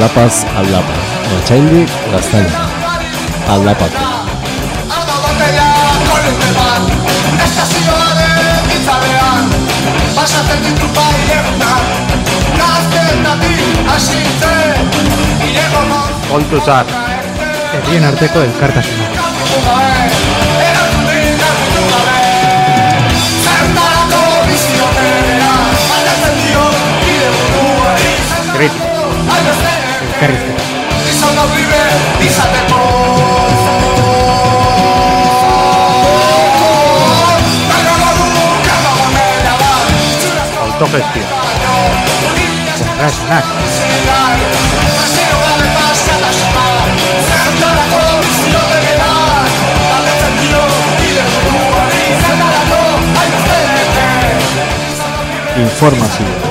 Aldapaz aldapa. Otsaindik gaztaina. Aldapatu. Ardo bateria kolute bat Estazioaren itzalean Basatzen ditu bai egunak Gaztetatik hasitzen Ilego non Kontu zar. Herrien arteko elkartasuna. carretera. Solo Autogestión. Informazio.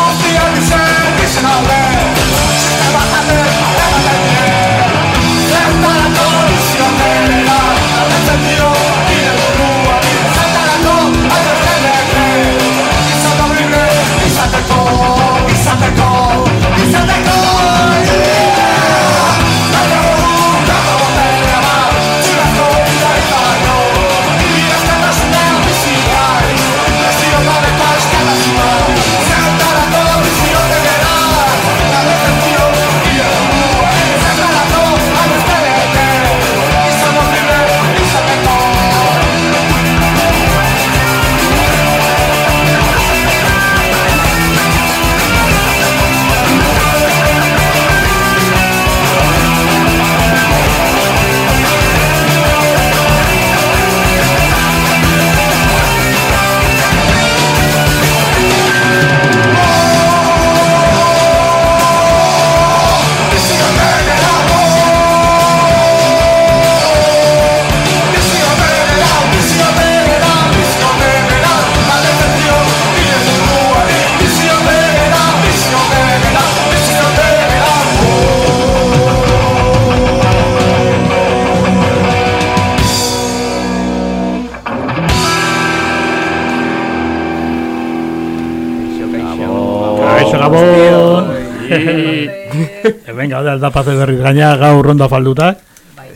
Hemen gaude aldapate berriz gaina gaur ronda falduta.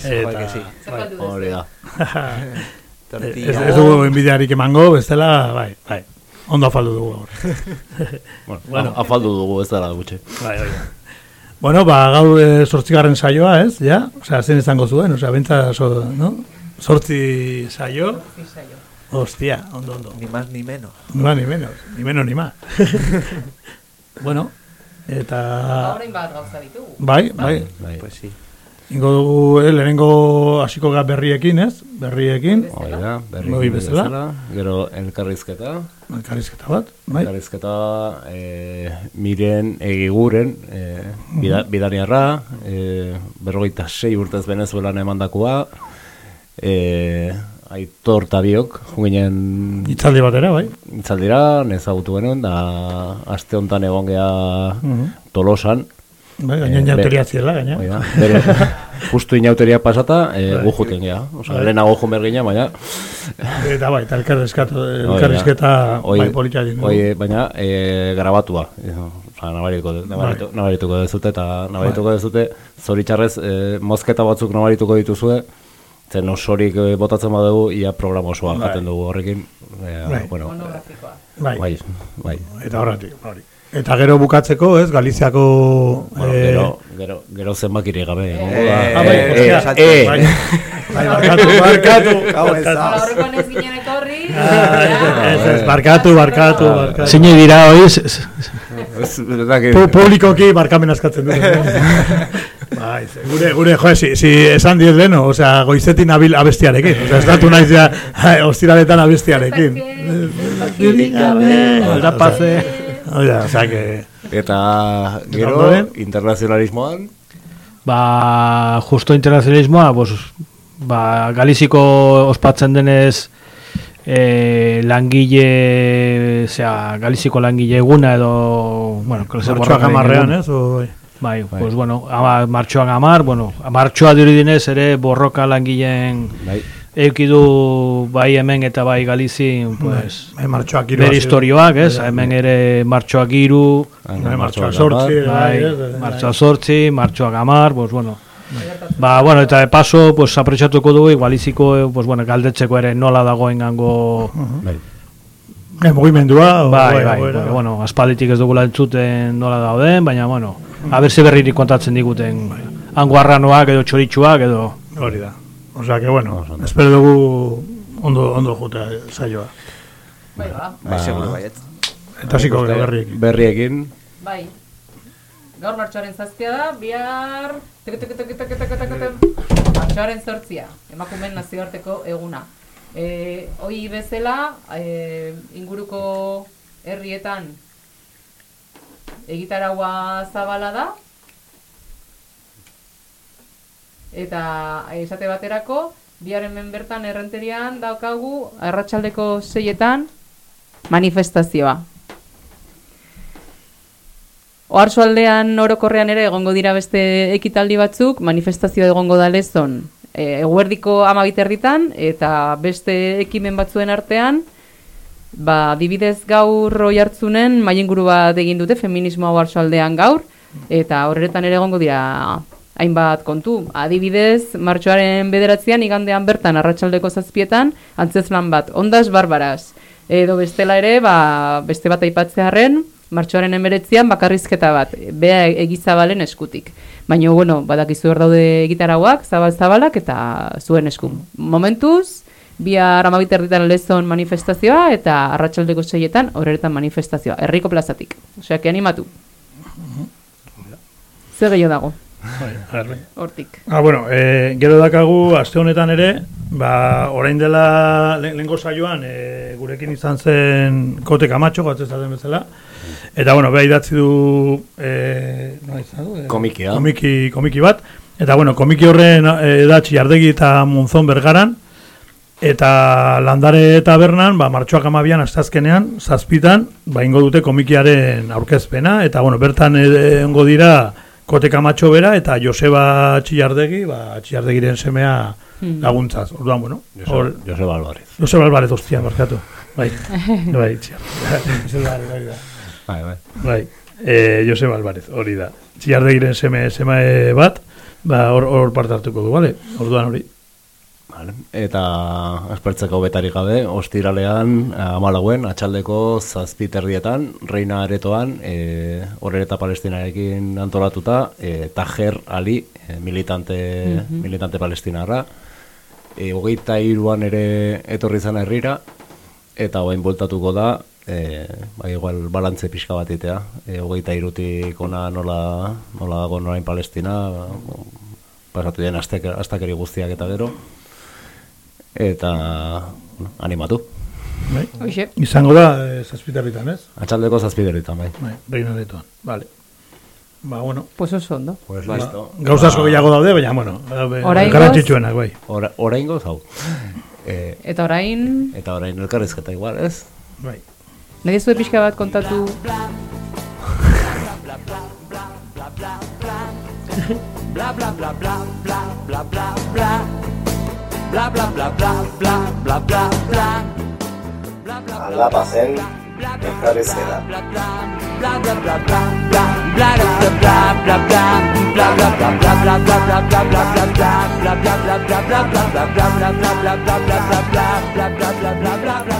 Eta, Hori da. ez, ez dugu enbidiarik emango, bestela, bai, bai. Ondo afaldu dugu gaur. Bueno, Bueno. afaldu dugu ez dara gutxe. Bai, bai. Bueno, ba, gaur e, sortzigarren saioa, ez, ja? Osea, zen izango zuen, osea, bentsa, so, no? Sortzi saio. Hostia, ondo, ondo. Ni más ni menos. Ba, ni menos, ni menos, ni más. bueno, eta... Horrein bat gauza ditugu. Bai, bai, Bai. Pues sí. ingo dugu, eh, lehenengo hasiko ga berriekin, ez? Berriekin, Hori da, berri Bai, bezala. Gero elkarrizketa. elkarrizketa bat, bai? Elkarrizketa e, miren egiguren e, bida, bidaniarra, e, berrogeita sei urtez Venezuelan emandakoa, e, aitor tabiok, junginen Itzaldi batera, bai? itzaldira, nezagutu genuen, da aste hontan egon geha Mhm. tolosan, Bai, gaina Eh, inauteria be- ziela, gaina. Oida, bere, justu inauteria pasata, e, gu juten geha. Osa, Bai. lehenago jun bergina, baina... Eta bai, eta elkarrizketa, elkarrizketa Oi- bai polita egin dugu. oi, baina e, grabatua. Osa, nabarituko, nabarituko, Bai. nabarituko dezute, eta nabarituko dezute, zoritxarrez, e, mozketa batzuk nabarituko dituzue, zen osorik e, botatzen badugu, ia programa osoa Bai. jaten dugu horrekin. E, Bai. bueno. Bai, bai, bai. eta horretik, hori. Eta gero bukatzeko, ez, Galiziako... Bueno, eh, gero, gero, gero zenbakiri gabe, egongo da. Ah, bai, Eh, eh, bai. Bai, barkatu, barkatu. Gau ez ginen etorri. Ah, ez, barkatu, barkatu, barkatu. Zine dira, hoi, z- z- ez- ez dakit. Pu- Publikoki barkamen askatzen du. Bai, gure, gure, jo, si, si esan diet leno, osea, goizetin abil abestiarekin. Osea, ez datu naiz ja, ostiraletan abestiarekin. Gabe. Aldapaze. Oida, osea, que... Eta gero, internazionalismoan, Ba, justo internazionalismoa, pues, ba, Galiziko ospatzen denez e, langile, osea, Galiziko langile eguna edo, bueno, klase Martxoak amarrean, egun. ez? O, bai. Bai, pues bueno, ama, martxoak amar, bueno, martxoa dirudinez ere borroka langileen bai, eukidu bai hemen eta bai Galizin, pues, Bai, martxoak hiru bere historioak, ez? Hemen ere martxoak iru, Bai, martxoak martxoak sortzi. bai, bai, martxoak sortzi, martxoak amar, pues bueno. Ba, bueno, eta de paso, pues, apretsatuko dugu, igualiziko, pues, bueno, galdetzeko ere nola dagoen gango, bai. Eh, mugimendua, o, bai, bai, bai, porque, bueno, aspalditik ez dugula entzuten nola dauden, baina, bueno, a ber ze berririk kontatzen diguten, hango arranoak edo txoritxuak edo, Hori da. Osea, que bueno, espero dugu ondo, ondo juta saioa. Bai, ba. Bai, seguro baiet. Eta ziko berriek. Berriekin, Bai. Gaur martxoaren zazpia da, bihar... Martxoaren zortzia, emakumeen nazioarteko eguna. E, hoi bezala, e, inguruko herrietan egitaraua zabala da. Eta esate baterako, bihar hemen bertan errenterian daukagu arratsaldeko seietan manifestazioa. Oarso aldean orokorrean ere egongo dira beste ekitaldi batzuk, manifestazioa egongo da lezon e, eguerdiko amabiterritan, eta beste ekimen batzuen artean, ba, adibidez gaur roi hartzunen mailinguru bat egin dute feminismoa oarso aldean gaur, eta horretan ere egongo dira hainbat kontu. Adibidez, martxoaren bederatzean igandean bertan arratsaldeko zazpietan, antzezlan bat, ondas barbaraz. Edo bestela ere, ba, beste bat aipatzearen, martxoaren emeretzean bakarrizketa bat, bea egizabalen eskutik. Baina, bueno, badakizu hor daude gitarauak, zabal-zabalak eta zuen esku. Momentuz, bihar amabiter ditan lezon manifestazioa eta arratsaldeko seietan horretan manifestazioa, herriko plazatik. Osea, que animatu. Zer gehiago dago, Bai, hortik. Ah, bueno, e, gero dakagu aste honetan ere, ba, orain dela le- lehengo saioan e, gurekin izan zen kote kamatxo, gatzen zaten bezala. Eta, bueno, beha idatzi du, e, no, izan e, Komikia. komiki, komiki bat. Eta, bueno, komiki horren e, da txiardegi eta munzon bergaran. Eta landare eta bernan, ba, martxoak amabian, astazkenean, zazpitan, ba, ingo dute komikiaren aurkezpena. Eta, bueno, bertan egongo dira, Kote Kamatxo bera eta Joseba Txillardegi, ba, Txillardegiren semea Hmm. laguntzaz. Orduan, bueno, Joseba, Joseba Alvarez. Joseba Alvarez, ostia, markatu. Bai, bai, Txillardegi. Joseba Alvarez. Bai, bai. Bai, e, Joseba Alvarez, hori da. Txillardegiren seme, seme bat, ba, hor, hor parte hartuko du, bale? Orduan hori. Vale. Eta espertzeko betarik gabe, ostiralean amalauen, atxaldeko zazpiterrietan, reina aretoan, e, horreta palestinarekin antolatuta, e, Tajer Ali, e, militante, militante palestinarra, e, hogeita iruan ere etorri zan herrira, eta hoain bultatuko da, e, ba, igual balantze pixka bat itea, e, hogeita irutik ona nola, nola dago norain palestina, pasatu den astakeri guztiak eta gero, eta bueno, animatu. Bai. Hoxe, Izango da, e, zazpitarritan, ez? Atxaldeko zazpideritan, bai. Bai, reina aretoan, bale. Ba, bueno, pues oso ondo. Pues ba, listo. gauza asko gehiago daude, baina, bueno, e, Oraingoz- garrantzitsuenak, bai. Ora, oraingo zau. E, Eta orain, eta orain elkarrizketa igual, ez? Bai. nahi zuen pixka bat kontatu Bla bla bla bla bla bla bla bla Bla bla bla bla bla bla bla bla Aldapa zen me parecerá.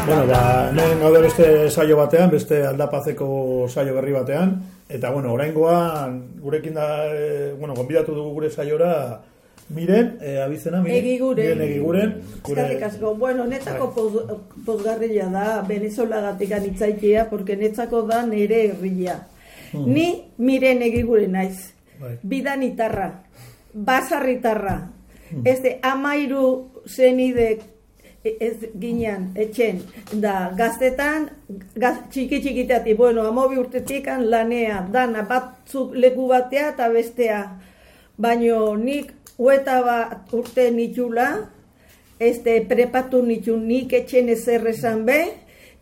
Bueno, ba, hemen gaude beste saio batean, beste aldapazeko saio berri batean, eta bueno, oraingoan gurekin da, e, bueno, gonbidatu dugu gure saiora, Miren, eh, abizena, miren. Egiguren. Miren egiguren. Eskerrik asko. Bueno, netzako Bai. poz, pozgarria da, Venezuelagatik anitzaitea, porque netzako da nere herria. Mhm. Ni miren egiguren naiz. Bai. Bidanitarra, basarritarra, Mhm. este amairu zenide ez ginean, etxen, da gaztetan, gaz, txiki txikitati, bueno, amobi urtetikan lanea, dana batzuk leku batea eta bestea. Baino nik hueta bat urte nitula, este, prepatu nitu nik etxen ezer esan be,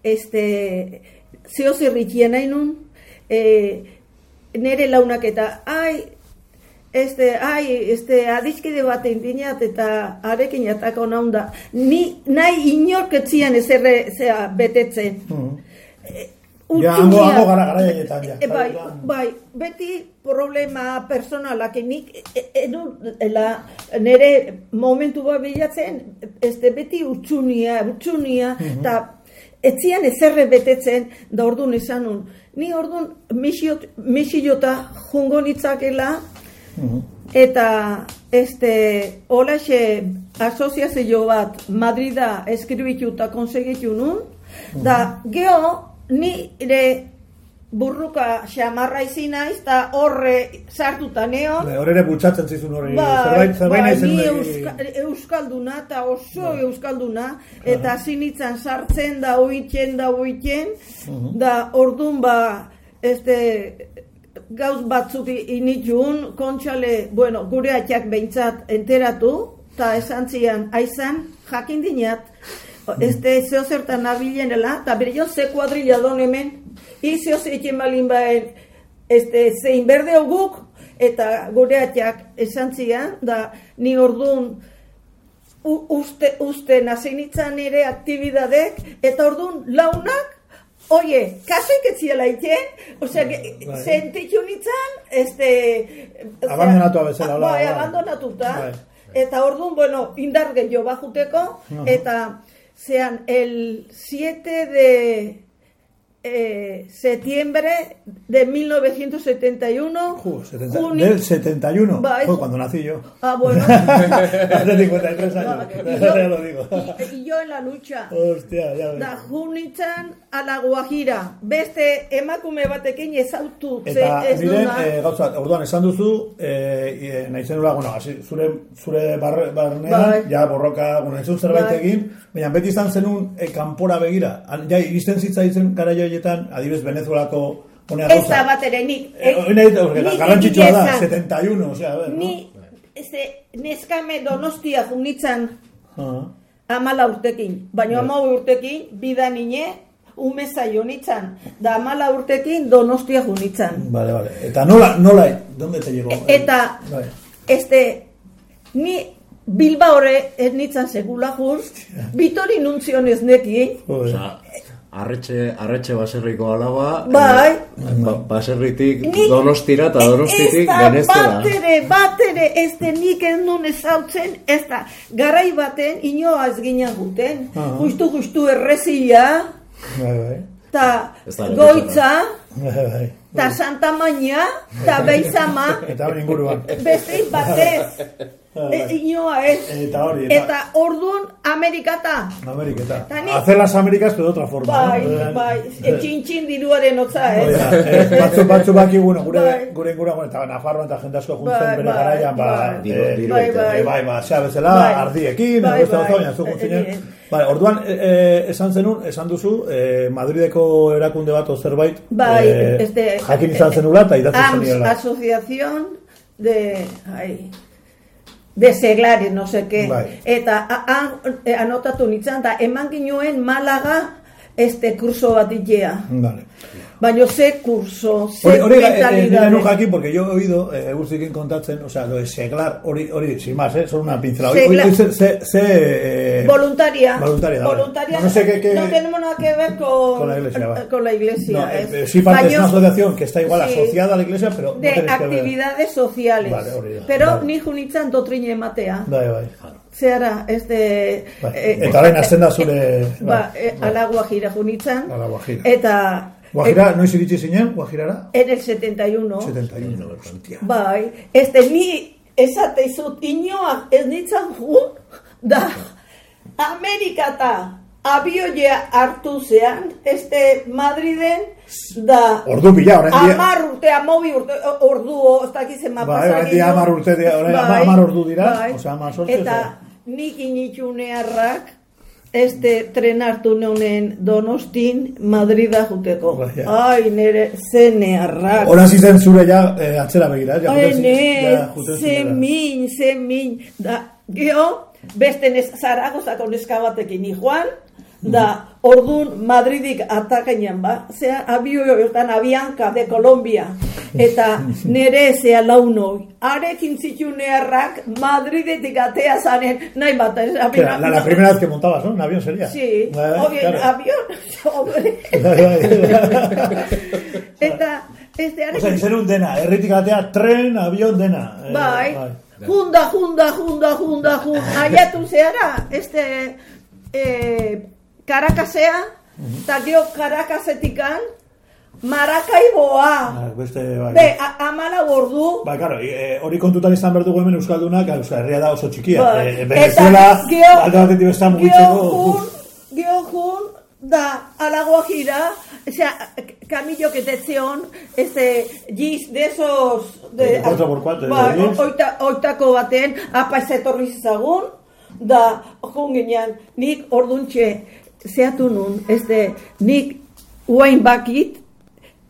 este, zeo zirritien nahi nun, e, nere launak eta, ai, este, ai, este, adizkide bat dinat eta arekin atako naunda. Ni nahi inork etzian ezerre zea betetzen. Mhm. Utsunia- Ja, hango, hango gara gara jaietan, ja. E, bai, bai, beti problema personalak nik e, edu, la, nere momentu bat bilatzen, este, beti utsunia, utsunia, eta etzian ezerre betetzen, da ordun esan nun. Ni ordun misiot, misiota jungo nitzakela, eta este, holaxe asoziazio bat Madrida eskribitu eta konsegitu nun, da geho nire burruka xamarra izi naiz, eta horre sartuta neo, Bai, Hor ere butxatzen zizun hori, Bai, zerbait, zerbait bai, zen ni nahi- euska, euskalduna eta oso euskalduna eta zinitzan sartzen da oitzen da oitzen da ordun ba este gauz batzuk i- initun kontxale, bueno, gure atxak behintzat enteratu eta esan zian, aizan jakin dinat este zeo zertan nabilenela eta bere jo ze kuadrilla don hemen i zeo zeitzen balin baen este, zein berde guk eta gure atxak esan zian, da ni ordun u- uste, uste nazinitzan ere aktibidadek, eta ordun launak, oie, kasuik etziela iten, osea, que, Bai. sentitu nitzan, este... osea, Abandonatua bezala, hola, Bai, bai. abandonatuta. Bai. Eta ordun, bueno, indar gehiago bajuteko, Aha. eta zean, el 7 de eh, septiembre de 1971, Ju, 70 juni- del 71, Bai. fue cuando nací yo. Ah, bueno. Hace 53 años, y, ya lo digo. y- y yo en la lucha. Hostia, ya ves. Da junitzan a la Guajira. Beste emakume batekin ezautu Eta ez miren, eh, gauza, orduan esan duzu, eh, nahi zenula, bueno, hasi, zure, zure barre, barnean, Bai. ja borroka, bueno, nahi zuen zerbait Bai. egin, baina beti izan zenun eh, kanpora begira. Ja, iristen zitzaitzen gara joietan, adibez Venezuelako honea Ez da bat ere nik. Eh, hori nahi garrantzitsua da, esan. 71, osea, a ver, Ni, este, neskame donostia junitzan no? amala urtekin. Baina Bai. ama urtekin, bida nine, umeza jonitzan. Da amala urtekin donostia junitzan. Vale, vale. Eta nola, nola, ¿dónde te llevó? Eta, Bai. este, ni Bilba horre ez nitzan segula juz, Bitori nuntzionez neki, Joder. Arretxe, arretxe baserriko alaba, Bai. eh, ba, baserritik Nik- donostira eta donostitik Ez da Venezuela. bat ere, bat ere, ez de nik ez nun ezautzen, ez da, garai baten, inoa ez ginen guten, Aha. justu, justu errezia, Bai, bai. ta goitza, Bai, bai. Ta Santa Maña, ta Beizama, Eta hori inguruan. beste batez, e, inoa ez. Eta hori, eta- Eta orduan Amerikata, Ameriketa. Ta ni- Hacer las Américas, de otra forma. bai, ¿no? bai, Eh, etxin-txin diruaren otza ez. da, eh, batzu batzu baki bueno, gure Bai. gure inguruan bueno, eta Nafarroan eta jende asko juntzen Bai, bere bai, garaian ba bai. Diru- eh, diru Bai, egiten. bai. eh, bai, ba, zea bezala, Bai. ardiekin, Bai, edo beste bai. gauza, baina zu juntzinen. Eh, eh. Bai, orduan eh, eh, esan zenun, esan duzu, eh, Madrideko erakunde bat o zerbait, Bai, eh, este, jakin izan zenula eta idatzi AMS, zeniela. Asociación de, ay, de seglares, no sé qué. Bai. Eta a, a, eh, anotatu nintzen, da eman ginoen Malaga este kurso bat itea. Vale. Baino ze kurso, ze Hori, hori, eh, eh, mentalidade. jakin, porque yo he oído, eh, Egurzikin kontatzen, o sea, lo de seglar, hori, hori, sin más, eh, solo una pincelada. Seglar. hori, ze, ze, ze, eh, Voluntaria. Voluntaria, vale. Voluntaria. No, no sé qué- qué- no tenemos nada que ver con, Con la iglesia, va. con la iglesia. No, es. eh, sí parte Baino- una asociación que está igual Sí. asociada a la iglesia, pero no de que ver. actividades sociales. Vale, hori. Pero Vale. ni junitzan dotrine ematea. Bai, bai. Zehara, este... Bai. eh, Eta orain hasten da zure... Ba, bai, eh, bai. ala Guajira junitzan. Ala Guajira. Eta... Guajira, noiz iritsi zinen, Guajirara? En el 71. 71, hostia. Bai, este ni esate izut inoak ez nitzan jun, da Amerikata abioia hartu zean, este Madriden, da Ordu pila, orain dia... amar urte, amobi urte, ordu, ez dakiz ema Bai, orain dia hamar urte dira, orain hamar ordu dira, osea, hamar sortzi, Eta osea. nik initxunearrak, este tren hartu neunen donostin Madrida juteko. Bai, ja. Ai, nere zenearrak. Hora zizen zure ja eh, atzera begira, ja, ja, juten ze min, ze min. Da, geho, beste nez, zaragozako neska batekin joan, da, ordun Madridik atakainen ba, zea, abioetan abianka de Colombia, eta nere zea launoi, arekin zitunearrak Madridetik atea zanen, nahi bat, ez, Que La, la, primera vez que montabas, ¿no? Un avión sería. Sí, bai, obvio, claro. avión, eta, este, O sea, izerun dena, erritik atea, tren, avión, dena. Eh, Bai, junda, junda, junda, junda, junda, aiatu zehara, este, eh, karakasea, eta gero karakasetikan, marakaiboa, Ah, Beste, bai. be, a- amala ordu, Ba, claro, eh, hori kontutan izan behar dugu hemen Euskaldunak, Euskal Herria da oso txikia. Bai. Eh, Venezuela, Eta gero- alde batetik besta gero mugitzeko. jun, da, alagoa gira, osea, camillo que te zion, este, gis de esos, de, De cuatro por cuatro, bai, de gis. oita, oitako baten, apa ez etorri zizagun, da, jun ginean, nik orduntxe, zeatu nun, este, nik uain bakit,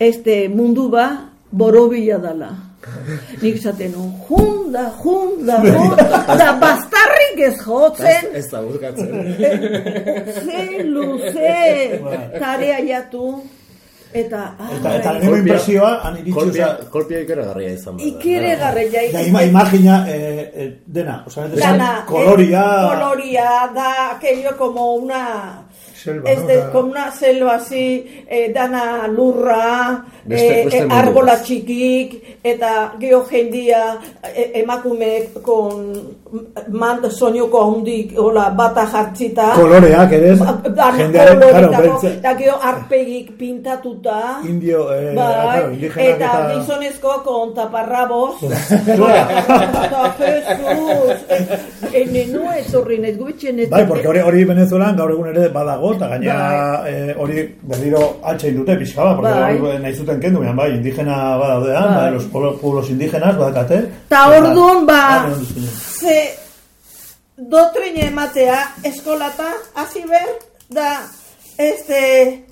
este, mundu ba, borobila dala. Nik esaten nun, junda, junda, junda, da, bastarrik ez jotzen, Ez da burkatzen. Luze, luze, tarea jatu, eta, Eta, eta lehenengo impresioa, han iritsi, Kolpia, osea, kolpia ikeragarria izan da. ikere garre da ima, imagina, eh, eh, dena, osea, Dana, koloria, eh, coloria, da aquello como una... Selva, este, ¿no? Da- como una selva así, eh, dana lurra, Beste- eh, beste eh, mundu arbola txikik, eta geho jendia, eh, emakume con man soinuko handik, hola, bata jartzita, koloreak ere, Dana jendearen, claro, koloretako, beltze, eta gero arpegik pintatuta, indio, eh, bai, claro, indigenak eta eta... gizonezko con taparrabos. Eta Jesus, ene nu ez horri ez guitzen ez. Bai, porque hori Venezuelan gaur egun ere badago, eta gainera eh, hori berriro altxein dute pixka bat, porque Bai. nahi zuten kendu, bai, indigena badaudean, Bai. bai. los pueblos, pueblos indígenas badakate. Ta orduan ba, Ah, ze dotrine ematea eskolata hasi ber da este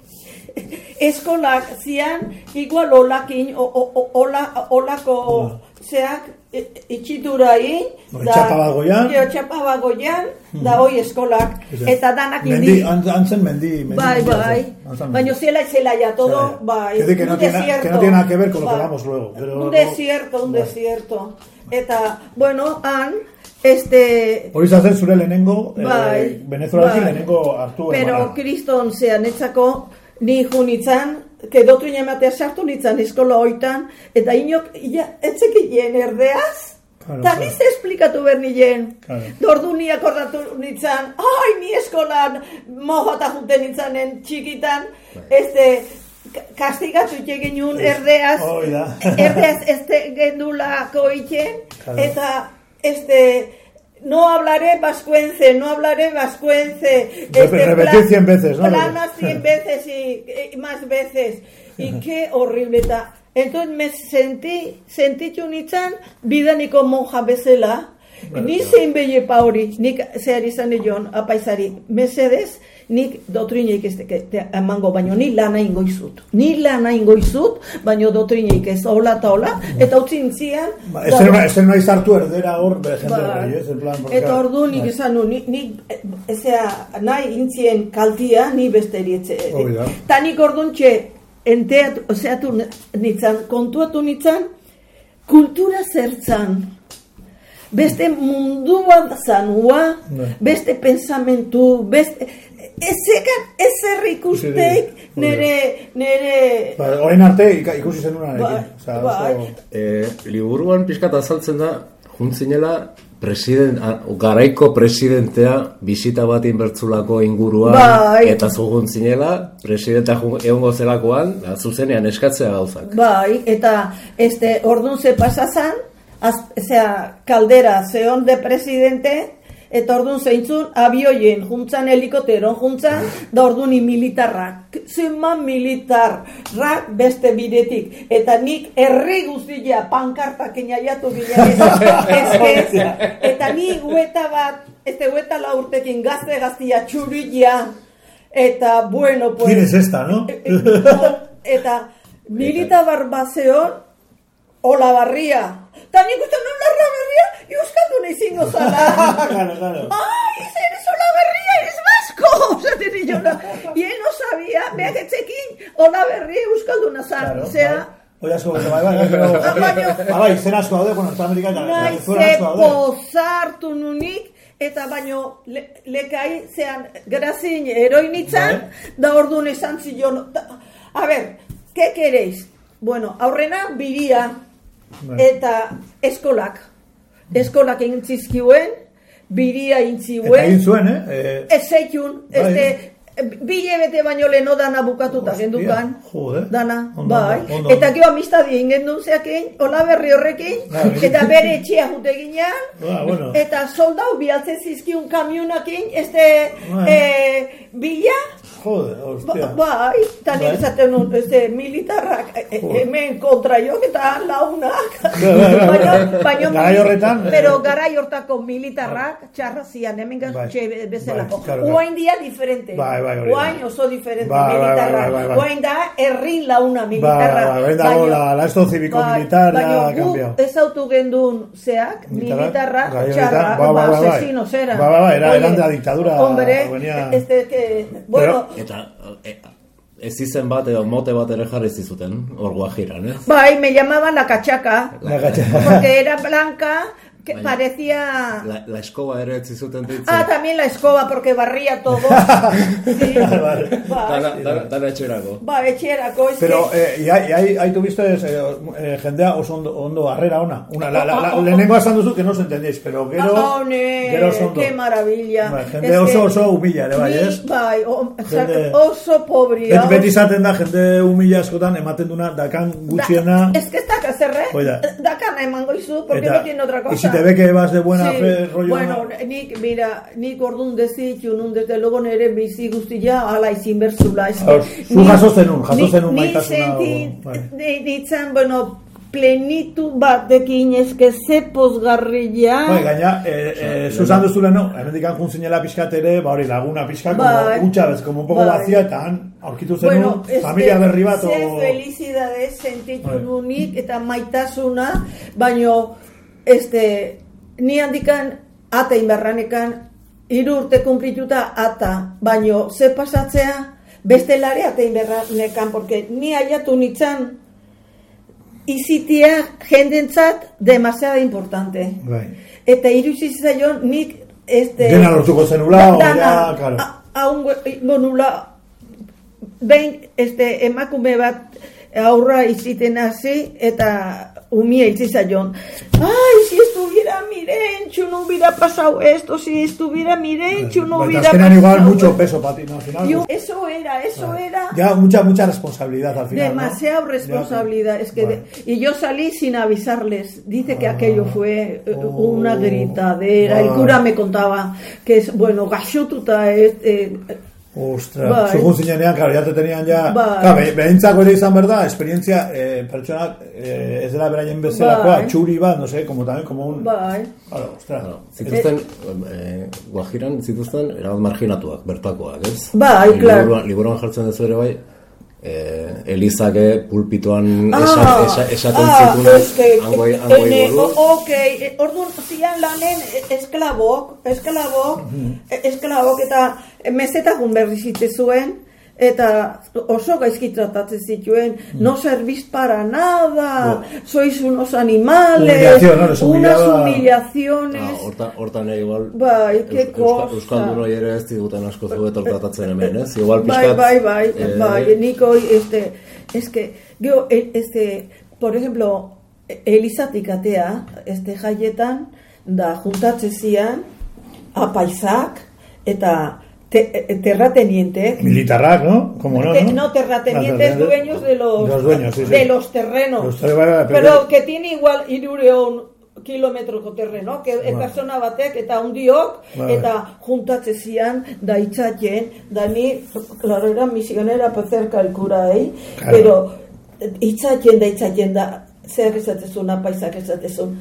eskolak zian igual olakin o, o, o, ola, olako zeak i- itxiturai Hori, txapa bat goian. Gero txapa bat goian, da hoi eskolak eta danak Mendi, indi an- antzen mendi, mendi. Bai, mendi, bai. mendi. Baina zela y zela ya todo, bai. Que que no tiene- que no tiene nada que ver con lo que Bai. hablamos luego, pero- un desierto, un desierto. Eta, bueno, han, este... Hori zazen zure lehenengo, Bai, eh, Venezuela bai. lehenengo hartu Pero kriston zean etzako, ni junitzan, que dotrina ematea sartu nitzan eskola hoitan, eta inok, ja, etzekien erdeaz, Claro, claro. nize esplikatu behar nien. Claro. Dordu ni akordatu nitzan, ai, ni eskolan mojota juten nitzanen txikitan, este, ka- kastigatu egin nun erdeaz, da. erdeaz este gendulako itzen, Claro. eta, este, no hablaré vascuence, no hablaré vascuence. Rep- repetir cien veces, ¿no? Planas cien veces y, y más veces. Y qué horrible eta. Entonces me sentí, sentí txunitzan, bidaniko monja bezala, ni zein behi pa hori, nik zehar izan edion, apaizari, mesedez, nik dotrineik ez emango, baino ni lana ingo izut. Ni lana ingo izut, baino dotrineik ez, hola eta hola, eta utzi intzian, Ba, Ez zen- naiz hartu erdera hor, hori, ez, plan... Eta ordu nik bai. esan nu, nik, nik ezea, nahi intzien kaltia, ni. Hori da. Ta nik orduan txe, enteatu, oseatu nitzan, kontuatu nitzan, kultura zertzan. Beste mundu bat zanua, Bai. beste pensamentu, beste... Ezekan ezer ikusteik nere, nere... Ba, orain arte ikusi zen unarekin. Osa, bai. oso... E, liburuan pixkat azaltzen da, juntzinela, president, a- garaiko presidentea bisita bat inbertzulako inguruan, Bai. eta zu juntzinela, presidentea jun- egongo zelakoan, zuzenean eskatzea gauzak. Bai, eta este, ordun ze pasazan, az, zera, kaldera zeon de presidente, eta ordun zeintzun abioien juntzan helikopteron juntzan, da ordun militarrak. Zenman militarrak beste bidetik. Eta nik herri guztia pankartak inaiatu ginen. Ez, ez, eta ni hueta bat, este hueta la urtekin gazte gaztia txurilla, eta bueno, pues... ¿Quién es esta, no? eta milita barbazeon Ola barria. Ta nik uste non larra berria, euskaldun izango zala. claro, claro. Ay, eres Ola berria, eres vasco. Zaten ni jona. Y él no sabía, beak etzekin, Ola berria euskalduna zan. Claro, Osea, bai. Oia asko, bai, bai, bai, pero... Bai, zen asko daude, bueno, eta Amerika eta nahi Venezuela asko daude. pozartu nunik, eta baino le, lekai zean grazin eroinitzan, da orduan esan zion, a ver, ¿qué queréis? Bueno, aurrena biria Bai. Eta eskolak. Eskolak egin zizkiuen, biria egin Eta egin zuen, eh? eh ez zeitun, Bai. este, bile bete baino leheno dana bukatuta gendukan. jode. Dana, bai. Eta gero amistadi egin duen zeakein, hola berri horrekin, Bai. eta bere etxea jute ginean, Ah, bueno. eta soldau bialtzen zizkiun kamionakin, este, Bai. eh, bila, Jode, Ba- hostia. Bai, eta nik Bai. esaten nun, este, militarrak, e- e- Joder. hemen kontra jok eta launak. bai, bai. Baina- baina Garai horretan, eh. Pero garai hortako militarrak, txarra zian, hemen Bai. Bai, claro, claro. Oain dia diferente. Bai, bai, hori da. Oain oso diferente Bai, bai, bai, militarrak. bai, bai. Oain da, herrin launa Bai, militarra. bai, bai, Baina- la, la esto cívico-militar bai, ya baina ha cambiado. guk ezautu gendun zeak, garai txarra, ba, ba, ba, ba, bai. asesinos eran. Ba, ba, ba, era- eran de la dictadura, Hombre, venía- este que, bueno, Eta e, ez izen bat edo mote bat ere jarri zizuten, hor guajiran, ez? Bai, me llamaban la cachaca, La cacha. porque era blanca, que Baina- parecía... La, la eskoba ere ez zizuten ditzen. Ah, también la escoba, porque barría todo. Sí. Vale. Dana, dana, dana etxerako. ba, etxerako, es Pero, que... eh, y ahí, ahí, tuviste eh, eh, jendea oso ondo, ondo harrera ona. Una, la, la, la, lehenengo esan duzu que no os entendéis, pero gero, Ah, ne, gero oso ondo. qué maravilla. Bai, jende Es oso que oso humila ere bai, ez? Bai, o, Jende- oso pobria. Beti, beti izaten da, jende humila askotan ematen duna, dakan gutxiena. Da, es que está que hacer, ¿eh? remango y sudo porque no tiene otra cosa. Y si te ve que vas de buena Bueno, nik, mira, nik ordun dezitxu, desde luego nere bizi guztia ala izin berzula. Jaso maitasuna. Plenitu batekin, eske ze pozgarria. Bai, gaina, eh, eh, zuzan duzu leheno, hemendik jun zinela pixkat ere, ba hori laguna pixkat, como Bai. bez, como un poco Bai. vacía, eta han aurkitu zenun, Bueno, este, familia berri bat, ze o... felicidades sentitu Bai. nunik eta maitasuna, baino, este, ni handikan, ata inbarranekan, hiru urte kumplituta ata, baino, ze pasatzea, beste lare ata inbarranekan, porque ni aiatu nitzan, izitia jendentzat demasiada importante. Bai. Eta iruditzen zaion nik este Dena lortuko zenula, o ja, claro. aun gonula behin este emakume bat aurra iziten hasi eta umia itzi zaion. Estuviera Mirenchu no hubiera pasado esto, si estuviera Mirenchu no Bai, hubiera pasado igual mucho peso para ti, ¿no? Al final, Yo- eso era, eso era ya mucha, mucha responsabilidad al final, ¿no? demasiado Ya, responsabilidad. Es que Vale. de- y yo salí sin avisarles. Dice que Ah. aquello fue eh, Oh. una gritadera. El cura me contaba que es bueno, gaxotuta eh, eh, Ostras, Bai. zugun zinenean, claro, ya te tenían ya... Bai. Claro, be- behintzako ere izan berda, esperientzia, eh, pertsona, eh, ez dela beraien bezalakoa, Bai. txuri bat, no sé, como también, como un... bai. Claro, ostras. Zituzten, eh, guajiran zituzten, erabat marginatuak, bertakoak, ez? Bai, claro. Liburuan, liburuan jartzen duzu ere bai, eh, Elizake pulpituan Ah, esan, esa, esaten ah, zituen, que, angoi, angoi ene, buruz. ok, orduan zian lanen eh, esklabok, esklabok, eh, esklabok eta eh, meseta gun berri zite zuen, eta oso gaizki tratatzen zituen, no servís para nada, sois unos animales, no, unas humillaciones. Ah, horta, hortan ere igual Bai, ke Euska-. Euskaldunoi ere ez diguten asko zuetor tratatzen hemen, ez? Igual Bai, pixkat... bai, bai, eh, bai, nik hoi, este, es que, gero, e- este, por ejemplo, Elizatik atea, este jaietan, da juntatze zian, apaizak, eta te, e- terratenientek, Militarrak, ¿no? Como no, ¿no? no, terratenientes dueños de los, Los dueños, sí, sí. de los terrenos. Los terrenos, pero, pero- que tiene igual irureon kilometroko terreno, que e persona batek eta hundiok, Bai. eta juntatze zian, da itxatien, da ni, claro, era misionera pa cerca el cura, eh? Claro. Pero eh, itxatien da itxatien da, zer esatezun, apaisak esatezun.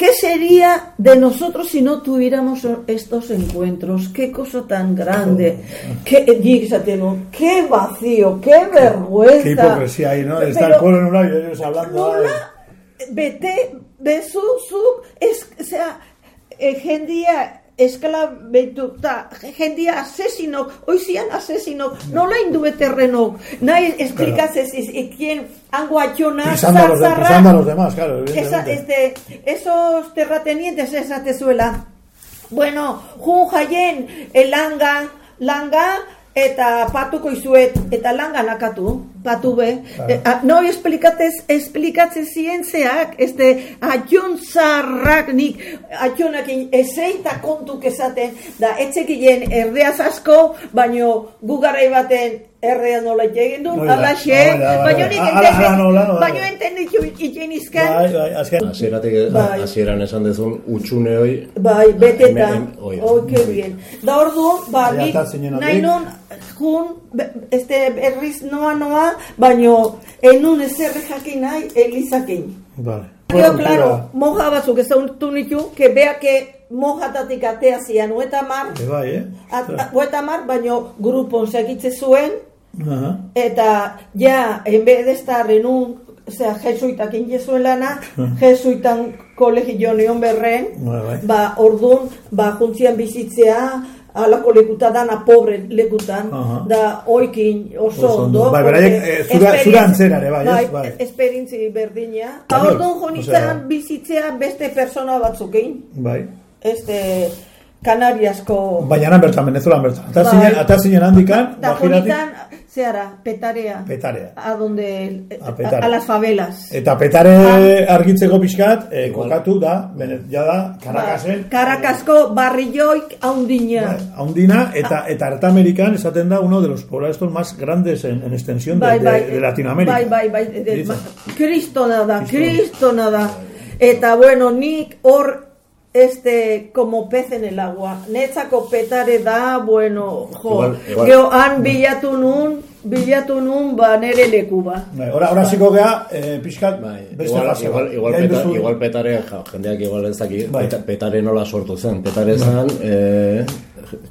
¿Qué sería de nosotros si no tuviéramos estos encuentros? Qué cosa tan grande. Qué, dígaselo, qué vacío, qué vergüenza. Qué hipocresía ahí, ¿no? Está el pueblo en un lado y ellos hablando. Nola, bete, bezu, zuk, es, osea, e, jendia esklabetuta, jendia asesinok, oizian asesinok, nola indue terrenok, nahi esplikatzez ikien hango atxona, Pisando los de- pisando a los demás, claro. esa, este, esos terratenientes esatezuela, bueno, jun jaien, el langa, langa, eta patuko izuet, eta langa nakatu, patu be. Claro. Eh, a- no esplikatez, esplikatzen zientzeak, este, atxon zarrak nik, atxonakin ezeita kontuk esaten, da etxekien erdeaz asko, baino gugarai baten errea nola egin du, alaxe, baino nik bai. baino enten ditu itxen izkan, Bai, bai, azken. Hasieratik Bai. esan dezun utxune hoi Bai. Hemen- hoi da. Oh, bien. Da ordu, ba, Bai, nik nahi nun, jun, este, berriz noa noa, baino, enun ezerre jakin nahi, elizakin. Vale. Gero, claro, moja batzuk ezagutu nitu, que bea que mojatatik atea zian, ueta mar, Eh, bai, eh? at- ueta mar, baino grupon segitze zuen, Aha. eta ja, en vez de estar en un, osea, jesuitak injezuen lana, jesuitan kolegio neon berren, Bai, bai. ba, ordun, ba, juntzian bizitzea, alako lekuta dana pobre lekutan, Aha. da oikin oso ondo. Bai, beraiek, eh, zura- zura antzera ere, bai, bai, Bai. esperientzi berdina. Jonitzan osea- bizitzea beste persona batzukein, Bai. este, Kanariasko... Baina nan bertan, Venezuelan bertan. Ata Bai. zinen, ata zinen handikan, Da bajiratik, jonitan, zehara, petarea. petarea. a donde A Petare. a, a las favelas. Eta petare Ah. argitzeko pixkat, eh, kokatu da, bene, ja da, Caracas'en, Caracasco barrilloik haundina. Bai, haundina, eta, eta Arta Amerikan esaten da uno de los poblados más grandes en, en extensión de, de, de Latinoamérica. Bai, bai, bai. de- Kristona da, Kristona. kristona da. Eta bueno, nik hor este como pez en el agua. Netzako petare da, bueno, jo. Igual- igual- Geo han bilatu nun, ba nere leku ba. Bai, Ora, ora ziko gea, eh, pixkat, Bai, beste igual, fase. igual, igual, peta, duzu- igual petare, ja, jendeak igual ez daki, Bai. peta, petare nola sortu zen. Petare zen, eh,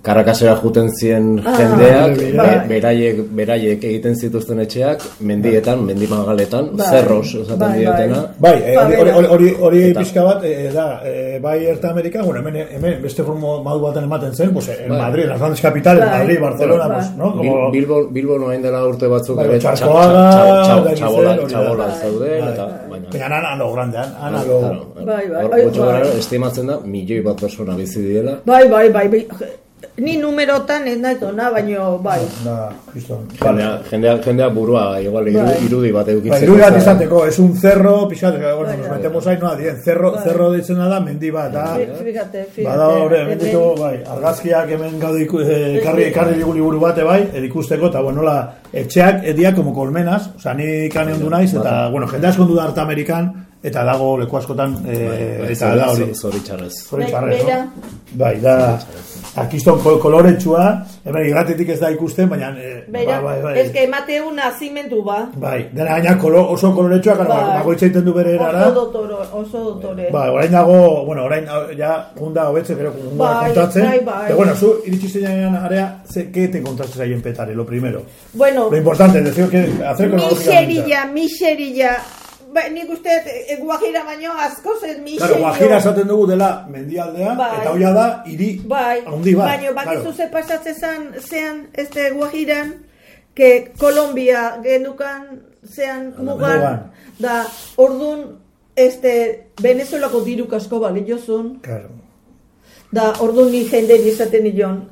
Karakasera juten zien jendeak, bai, be- bai. beraiek, beraiek egiten zituzten etxeak, mendietan, mendimagaletan, Bai. zerros, esaten Bai, bai. dietena. Bai, eh, hori, hori, Eta- pixka bat, eh, da, eh, bai Erta Amerika, bueno, hemen, hemen beste formo modu baten ematen zen, pues, en Bai. Madrid, las grandes capitales, Bai. Madrid, Barcelona, Bai. pues, no? Como, Bilbo, Bilbo noain dela urte batzuk Bai, ere txa- Txarkoaga, txabola, txabola Bai. Bai. eta baina. Baina ana lo grande, ana lo... Bai, bai, bai, bai. estimatzen da, milioi bat persona bizi direla. Bai, bai, bai, bai. Ni numerotan ez naitona, baino bai. Da, kriston. Jendea, jendea, jendea burua, igual, iru, Bai. irudi bat Bai, edukitzeko. irudi bat eta- izateko, es un cerro, pixkat, eh, bueno, Bai, nos bai. metemos ahí, no adien, cerro, Bai. cerro deitzen da, mendi bat, da, Fíjate, fíjate. Bada hori, hemen bai, argazkiak hemen gaude iku, eh, karri, karri digu liburu bate bai, ed ikusteko, eta bueno, nola, etxeak edia como colmenas, oza, ni kane ondu naiz, eta, bueno, jende asko ondu da Arta Amerikan, eta dago leku askotan, eh, Bai, eta da hori, Zoritxarrez. zoritxarrez, Beira. no? Bai, da, akiston kol koloretsua, hemen irratetik ez da ikusten, baina, eh, Beira, bai, bai, ez que emate un nazimendu ba. bai, dena gaina kolo, oso koloretsua, claro, Bai. bakoitza egiten du bere erara, Oso dotoro, oso dotore. Ba, orain dago, bueno, orain ja unda hobetze, pero unda Bai, kontatzen. bai, bai. Pero bueno, zu iritsi zenean area, ze, ¿qué te contaste ahí en Petare? Lo primero. Bueno, Lo importante, decir que hacer cronológicamente. miserilla, miserilla, ba, nik uste e, Guajira baino asko zen mi Claro, Guajira esaten dugu dela mendialdea, Bai. eta hoia da, hiri Bai, handi bat. baina bakizu claro. ze pasatzen zan, zean, este Guajiran, que Kolombia genukan zean mugan, da, ordun, este, Venezuelako diruk asko bali jozun, Claro. da, ordun ni jende izaten nion,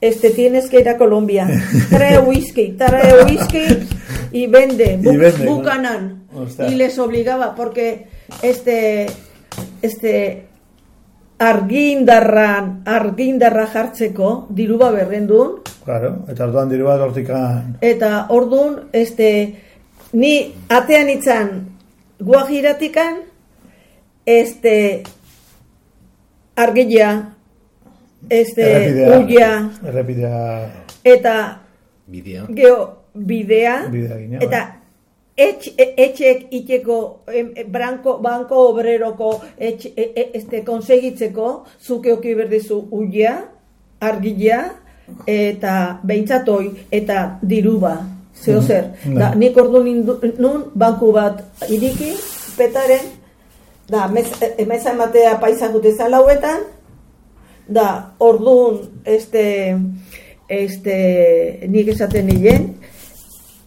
este, tienes que ir a Colombia, trae whisky, trae whisky, y vende, bu- Y vende, Ostras. y les obligaba, porque, este, este, argindarran, argindarra jartzeko, diruba berrendun, Claro, eta orduan diru bat hortikan... eta ordun, este, ni atean itzan guajiratikan, este, argila, este, Errepidea. uia, Errepidea... eta Bidea. geho bidea, Bidea gina, eta etx, e- etxek iteko em, e, branko, banko obreroko etx, e, e, este, konsegitzeko zuke oki berdizu uia, argila, eta behintzatoi, eta diruba, zeo zer. Mhm. Da, nik ordu nun banku bat iriki, petaren, da, mez, e, meza ematea paisakute lauetan, da, ordun, este, este, nik esaten nilen,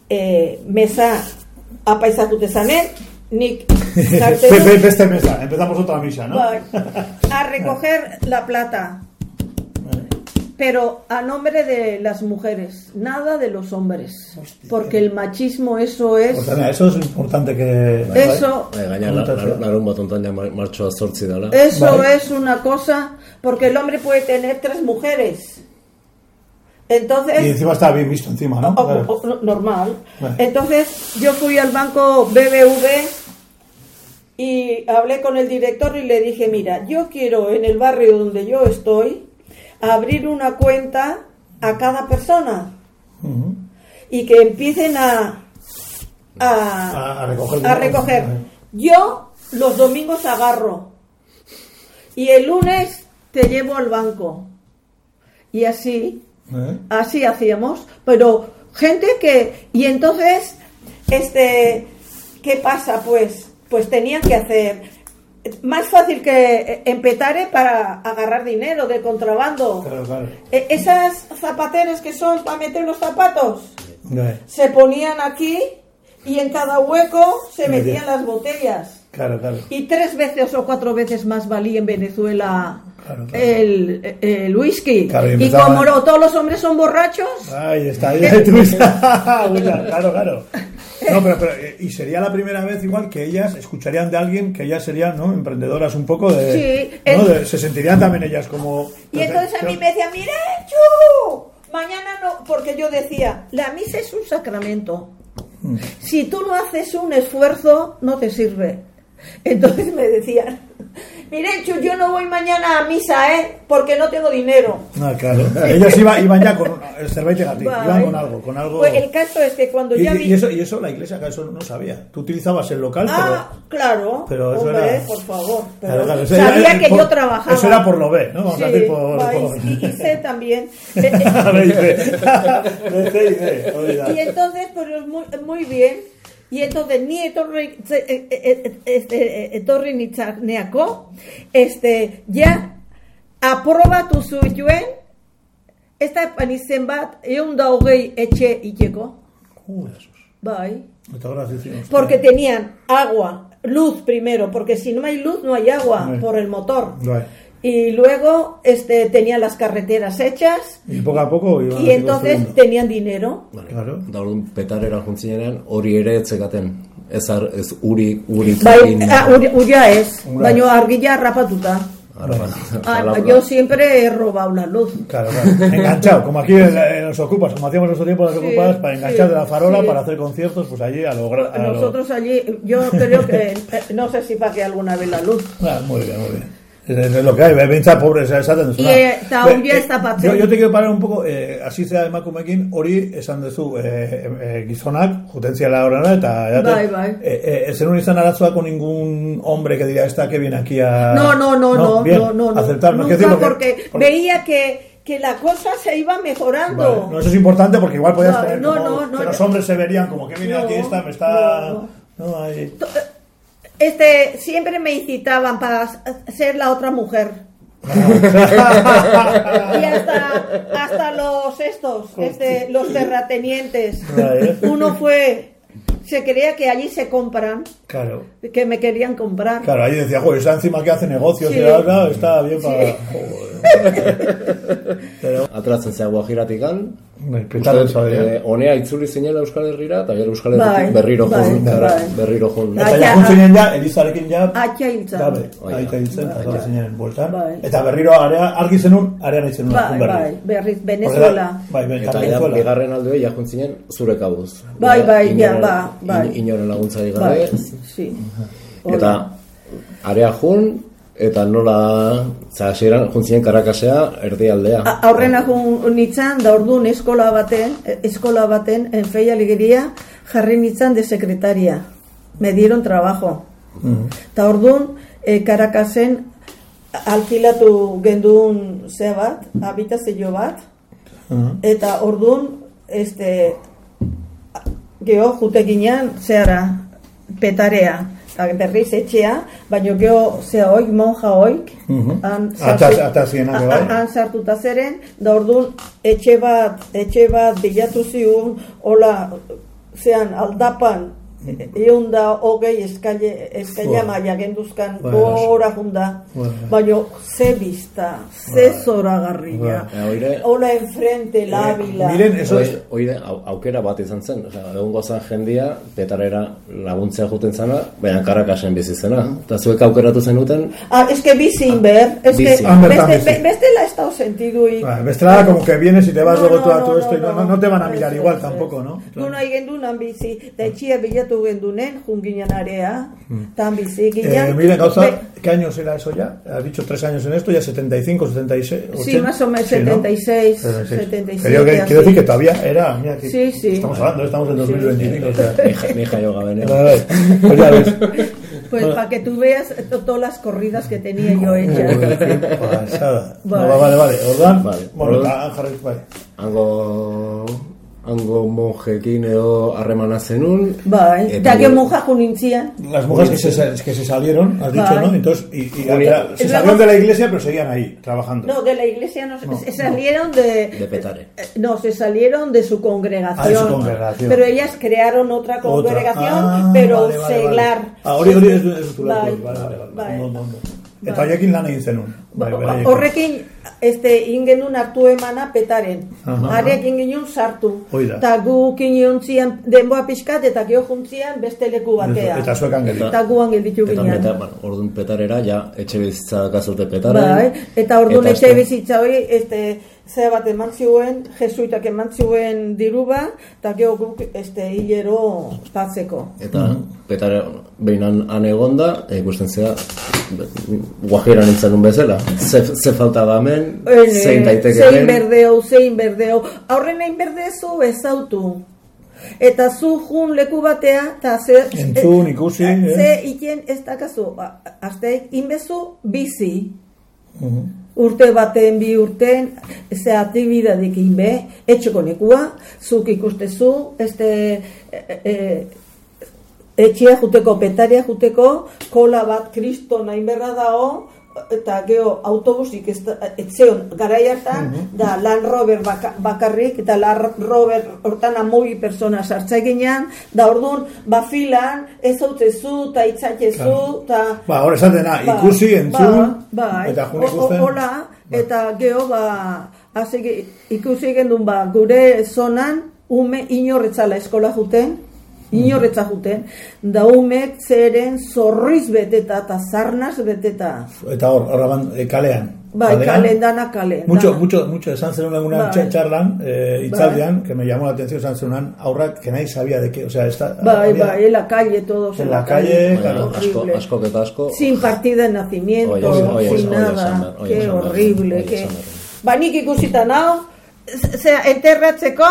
e, meza be- Beste mesa, empezamos otra misa, ¿no? a recoger la plata, pero a nombre de las mujeres, nada de los hombres, porque el machismo eso es, Pues, eso es importante que... eso, eso es una cosa, porque el hombre puede tener tres mujeres, entonces... Y encima está bien visto encima, ¿no? O- Claro. o- o- normal. Vale. Entonces yo fui al banco BBV y hablé con el director y le dije, mira, yo quiero en el barrio donde yo estoy abrir una cuenta a cada persona y que empiecen a, a, A- a recoger a. Yo los domingos agarro y el lunes te llevo al banco. Y así ¿Eh? Así hacíamos, pero gente que y entonces este ¿qué pasa pues? Pues tenían que hacer más fácil que empetare para agarrar dinero de contrabando. Claro, claro. E- Esas zapateras que son para meter los zapatos se ponían aquí y en cada hueco se metían las botellas. Claro, claro. Y tres veces o cuatro veces más valía en Venezuela Claro, claro. El, el whisky. Claro, y y empezaban- como no, todos los hombres son borrachos, Ahí está, ahí está. Claro, claro. No, pero, pero, eh, y sería la primera vez igual que ellas escucharían de alguien que ellas serían, ¿no? Emprendedoras un poco de... Sí, ¿no? es- De- se sentirían también ellas como... Y entonces a mí me decía, mira, Chu, mañana no, porque yo decía, la misa es un sacramento. Mm. Si tú no haces un esfuerzo, no te sirve. Entonces me decían, miren, Chu, yo no voy mañana a misa, ¿eh? Porque no tengo dinero. Ah, claro. Ellas iban, iban ya con el cervete gratis, iban Vale. con algo, con algo... Pues el caso es que cuando y, ya vi... y eso, y eso la iglesia, que eso no sabía. Tú utilizabas el local, Ah, claro. pero eso hombre, era- por favor. pero... pero claro, eso sabía era- que por- yo trabajaba. Eso era por lo B, ¿no? Vamos a Sí, decir por... por- y, y también. C. Olvidad. Y entonces, pues muy, muy bien. Y entonces, ni etorri, eh, este, este, ya, aprobatu zuen, ez da panizen bat, egun da hogei etxe iteko, bai. Porque tenían agua, luz primero, porque si no hay luz no hay agua por el motor. Y luego este, tenían las carreteras hechas Y poco a poco iban y entonces tenían dinero. Claro. Da orduan petarera juntzinean hori ere etzekaten. Ez, ar, ez uri, uri Bai, ah, uri- uria ez, ez. argilla rapatuta. Ah, yo siempre he robado la luz. Claro, claro. Enganchado, como aquí en, en los ocupas, como hacíamos nuestro tiempo en los Sí, ocupas, para enganchar sí, de la farola sí. para hacer conciertos, pues allí a lo a lo- Nosotros allí, yo creo que, eh, no sé si pagué alguna vez la luz. Ah, muy bien, muy bien. Es, es lo que hay, behintzat pobre, esaten duzu. Y, eh, eta ongi ez da batzen. yo, yo te quiero parar un poco, eh, así sea emakumekin, hori esan duzu eh, eh, gizonak, jutentziala horrena, eta... edate, Bai, bai. Eh, eh, ez zenun izan arazoa con ningún hombre que diga esta que viene aquí a... No, no, no, no, bien, no, no, no. aceptar, no, Nunca quiero decir porque, veía que, que la cosa se iba mejorando. Vale, No, eso es importante porque igual podías Vale, tener no, como no, no, que los hombres se verían como que viene No, aquí esta, me está... no, no. No hay... Este, siempre me incitaban para ser la otra mujer. y hasta, hasta los estos, este, los terratenientes. Uno fue, se creía que allí se compran, Claro. que me querían comprar. Claro, ahí decía, joder, está encima que hace negocios Sí. y la verdad está bien para... Joder. Pero, petaren uste, zaudea. Eh, honea itzuli zinela Euskal Herrira, eta gero Euskal Bai, Herritik berriro bai, jun, bai. berriro. Bai. Eta ja juntzinen ja, Elizarekin ja... Atxa hiltzan. Gabe, Bai, aita hiltzen, eta zinen bueltan. Bai. Eta berriro area, argi zenun, area nahi zenun. Bai, bai, berriz, Venezuela. Bai, bai, Eta ja, Venezuela. bigarren aldeoi ja juntzinen zure kabuz. Bai, bai, ja, ba, bai. in- Inoren laguntzari Bai, gabe. sí. Eta area jun, eta nola, za, hasieran juntzinen karakasea erdialdea. Aurrena nintzen, da orduan eskola baten, eh, eskola baten, en feia ligeria, jarri nintzen de sekretaria. Me dieron trabajo. Eta orduan, e, Karakasen alkilatu gendun ze bat, habitazio bat, eta orduan, este, geho, jute ginen, zehara, petarea, eta berriz etxea, baina geho, zea oik, monja oik, Mhm. han han sartuta zeren, da orduan, etxe bat, etxe bat bilatu ziun, hola, zean, aldapan, egun da hogei eskaile, eskaila Ua. maia genduzkan, gora junda, Bai. baina ze bizta, ze zoragarria. Oire- hola enfrente, labila, Miren, eso es... Oide, oide, au- aukera bat izan zen, osea, egun gozan jendia, petarera laguntzea juten zana, baina karakasen bizi zena. Eta zuek aukeratu zenuten, Ah, es que bizi inber, es que Bizi. Han bertan beste, bizi. be- bestela ez da sentiduik. Vale, bestela como que vienes y te vas luego no, tú a no, todo no, esto y no, no, no, no te van a mirar igual tampoco. ¿no? Du nahi gendunan bizi, da etxia bilatu gendunen, junginen area, tan bizi Eh, gauza, Be- ¿qué años era eso ya? Has dicho tres años en esto, ya 75, 76, 80. Sí, más o menos Sí, ¿no? 76, 76. 77, Quiero, que, quiero decir que todavía era, mira, que Sí, sí. estamos hablando, estamos en 2025, o sea. ni, ja- ni jaio gabe neo. Vale, vale. Pues ya ves. Pues para que tú veas to- todas las corridas que tenía yo hechas. Vale. No, vale, vale. Ordan, Vale. bueno, bai. Hango, hango monjekin edo harremana zenun. Bai, Eta que monja junintzien. Las monjas que se, que se salieron, has dicho, Vale. ¿no? Entonces, y, y se salieron de la iglesia, pero seguían ahí, trabajando. No, de la iglesia no, No, se salieron de... De Petare. eh, No, se salieron de su congregación. Ah, de su congregación. Pero ellas crearon otra Otra. congregación, Ah, pero vale, vale, seglar. Vale. Ah, hori hori ez du vale, vale, vale. ondo. Eta hoiekin lan egin zenun. Horrekin, este, ingenun hartu emana petaren. Aha. Harekin ginen sartu. Eta gu kiniontzian denboa pixkat, eta geho juntzian beste leku batea. Eta zuekan geldi. Eta guan gelditu Eta ginen. peta, bueno, orduan petarera, ja, etxe bizitza gazote petaren. Bai, eta orduan Eta etxe bizitza hori, este, ze bat eman ziuen, jesuitak eman ziuen diruba, eta geho guk, este, hilero patzeko. Eta petare behinan han egonda, e, ikusten zera, guajira nintzen bezala. Ze, ze falta da hemen, Ene, zein daiteke zein berdeo, zein berdeo. Aurrena inberdezu ezautu. Eta zu jun leku batea, eta ze... Entzun, ikusi, eh? Ze iken ez dakazu, a- asteik inbezu bizi. Mhm. Urte baten, bi urten, ze aktibidadik inbe, etxeko nekua, zuk ikustezu, este... E, e, etxea juteko, petaria juteko, kola bat kristo nahi berra dao, eta geho autobusik ez da, etzeon garai hartan, da Land Rover baka, bakarrik, eta Land Rover hortan amogi persona sartza ginean, da orduan, ba filan, ez hautzezu, eta itzatezu, eta... Ba, hor esaten da, Ba, ikusi, entzun, ba, bai. eta jun O- o- ikusten. Hola, eta geho, ba, hasi ge- ikusi gendun, ba, gure zonan, ume inorretzala eskola juten, inorretza juten, da umek zeren zorriz beteta eta zarnaz beteta. Eta hor, horraban, e, kalean. Bai, kalen, dana kalen. Mucho, dana. mucho, mucho, esan zen una Bai. charlan, eh, itzaldean, que me llamó la atención, esan zen aurrak, que nadie sabía de qué, o sea, está... Bai, había- bai, en la calle todos. En la calle, claro. asko, horrible. asko eta asko. Sin partida de nacimiento, Oye, oye, sin oye, nada. oye, Qué behar, horrible. oye, que... Ba, nik ikusita nao, zera, enterratzeko,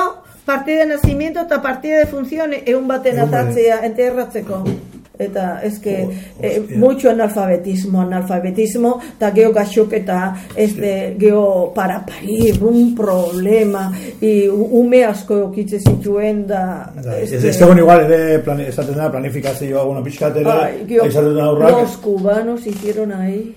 partida de nacimiento eta partida de función egun baten atatzea, enterratzeko. Eta eske Oh, eh, mucho analfabetismo, analfabetismo, eta geo gaxoketa, este, geo para un problema, y ume asko okitze zituen da... Bai, Ez ez egon igual ere plan, esaten da planifikazioa, bueno, pixkat ere, Ay, geo- aizaten da aurrak. los cubanos hicieron ahí,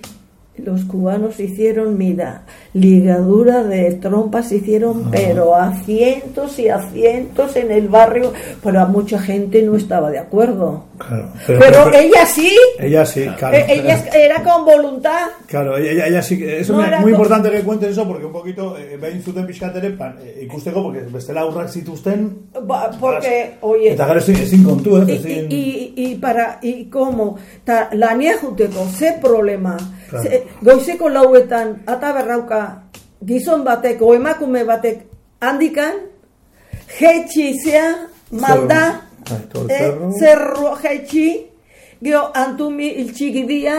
los cubanos hicieron, mira, ligadura de trompas hicieron, pero a cientos y a cientos en el barrio, pero a mucha gente no estaba de acuerdo. Claro, Pero, ella sí, ella sí, claro. eh, ella es- era con voluntad. Claro, ella, ella sí, eso No era muy co- importante que cuentes eso porque un poquito eh, behin zuten pixkat ere plan, eh, ikusteko porque bestela aurrak zituzten Ba- Porque, oye, eta gero ezin, kontu, eh, y, y, y, y para y como ta, lania juteko ze problema Claro. ze, goizeko lauetan ata berrauka gizon batek o emakume batek handikan jetxi zea malda zerro jetxi gero antumi iltxigidia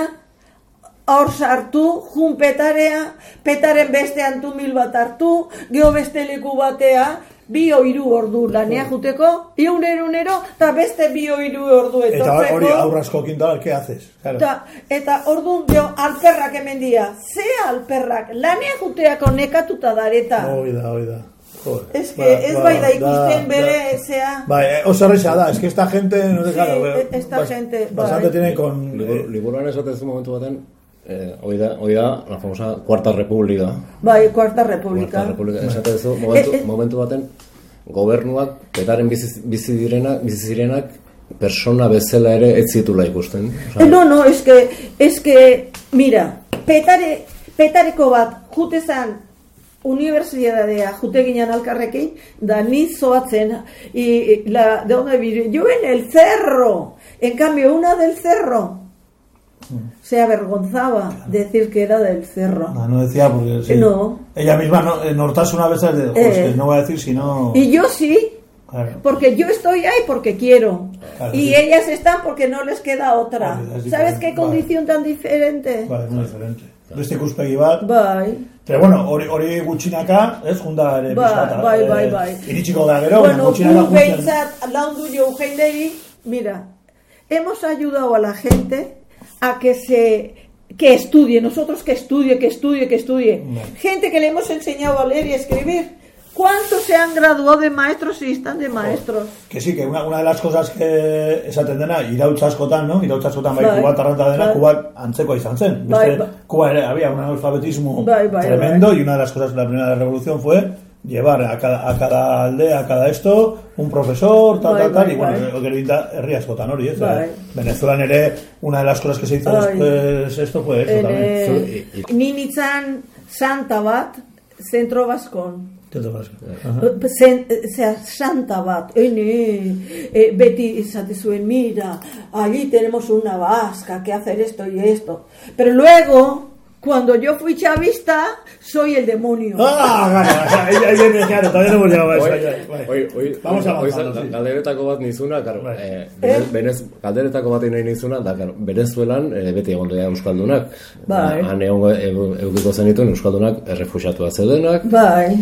hor sartu, jun petarea, petaren beste antumil bat hartu, geho beste leku batea, bi o hiru ordu lanea juteko, iunero unero, eta beste bi o hiru ordu eta etortzeko. hori aurrasko kintal, ¿qué haces? Claro. Eta, eta orduan geho alperrak hemen dia, ze alperrak, lanea juteako nekatuta dareta. Hoi da, hoi da. Joder. Ez que Ba, ez ba, bai da da, ikusten da. bere, zea... Bai, oso erresa da, es que esta gente, no Sí, claro, eh, esta bas- gente, bastante bai. tiene con... Liburu- Liburuan esaten zu momentu baten, eh, hoi da, hoi da, la famosa Cuarta República. Bai, Cuarta Republika. Cuarta República, esaten zu momentu, Eh, eh. momentu baten, gobernuak, petaren bizi, bizi direnak, bizi zirenak, persona bezala ere ez zitula ikusten. Eh, No, no, es que, es que, mira, petare, petareko bat jute zan unibertsitatea jute ginen alkarrekin, da ni zoatzen, y la, de donde vive, yo en el cerro, en cambio una del cerro, se avergonzaba decir que era del cerro. No, no decía porque sí. No. Ella misma no, en Hortas una vez de, Eh. pues, no voy a decir si no... Y yo sí, Claro. porque yo estoy ahí porque quiero. Claro, y sí. ellas están porque no les queda otra. Es ¿Sabes qué condición tan diferente? Vale, muy diferente. Beste ikuspegi bat, Bai. Pero bueno, hori, hori gutxinaka, ez, junda ere Bai, pixkata, bai, eh, bai, bai. Iritsiko da gero, Bueno, gutxinaka gu juntzen. laundu jo jendei, mira, hemos ayudado a la gente a que se que estudie, nosotros que estudie, que estudie, que estudie. Gente que le hemos enseñado a leer y a escribir. ¿Cuántos se han graduado de maestros y están de maestros? Que sí, que una, una de las cosas que esaten dena, irautza askotan, no? Irautza askotan bai, Bai, Kuba tarranta dena, bai. Kuba antzekoa izan zen. Bai, Beste, bai. Kuba ere había un analfabetismo Bai, bai, tremendo bai. y una de las cosas de la primera revolución fue llevar a cada, a cada aldea, a cada esto, un profesor, tal, Bai, tal, tal, bai, y bueno, bai. gero dinta herri askotan hori, ez? Bai. Venezuelan ere, una de las cosas que se hizo Bai. después esto fue eso también. Ene, ninitzan santa bat, zentro baskon. Te tomas. Zen, zera, santa bat, ene, eh, beti zuen, mira, allí tenemos una vasca que hacer esto y esto. Pero luego, cuando yo fui chavista, soy el demonio. Ah, claro, ahí, ahí viene, claro, todavía no hemos llegado a eso. Oi, ahí, ahí, oi, oi, Vamos avanzando. Galderetako bat nizuna, Bai. eh, benez, benez, galderetako bat nahi nizuna, da, karo, Venezuelan eh, beti egon dira Euskaldunak. Bai. Han egongo eu- eukiko zenituen Euskaldunak errefusiatua zeudenak, Bai,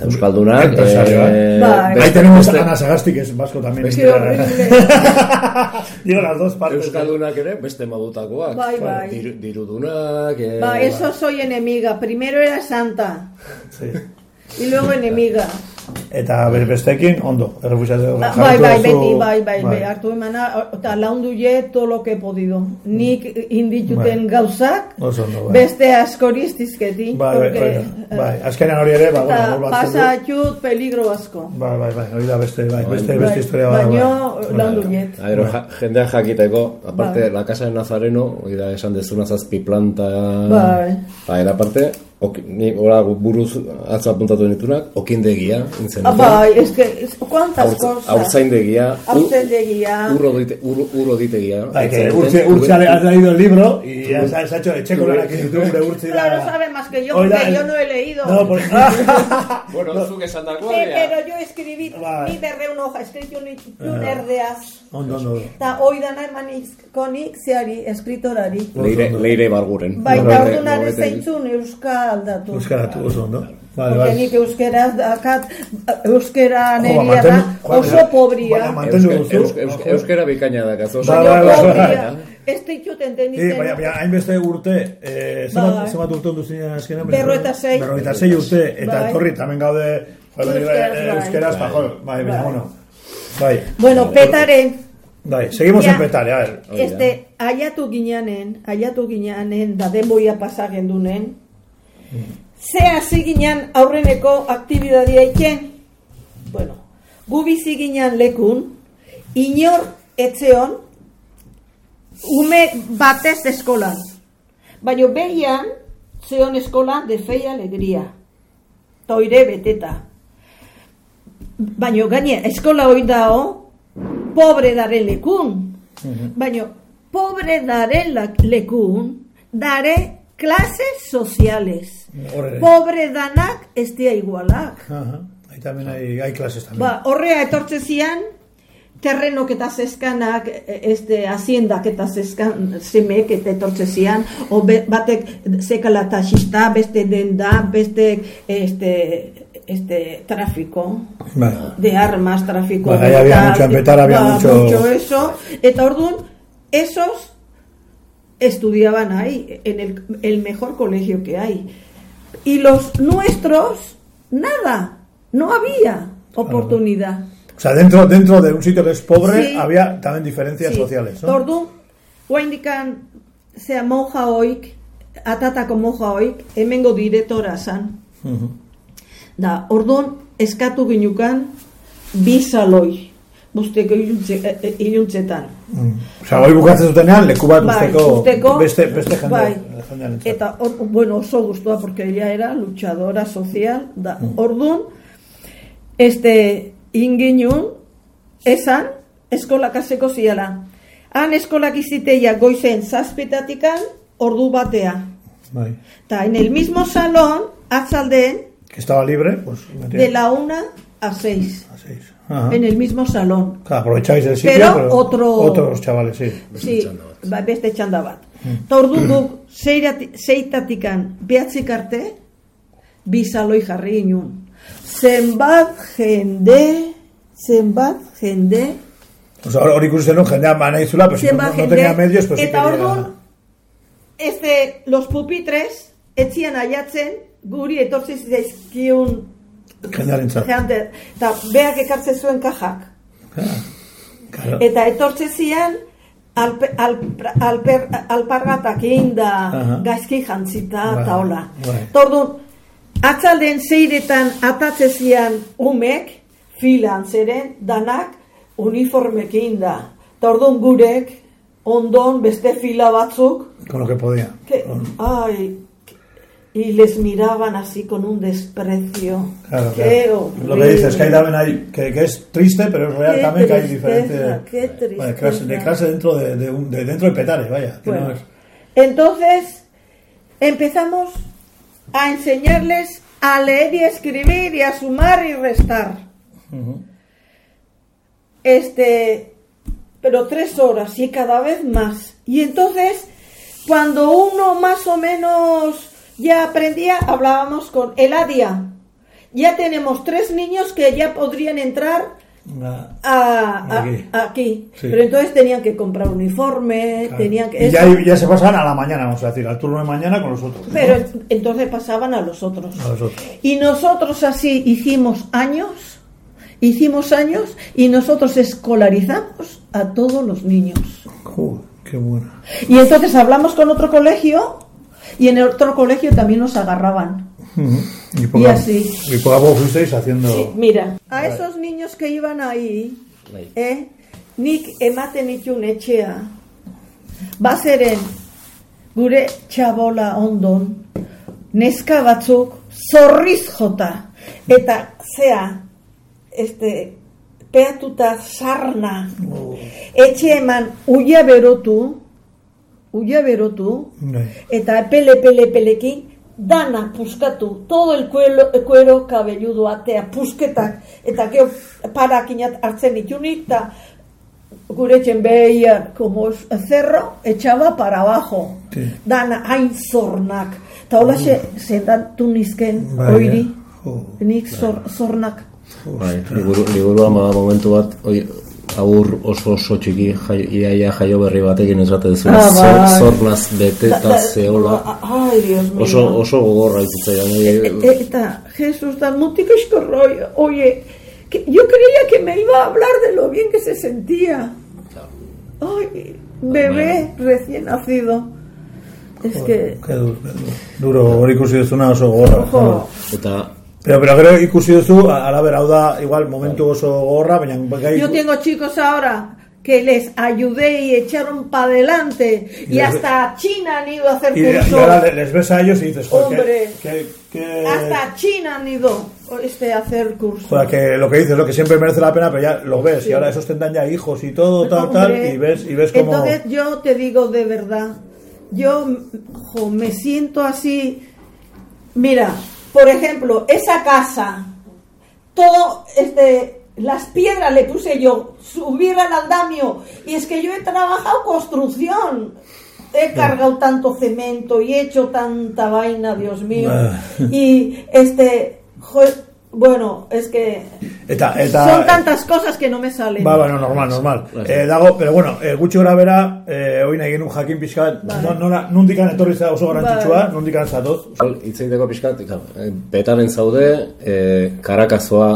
Euskaldunak... Empresarioak. Bai. Ahí beste- tenemos beste- a Ana Sagasti, que es vasco también. horrible. Digo las dos partes. Euskaldunak ere beste modutakoak. Bai, bai. Diru, dirudunak... Eh, Va, eso soy enemiga. Primero era santa Sí. y luego enemiga. Eta bere bestekin, ondo, errefusiatzeko. Ba- Bai, bai, beti, bai, bai, bai, hartu emana, eta laundu je todo lo que podido. Nik indituten Bai. gauzak, Oso ondo, bai. beste askoriz dizketi. Bai, bai, porque, bai, bai, azkenean hori ere, ba, Eta bueno, hor pasa du. txut peligro asko. Bai, bai, bai, hori da beste, bai, beste, Bai, beste historia bai. laundu Bai. jet. Aero, ja, jendeak jakiteko, aparte, Bai. la casa de Nazareno, hori da esan dezuna zazpi planta... Bai. Ba, era parte, ok, ni ora buruz atzo apuntatu ditunak, okindegia, intzen. Ah, bai, es que, es, cuántas cosas. Haurtzaindegia, Haurtzaindegia. urro dite, ur, urro ditegia. Bai, que Intzen, Urtzi, ur- Urtzi ha leído el libro y ya se ha hecho Ur- lanak egin ditu gure Urtzi da. Más que yo, porque el- yo no he leído. No, por... Bueno, zuk esan dagoa, Eh, pero yo escribí, Bai. ni berreun hoja, escribí un, erdeaz. Ondo, ondo. Eta hoi dana emanizkonik zeari, escritorari. Leire, leire barguren. Baita ordunaren nobete- zeintzun euska aldatu. Euskaratu, oso ondo. Vale, vale. nik euskeraz dakat, ba, egia da oso pobria. euskera bikaina da, gazo. Baina ba, ba. pobria. Ez ditut Eh, entenditzen. baina, baina, hainbeste urte, eh, zenbat, Bai. zenbat urte ondu zinean azkenean? Berrogeita sei. Berrogeita sei urte, eta Bai. etorri, tamen gaude, Euskeraz, eh, bai. euskeraz, ba, bai, baina, Bai. bueno. Bai, Bueno, petaren, bai, seguimos Ja. en petare, a ver. este, aiatu gineanen, aiatu gineanen, da denboia pasa gendunen, ze hasi ginean aurreneko aktibidadia iken, bueno, gu bizi ginean lekun, inor etzeon, ume batez eskolan. Baina behian, zeon eskola de fei alegria. Toire beteta. Baina gaine, eskola hoi dao, pobre daren lekun. Baina, pobre daren la- lekun, dare clases sociales. Horre. Pobre danak ez dira igualak. Ajá. Ahí también hay, hay clases también. Ba, horrea etortze zian, terrenok eta zeskanak, e, este, haziendak eta zeskan, zemek eta etortze zian, o be, batek zekala taxista, beste denda, beste este, este, trafiko, Bai. de armas, tráfico Bai, de había tal, mucho, había ba, mucho- eso, eta orduan, esos estudiaban ahí, en el, el mejor colegio que hay. Y los nuestros, nada, no había oportunidad. O sea, dentro, dentro de un sitio que es pobre, Sí. había también diferencias Sí. sociales, ¿no? Orduan, guaindikan, zea monja hoik, atatako monja hoik, hemengo direktora zan. Ujú. Da, orduan, eskatu ginukan, bi saloi, busteko e, e, iluntzetan. Mm. O sea, hoi bukatzen zutenean, leku bat Bai, usteko, beste, beste jende, bai. Eta, or, bueno, oso gustua, porque ella era luchadora social, da, orduan, este, inginun, esan, eskolak haseko ziala. Han eskolak iziteia goizen zazpitatikan, ordu batea. Bai. Ta, en el mismo salón, atzaldeen, Que estaba libre, pues... metía de la una a seis, a seis. Ajá. en el mismo salón. Claro, aprovecháis el sitio, Pero pero, otro- otros chavales, sí. Sí, beste txanda bat. Ta orduan guk seirati- seitatikan behatzik arte, bi saloi jarri inun. Zenbat jende, zenbat jende, O sea, hori ikusten no, jendea manaizula, pero si no, no jende. tenía medios, pues Eta orduan, este, los pupitres, etzian aiatzen, guri etortzi zaizkiun Jendearentzat. jende, eta beak ekartzen zuen kajak. Claro. Eta etortze zian, alpe, alp, alper, alpargatak egin da Aha. gaizki jantzita eta hola. Tordun, atzalden zeiretan atatze zian umek, filan zeren, danak uniformek egin da. Tordun gurek, ondon beste fila batzuk, Con lo que podía. que, ay, y les miraban así con un desprecio. Claro, claro. Lo que dices, que hay también hay, que, que es triste, pero es real Qué también que hay tristeza, diferentes... qué tristeza. Bueno, clase, de clase dentro de, de, un- de dentro de Petare, vaya. Bueno, no es- entonces empezamos a enseñarles a leer y escribir y a sumar y restar. Este, pero tres horas y cada vez más. Y entonces, cuando uno más o menos ya aprendía, hablábamos con Eladia. Ya tenemos tres niños que ya podrían entrar a, a- Aquí. aquí. Sí. Pero entonces tenían que comprar uniforme, claro. tenían que... Y ya, ya se pasan a la mañana, vamos a decir, al turno de mañana con los otros. ¿no? Pero entonces pasaban a los otros. A los otros. Y nosotros así hicimos años, hicimos años y nosotros escolarizamos a todos los niños. Joder, qué bueno. Y entonces hablamos con otro colegio y en el otro colegio también nos agarraban. Ujú. Y, Y poco a- así. Y poco a poco fuisteis haciendo... Sí, mira, a esos niños que iban ahí, eh, nik ematen nituen etxea, bazeren gure txabola ondon, neska batzuk zorriz jota, eta zea, este, peatuta sarna, etxe eman uia berotu, uia berotu, Bai. eta pele pele pelekin dana puskatu, todo el cuero, el cuero cabelludo atea pusketak, eta gero parakinat hartzen ditunik, eta guretzen behia, como cerro, echaba para abajo. Sí. Dana hain zornak. Eta hola xe, zendatu nizken, Bai, oiri. nik zor, zornak. Bai, liburu, liburuan bada momentu bat, oi, aur oso oso txiki, jai, iaia jaio berri batekin esate duzu, Ah, zor, bai. zornaz beteta zeola, Ai, Dios mío. oso, oso gogorra izitzaidan. E- Eta Jesús dan mutik eskorroi, oye, que yo creía que me iba a hablar de lo bien que se sentía. Ay, bebé recién nacido. Es que, duro, duro. Hori ikusi duzuna oso gogorra. Eta, Pero, pero gero ikusi duzu, alaber, hau da, igual, momentu oso gogorra, baina gai... yo tengo chicos ahora que les ayudé y echaron para adelante y Y- hasta China han ido a hacer Y, y cursos. ahora le- les ves a ellos y dices, joder, Hombre. que, que, que- Hasta China han ido este, a hacer cursos. joder, que lo que dices, lo que siempre merece la pena, pero ya lo ves, y ahora esos tendrán ya hijos y todo, tal, tal, Hombre, y ves, y ves como... Entonces yo te digo de verdad, yo jo, me siento así. Mira, por ejemplo, esa casa, todo este, las piedras le puse yo, subir al andamio, y es que yo he trabajado construcción. He cargado tanto cemento y he hecho tanta vaina, Dios mío. Ah. Y este, bueno, es que Eta, eta, son tantas cosas que no me salen. Ba, bueno, normal, normal. Eh, dago, pero bueno, eh, gutxi gora bera, eh, oin egin un jakin pixka bat, no, nora, nundikan etorri za oso garrantzitsua, Bai. nundikan zatoz. hitz egiteko pixkat, claro, eh, betaren zaude, e, karakazoa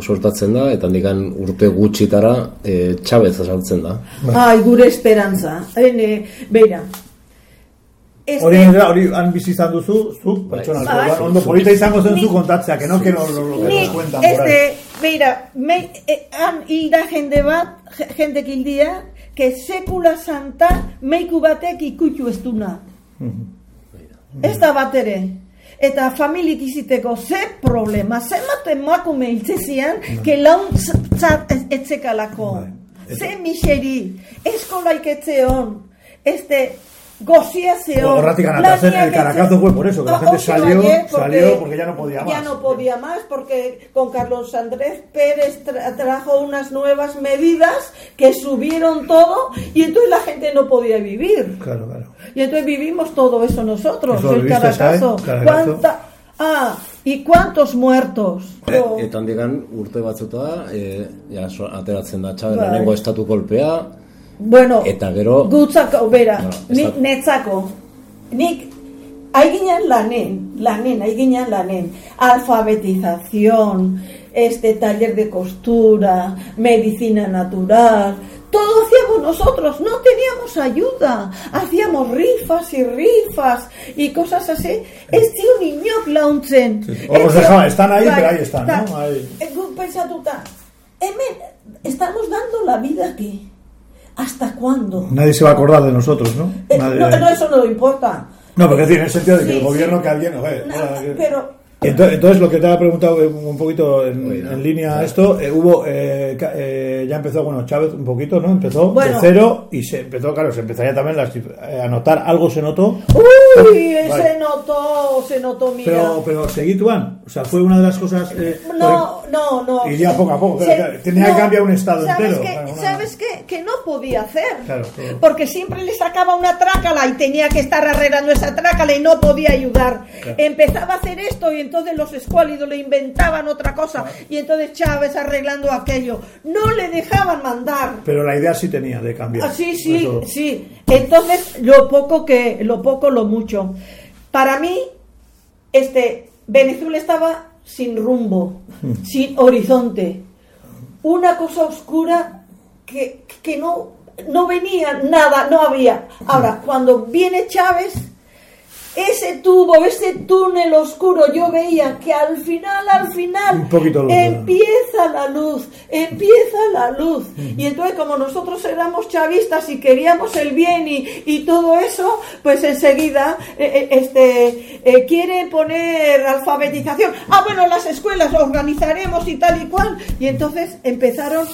sortatzen da, eta handikan urte gutxitara e, txabez azaltzen da. Ai, gure esperantza. Ene, beira. Hori gainera, hori han bizi izan duzu, zuk, pertsonal, Bai. orduan ondo polita izango zen zu kontatzea, que no, que no, lo, lo que Nik, nos cuentan por ahí. este, beira, me, eh, han ira jende bat, je- jende kildia, que sekula santa meiku batek ikutu ez duna. Ez da bat ere. Eta familik iziteko ze problema, ze mate emakume hiltzezian, que launtzat etzekalako. Bai. Ze miseri, eskolaik etzeon, este, anatazen, lanian el caracazo fue por eso, que la gente salió, baiet, salió porque ya no podía Ya más. no podía más porque con Carlos Andrés Pérez tra- trajo unas nuevas medidas que subieron todo y entonces la gente no podía vivir. Claro, claro. Y entonces vivimos todo eso nosotros, Eso el caracazo. ¿Cuánta- Ah, ¿y cuántos muertos? Oh, Eta handikan urte batzuta, e, ja, so, ateratzen da txabe, Bai. estatu kolpea, bueno, eta gero... gutzako, bera, No, nik netzako, nik aiginan lanen, lanen, aiginan lanen, alfabetización, este taller de costura, medicina natural, todo hacíamos nosotros, no teníamos ayuda, hacíamos rifas y rifas y cosas así. Ez zion inok launtzen. Sí, os zion- dejaba, están ahí, pero ahí están, ¿no? Ahí. eh, pensatuta, estamos dando la vida aquí. ¿Hasta cuándo? Nadie se va a acordar de nosotros, ¿no? Eh, Nadie- no, no, eso no importa. No, porque en el sentido de que Sí, el gobierno sí. que alguien... pero Entonces, entonces, lo que te había preguntado eh, un poquito en, en línea a esto, eh, hubo, eh, eh, ya empezó, bueno, Chávez un poquito, ¿no? Empezó Bueno. de cero y se empezó, claro, se empezaría también las, eh, a notar, algo se notó, Uy, Vale. se notó, se notó, mira. pero, pero seguí Tuan, o sea, fue una de las cosas... eh, no, no, no. Iría poco a poco, Se- claro, tenía que cambiar un estado ¿sabes entero, qué? claro, una- ¿Sabes qué? Que no podía hacer. Claro, claro. Porque siempre le sacaba una trácala y tenía que estar arreglando esa trácala y no podía ayudar. Empezaba a hacer esto y entonces los escuálidos le inventaban otra cosa y entonces Chávez arreglando aquello. No le dejaban mandar. Pero la idea sí tenía de cambiar. Ah, sí, sí, Eso- sí. Entonces, lo poco que, lo poco, lo mucho. Para mí, este, Venezuela estaba sin rumbo, sin horizonte. Una cosa oscura que, que no, no venía nada, no había. Ahora, cuando viene Chávez, ese tubo, ese túnel oscuro, yo veía que al final, al final, luz, empieza la luz, empieza la luz. Y entonces, como nosotros éramos chavistas y queríamos el bien y, y todo eso, pues enseguida eh, eh, este eh, quiere poner alfabetización. Ah, bueno, las escuelas organizaremos y tal y cual. Y entonces empezaron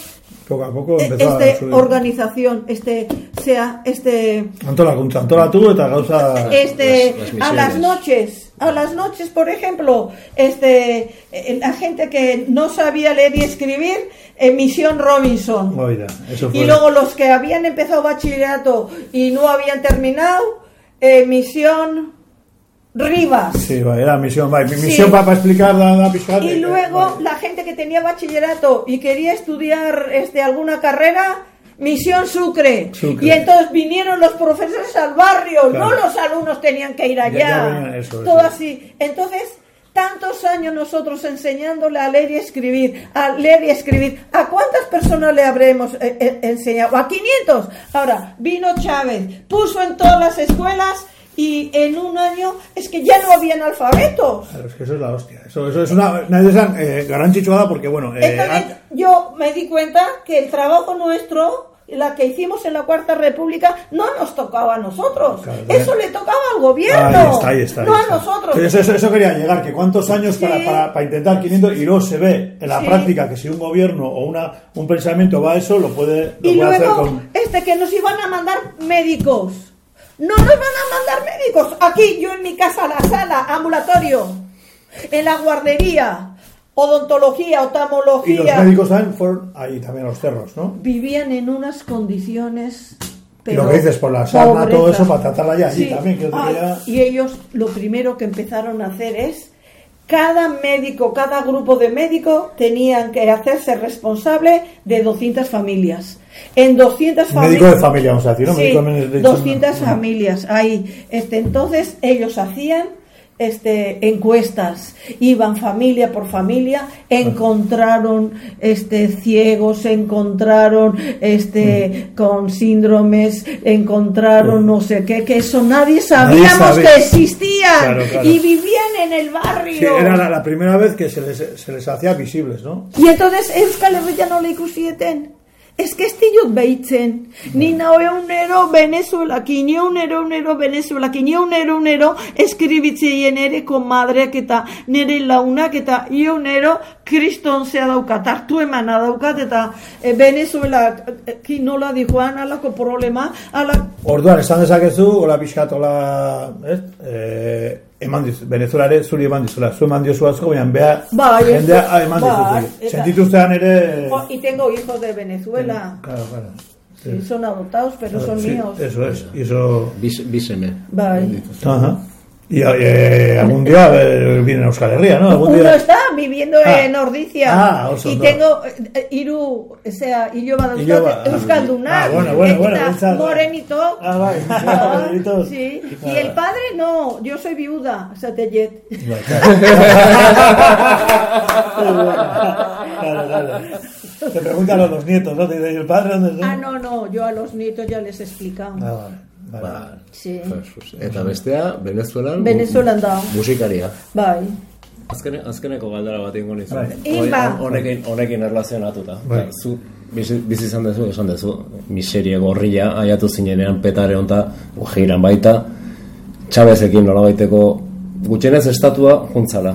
Poco a poco eh, empezó a este subir. organización, este sea este Antola, kuntza, antola eta gauza... este las- las a las noches a las noches por ejemplo este eh, la gente que no sabía leer y escribir en misión Robinson. Oida, eso fue... y luego los que habían empezado bachillerato y no habían terminado eh, misión Rivas. Sí, era misión, bai, mi Sí. misión para explicar da, da pizkat, Y luego bai. la gente que tenía bachillerato y quería estudiar este alguna carrera, Misión Sucre. Sucre. Y entonces vinieron los profesores al barrio, Claro. no los alumnos tenían que ir allá. eso, Todo eso. así. Entonces, tantos años nosotros enseñándole a leer y escribir, a leer y escribir. ¿A cuántas personas le habremos eh, eh, enseñado? A 500. Ahora, vino Chávez, puso en todas las escuelas y en un año es que ya no habían alfabetos. Claro, es que eso es la hostia. Eso, eso es una, eh, garantzitsua porque, bueno, eh, Entonces, yo me di cuenta que el trabajo nuestro, la que hicimos en la Cuarta República, no nos tocaba a nosotros. Claro, Eso le tocaba al gobierno. Ahí está, ahí está. ahí no está. a nosotros. Eso, eso, eso quería llegar, que cuántos años Sí. para, para, para intentar 500 y luego se ve en la Sí. práctica que si un gobierno o una, un pensamiento va a eso, lo puede, lo y puede hacer luego, con... este que nos iban a mandar médicos. No nos van a mandar médicos. Aquí, yo en mi casa, la sala, ambulatorio, en la guardería, odontología, Y los médicos también fueron ahí también a los cerros, ¿no? Vivían en unas condiciones. y lo que dices por la sarna, todo eso, para tratarla ya allí Sí. también. Que Ay, ya... Y ellos lo primero que empezaron a hacer es, cada médico, cada grupo de médicos tenían que hacerse responsable de 200 familias. En 200 Médico familias... de familia, vamos a decir, ¿no? Sí, Médico de- de- 200 no. familias ahí. Este, entonces ellos hacían este, encuestas, iban familia por familia, encontraron este, ciegos, encontraron este, con síndromes, encontraron no sé qué, que eso nadie sabíamos sabía. que existían Claro, claro. y vivían en el barrio. Sí, era la, la primera vez que se les, se les hacía visibles, ¿no? Y entonces Euskal Herria nola ikusieten? Ez que ez diot behitzen. Ni nao eunero Venezuelaki, ni eunero eunero Venezuelaki, ni eunero eunero eskribitzeien ere komadreak eta nere launak eta eunero kriston zea daukat, hartu emana daukat eta e, Venezuelaki nola dijoan alako problema, ala Orduan, esan dezakezu, hola pixkat, hola, ez? Eh, eman dizu, Venezuela ere zuri eman dizula, zu eman diozu asko, baina beha, Bai, jendea ah, eman bai, dizu. eta- Sentituztean ere... Oh, y tengo hijos de Venezuela. Claro, claro. Sí, son adoptados, pero son Sí, míos. Eso es, y eso... Bis, biseme. Bai. Ajá. Y eh, algún día eh, viene a Euskal Herria, ¿no? Algún Uno día... está viviendo Ah. en Ordizia Ah, oso y ondo. tengo eh, hiru, o sea, iloba dauzkat ah, Euskaldunak. ah, bueno, bueno, bueno, Eta behintzat, morenito. Ah, bai, Ah, morenitos. sí. Ah. Y el padre no, yo soy viuda, Satellet. Claro, claro. Te preguntan a los nietos, ¿no? Te dicen, ¿y el padre dónde está? Ah, no, no, yo a los nietos ya les he explicado. Ah, vale, vale. Ba, Sí. Jesus. Eta bestea, Venezuelan... Venezuelan da. Musikaria. Bai. Azkene, azkeneko galdera bat ingo nizu. Bai. Inba. Honekin, honekin erlazionatuta. Bai. Eta Zu, bizi, bizi izan dezu, esan dezu, miserie gorria, aiatu zinenean petare honta, ujeiran baita, Txabezekin nola baiteko gutxenez estatua juntzala.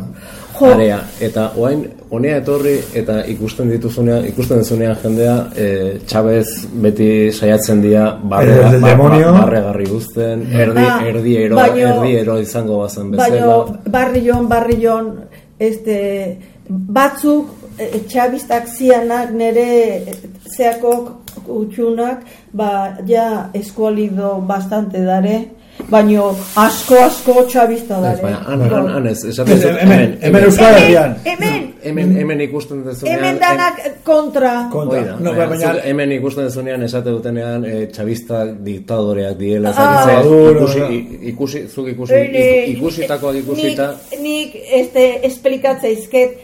Jo. Area, eta oain, honea etorri eta ikusten dituzunean, ikusten dezunean jendea, e, Txabez beti saiatzen dira barre, El del ba- ba- demonio. barregarri uzten, erdi, Ah, erdi ero, baino- erdi ero izango bazen bezala. Baina barrion, este, batzuk eh, txabistak zianak nere eh, zeakok utxunak, ba, ja eskualido bastante dare, baino asko asko txabista Ez, dare. baina, han, han, han ez, esaten Hemen, dut, hemen, hemen Euskal Herrian. Hemen, hemen, hemen ikusten dezunean... hemen danak kontra. Kontra. Da, No, baina, hemen ikusten dezunean esate dutenean e, txabistak diktadoreak diela, Ah. ikusi, da. ikusi, zuk ikusi, Eh, ni- ikusitakoak ikusita, Nik, nik este, esplikatzeizket,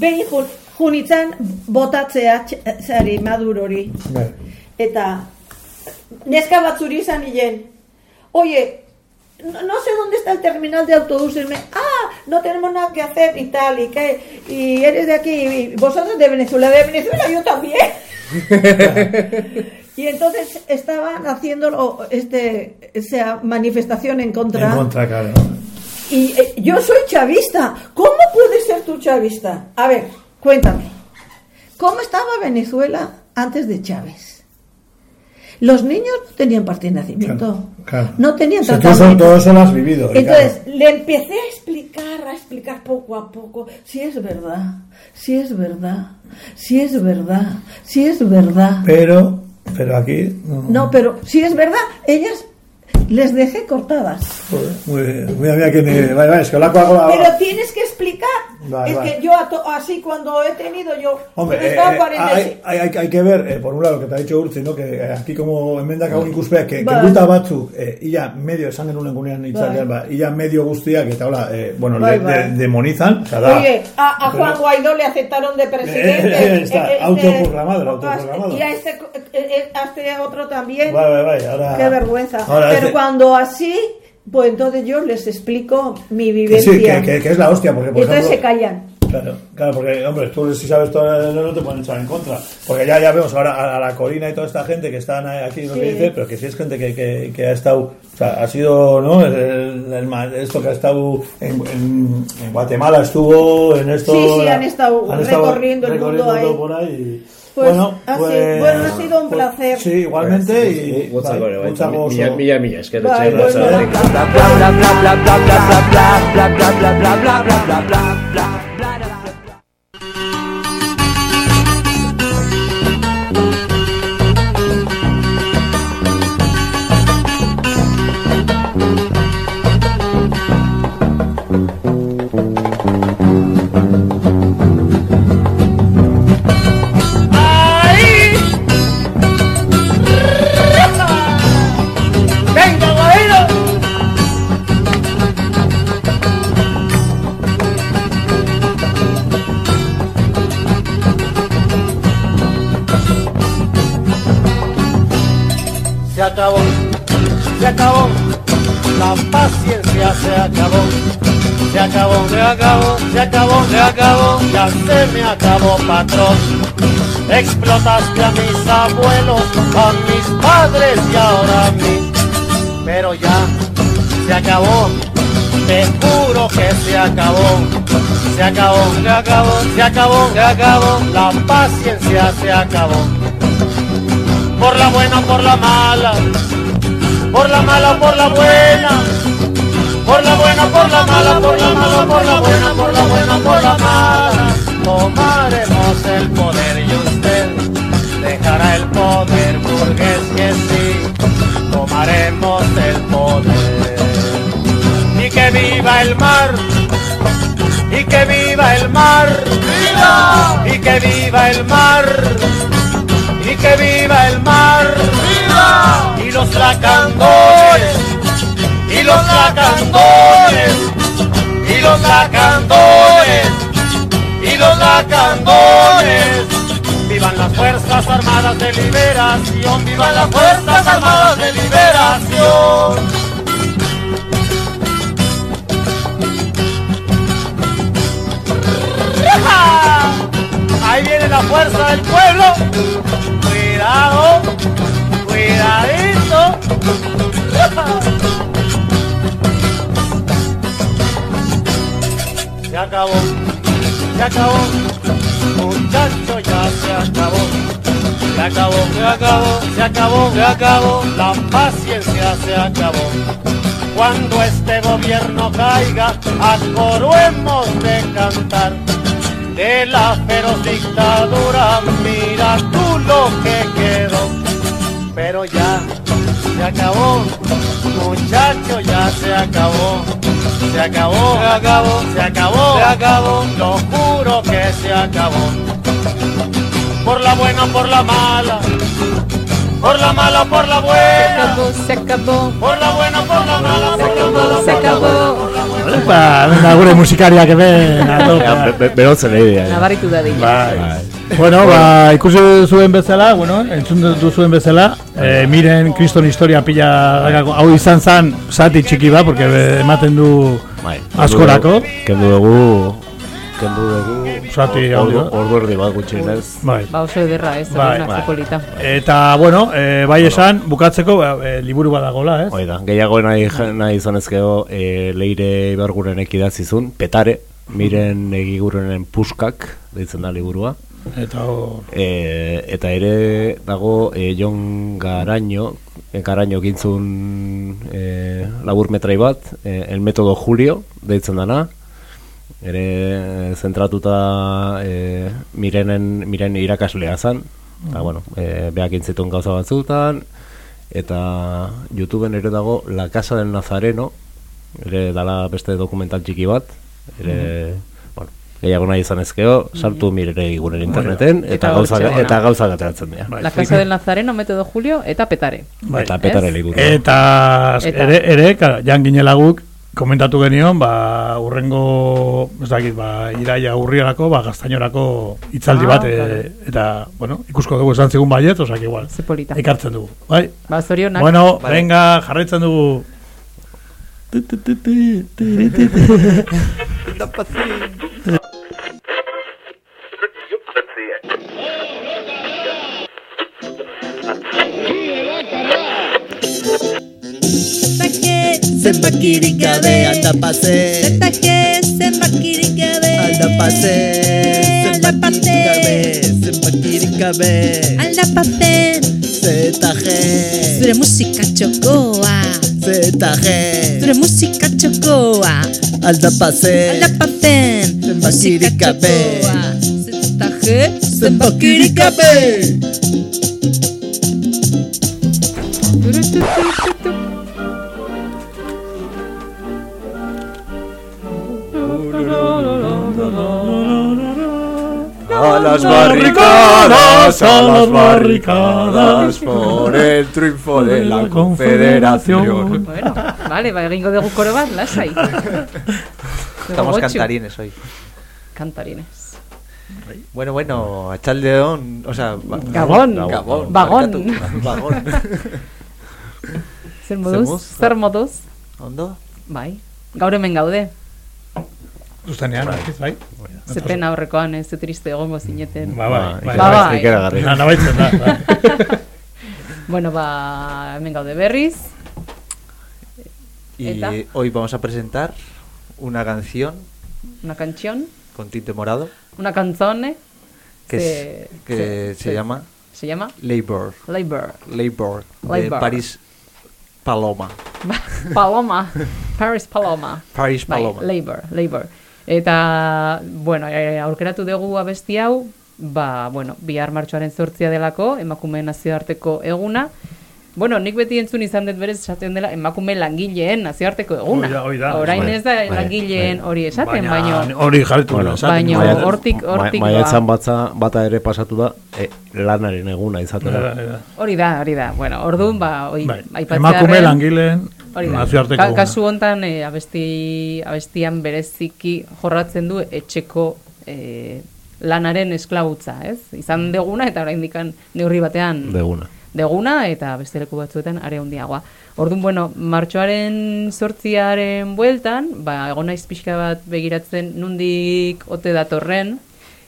behin jun, junitzen botatzea tx- zari madurori. Bai. Eta neska batzuri izan hilen, oye, no, no sé dónde está el terminal de autobuses. Me, ah, no tenemos nada que hacer y tal, y que, y eres de aquí, y vosotros de Venezuela, de Venezuela yo también. y entonces estaban haciendo este, esa manifestación en contra. En contra, claro. Y eh, yo soy chavista. ¿Cómo puedes ser tú chavista? A ver, cuéntame. ¿Cómo estaba Venezuela antes de Chávez? Los niños no tenían parte de nacimiento. Claro, claro. No tenían O sea, tú tratamiento. eso- todo eso lo has vivido. Entonces, le empecé a explicar, a explicar poco a poco, si es verdad, si es verdad, si es verdad, si es verdad. Pero, pero aquí... No, No, pero si es verdad, ellas Les dejé cortadas. Joder, Muy, muy que. Pero tienes que explicar. Vale, es vale. que yo así cuando he tenido yo... Hombre, eh, eh, 46. hay, hay, hay que ver, eh, por un lado, lo que te ha dicho Urtzi, ¿no? que eh, aquí como enmendak hau ikuspeak, que, que guta batzuk, eh, ia medio esan genuen gunean itzaldean, ba, ia medio guztiak, eta hola, eh, bueno, Bai, le, bai. de, demonizan, o sea, da, Oye, a, a Juan Pero- Guaidó le aceptaron de presidente. Eh, eh, está, autoproclamado, autoproclamado. Y a este, a este otro también. Qué vergüenza. Ahora, Pero este- cuando así, pues entonces yo les explico mi vivencia. sí, que, que, que es la hostia, porque, por entonces se ejemplo... callan. Claro, claro, porque, hombre, tú si sabes todo, no, no te pueden echar en contra. Porque ya, ya vemos ahora a, la Corina y toda esta gente que están aquí, que Sí. dice, pero que sí es gente que, que, que ha estado, o sea, ha sido, ¿no? El, el- el esto que ha estado en, en, en Guatemala, estuvo en esto. Sí, sí, han estado recorriendo el mundo recorriendo ahí. por ahí. y- Pues, bueno, ha pues, sido- bueno, ha sido un pues, placer. Sí, igualmente. y, bla bla bla bla bla bla bla bla bla bla bla bla bla bla bla bla bla bla patrón. Explotaste a mis abuelos, a mis padres y ahora a mí, pero ya se acabó, te juro que se acabó, se acabó, se acabó, se acabó, se acabó, la paciencia se acabó. Por la buena, por la mala, por la mala, por la buena, por la buena, por la mala, por la mala, por la buena, por la buena, por la mala. Tomaremos el poder y usted dejará el poder, burgués que sí, tomaremos el poder. Y que viva el mar, y que viva el mar, ¡Viva! y que viva el mar y que viva el mar, ¡Viva! y los lacandones, y los lacandones, y los lacandones, los lacandones. Vivan las Fuerzas Armadas de Liberación, vivan las Fuerzas Armadas de Liberación. Ahí viene la fuerza del pueblo. Cuidado, cuidadito. Se acabó, se acabó. Muchacho, ya se acabó. Se acabó, se acabó, se acabó, se acabó. La paciencia se acabó. Cuando este gobierno caiga, a de cantar de la feroz dictadura, mira tú lo que quedó. Pero ya se acabó, muchacho, ya se acabó. Se acabó, se acabó, se acabó, se acabó. Lo juro que se acabó. Por la buena, por la mala. Por la mala, por la Se buena. acabó, se acabó. Por la buena, por la mala, Se acabó, se acabó. por la buena. Ba, venga, gure musikariak hemen Ja, atopa. be- be- Berotzen ari dira. Nabaritu da dira. Bai. Bueno, ba, ikusi zuen bezala, bueno, entzun duzuen bezala, eh, miren kriston historia pila, hau izan zan zati txiki ba, porque ematen du Bai. askorako. Kendu dugu, kendu dugu, Zati, audio. ordu erdi bat gutxienez. Bai. Ba oso ederra, ez, Bai, hori bai. polita. Eta, bueno, eh, bai esan, bukatzeko, eh, liburu badagola, ez? Hoi da, gehiago nahi, nahi izanezkeo e, leire ibargurenek idazizun, petare, miren egigurenen puskak, deitzen da liburua. Eta, hor, E, eta ere dago e, Jon Garaño, e, Garaño gintzun e, labur metrai bat, e, el metodo Julio, deitzen dana, ere zentratuta e, mirenen, miren irakaslea zan, eta bueno, e, beak intzitun gauza batzutan, eta YouTubeen ere dago La Casa del Nazareno, ere dala beste dokumental txiki bat, ere, bueno, gehiago nahi izan ezkeo, sartu mirere igunen interneten, Eta eta gauza, eta gauza ateratzen dira. Bai, La Casa del Nazareno, Método Julio, eta Petare. Eta petare liburu. Eta, ere, ere, jan ginela guk, komentatu genion, ba, urrengo, ez dakit, ba, iraia urriarako, ba, gaztainorako hitzaldi Ah, bat, claro. e, eta, bueno, ikusko dugu esan zigun baiet, osak igual, Ze polita. ekartzen dugu, bai? Ba, zorionak. Bueno, Vale. venga, jarraitzen dugu. zenbakirikabe aldapase Zetake zenbakirikabe aldapase Zenbakirikabe zenbakirikabe aldapase Zetaje Zure musika txokoa Zetaje Zure musika txokoa Aldapase Aldapasen Zenbakirikabe Zetaje Zenbakirikabe Zenbakirikabe A las barricadas, a las barricadas, por el triunfo de la confederación. Bueno, vale, ba, egingo dugu koro bat, lasai. Estamos cantarines hoy. Cantarines. Bueno, bueno, Achaldeón, o sea, Gabón. Barkatu, Bagón. Zer moduz? moduz? Zer moduz? Ondo? Bai. Gaur hemen gaude. Zuzenean, bai? Ze pena horrekoan ez ze triste egongo zineten. Ba, bai, bai. Ba, bai. Na, nabaitzen da, bai. Bueno, ba, hemen gaude berriz. Y Eta? hoy vamos a presentar una canción Una canción, con tinte morado una canzone. que, se- es- que se, se- llama Se llama Labor. Labor. Labor. De Labor. Paris Paloma. Paloma. Paris Paloma. Paris Bai, Paloma. labor, labor. Eta, bueno, e, aurkeratu dugu abesti hau, ba, bueno, bihar martxoaren zortzia delako, emakume nazioarteko eguna. Bueno, nik beti entzun izan dut berez esaten dela emakume langileen nazioarteko eguna. Hoi da, hoi da. Orain Bai, ez da bai, langileen bai. hori esaten, Baina baino... hori jarritu Bueno, esaten. baino hortik, hortik Maiatzan batza, bata ere pasatu da, e, lanaren eguna izaten da. Hori da, hori da. Bueno, orduan, ba, hoi, Bai. Emakume langileen Hori da. Ka- kasu hontan e, abesti, abestian bereziki jorratzen du etxeko e, lanaren esklabutza, ez? Izan deguna eta oraindikan neurri batean Deguna. deguna eta beste leku batzuetan are handiagoa. Orduan, bueno, martxoaren sortziaren bueltan, ba, egon naiz pixka bat begiratzen nundik ote datorren,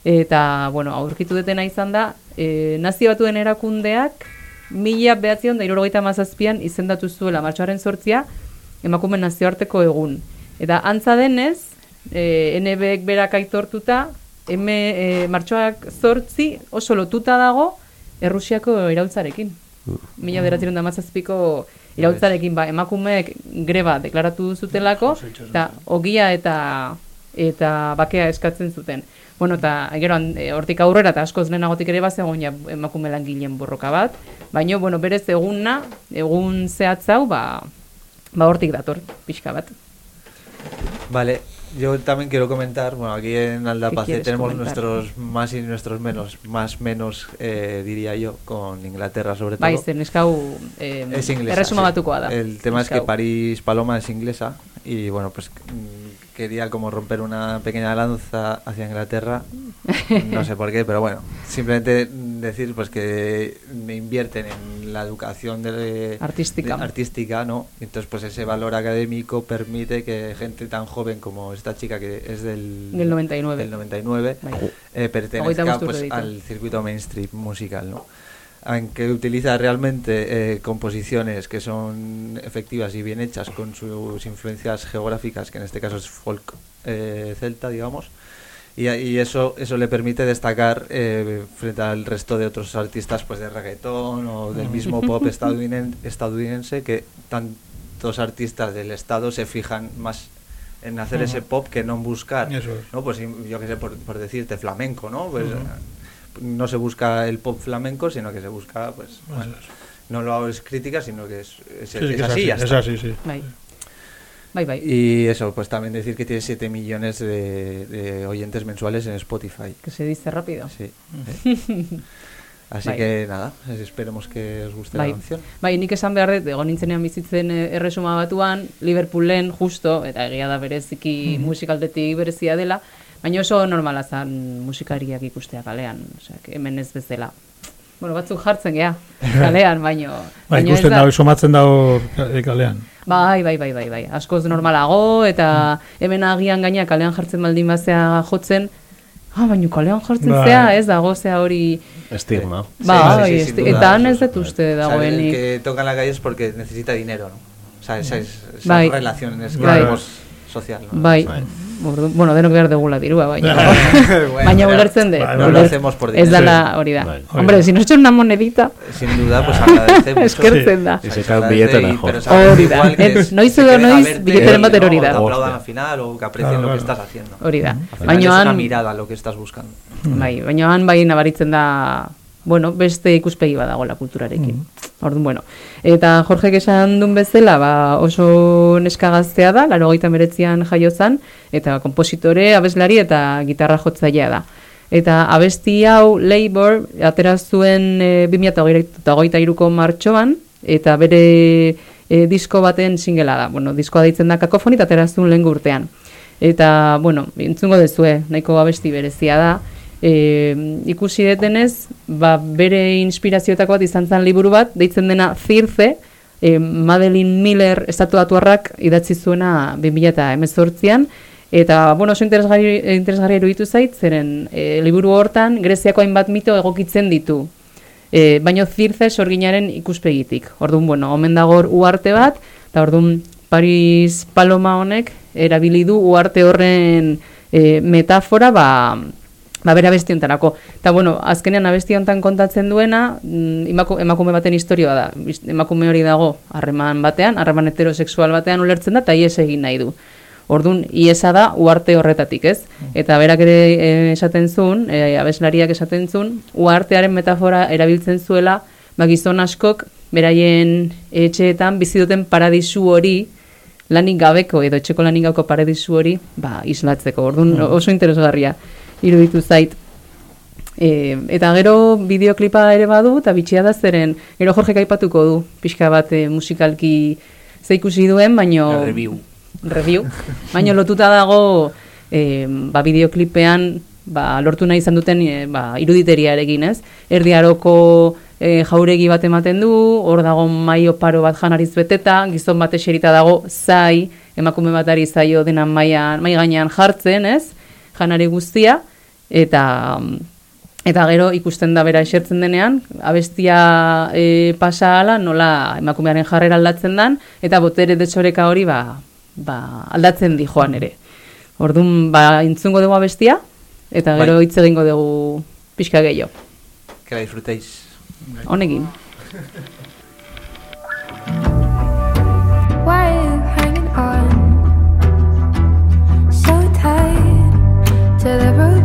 eta, bueno, aurkitu detena izan da, e, nazio batuen erakundeak, mila behatzion da irurogeita mazazpian izendatu zuela martxoaren sortzia, emakume nazioarteko egun. Eta antza denez, e, NBek berak aitortuta, eme, e, martxoak zortzi oso lotuta dago Errusiako iraultzarekin. Mila bederatzeron da mazazpiko iraultzarekin, ba, emakumeek greba deklaratu zutelako, eta ogia eta eta bakea eskatzen zuten. Bueno, eta gero han- e, hortik aurrera eta askoz lehenagotik ere bazegoen ja emakume langileen borroka bat, baino bueno, berez eguna, egun zehatz hau, ba, ba hortik dator pixka bat. Vale, yo también quiero comentar, bueno, aquí en ¿Qué Aldapace tenemos comentar? nuestros más y nuestros menos, más menos, eh, diría yo, con Inglaterra sobre todo. Bai, zen eskau eh, Es inglesa. sí. batukoa da. El tema es que. París Paloma es inglesa y bueno, pues mm, quería como romper una pequeña lanza hacia Inglaterra. No sé por qué, pero bueno, simplemente decir pues que invierten en la educación de, Artística. de- artística, ¿no? Entonces pues ese valor académico permite que gente tan joven como esta chica que es del Del 99. del 99 Bai. eh, pertenezca pues, al circuito mainstream musical, ¿no? Aunque utiliza realmente eh, composiciones que son efectivas y bien hechas con sus influencias geográficas, que en este caso es folk eh, celta, digamos, y, y eso eso le permite destacar eh, frente al resto de otros artistas pues de reggaetón o del mismo pop estadounidense que tantos artistas del estado se fijan más en hacer ese pop que no en buscar Eso es. no pues yo que sé por, por decirte flamenco no pues no se busca el pop flamenco sino que se busca pues es. no lo hago es crítica, sino que es, es, Sí, es es así, así, es así, sí. Bai. Bai, bai. Y eso, pues también decir que tiene 7 millones de, de oyentes mensuales en Spotify. Que se dice rápido. Sí. eh. Así Bai. que nada, esperemos que os guste Bai. la canción. bai, nik esan behar dut, egon nintzenean bizitzen eh, erresuma batuan, Liverpoolen justo, eta egia da bereziki Mhm. musikaldetik berezia dela, baina oso normala zan musikariak ikustea kalean, que hemen ez bezala. Bueno, batzuk jartzen gea, kalean, baino... Ba, baino ikusten da- da, somatzen dago eh, kalean. Bai, bai, bai, bai, bai. Askoz normalago eta hemen agian gaina kalean jartzen baldin bazea jotzen, ah, baina kalean jartzen Bai. zea, ez dago zea hori... Estigma. Bai, sin esti- duda, eta han ez dut uste dagoenik. que toca la calle es porque necesita dinero, ¿no? O sea, esa es esa Bai. relación es que Bai. social, ¿no? Bai, Ordu- bueno, denok behar degula dirua, baina, Bueno, baina ulertzen dut. no lo hacemos por Ez dinero. dala Sí. hori da. Bai. Hombre, si no echa una monedita, Sin duda, pues agradecemos. eskertzen da. Y se cae un billete sabes Hori da. Ez, es- noiz que edo noiz billeteren ¿no? hori o da. Aplaudan al final o que aprecien Claro, lo que estás haciendo. Hori da. Baina es una han- mirada lo que estás buscando. Bai, baina han bai nabaritzen da, bueno, beste ikuspegi badagola kulturarekin. Orduan, bueno. Eta Jorge esan duen bezala, ba, oso neska gaztea da, laro gaita meretzian jaio zan, eta kompositore, abeslari eta gitarra jotzailea da. Eta abesti hau Labor atera zuen e, 2008ko martxoan, eta bere e, disko baten singela da. Bueno, diskoa deitzen da kakofonit, atera zuen lehen urtean. Eta, bueno, entzungo dezue, nahiko abesti berezia da. E, ikusi detenez, ba, bere inspirazioetako bat izan zen liburu bat, deitzen dena Circe, e, Madeline Miller estatuatuarrak idatzi zuena 2018an, eta, bueno, oso interesgarri, interesgarri iruditu zait, zeren e, liburu hortan Greziako hainbat mito egokitzen ditu. E, baino Circe sorginaren ikuspegitik. Orduan, bueno, omen dago hor uarte bat, eta orduan Paris Paloma honek erabili du uarte horren e, metafora, ba, ba bere abesti hontarako. Eta bueno, azkenean abesti hontan kontatzen duena, mm, emaku- emakume baten historia da. Emakume hori dago harreman batean, harreman heterosexual batean ulertzen da, eta ies egin nahi du. Orduan, iesa da uarte horretatik, ez? Eta berak ere eh, esaten zuen, e, abeslariak esaten zuen, uartearen metafora erabiltzen zuela, ba, gizon askok, beraien etxeetan bizi duten paradisu hori, lanik gabeko edo etxeko lanik gabeko paradisu hori, ba, islatzeko. Orduan, Mm. oso interesgarria iruditu zait. E, eta gero bideoklipa ere badu, eta bitxia da zeren, gero Jorge aipatuko du, pixka bat e, musikalki ze ikusi duen, baino... Review. Review. baino lotuta dago, e, ba, bideoklipean, ba, lortu nahi izan duten e, ba, iruditeriarekin, ez? Erdi aroko e, jauregi bat ematen du, hor dago maio paro bat janariz beteta, gizon bat eserita dago zai, emakume batari zaio dena maian, mai gainean jartzen, ez? Janari guztia, eta eta gero ikusten da bera esertzen denean, abestia e, pasa ala, nola emakumearen jarrera aldatzen dan, eta botere desoreka hori ba, ba, aldatzen di joan ere. Orduan, ba, intzungo dugu abestia, eta gero Bai. hitz egingo dugu pixka gehiago. Que la disfrutéis. Honekin. Why hanging on so tight to the rope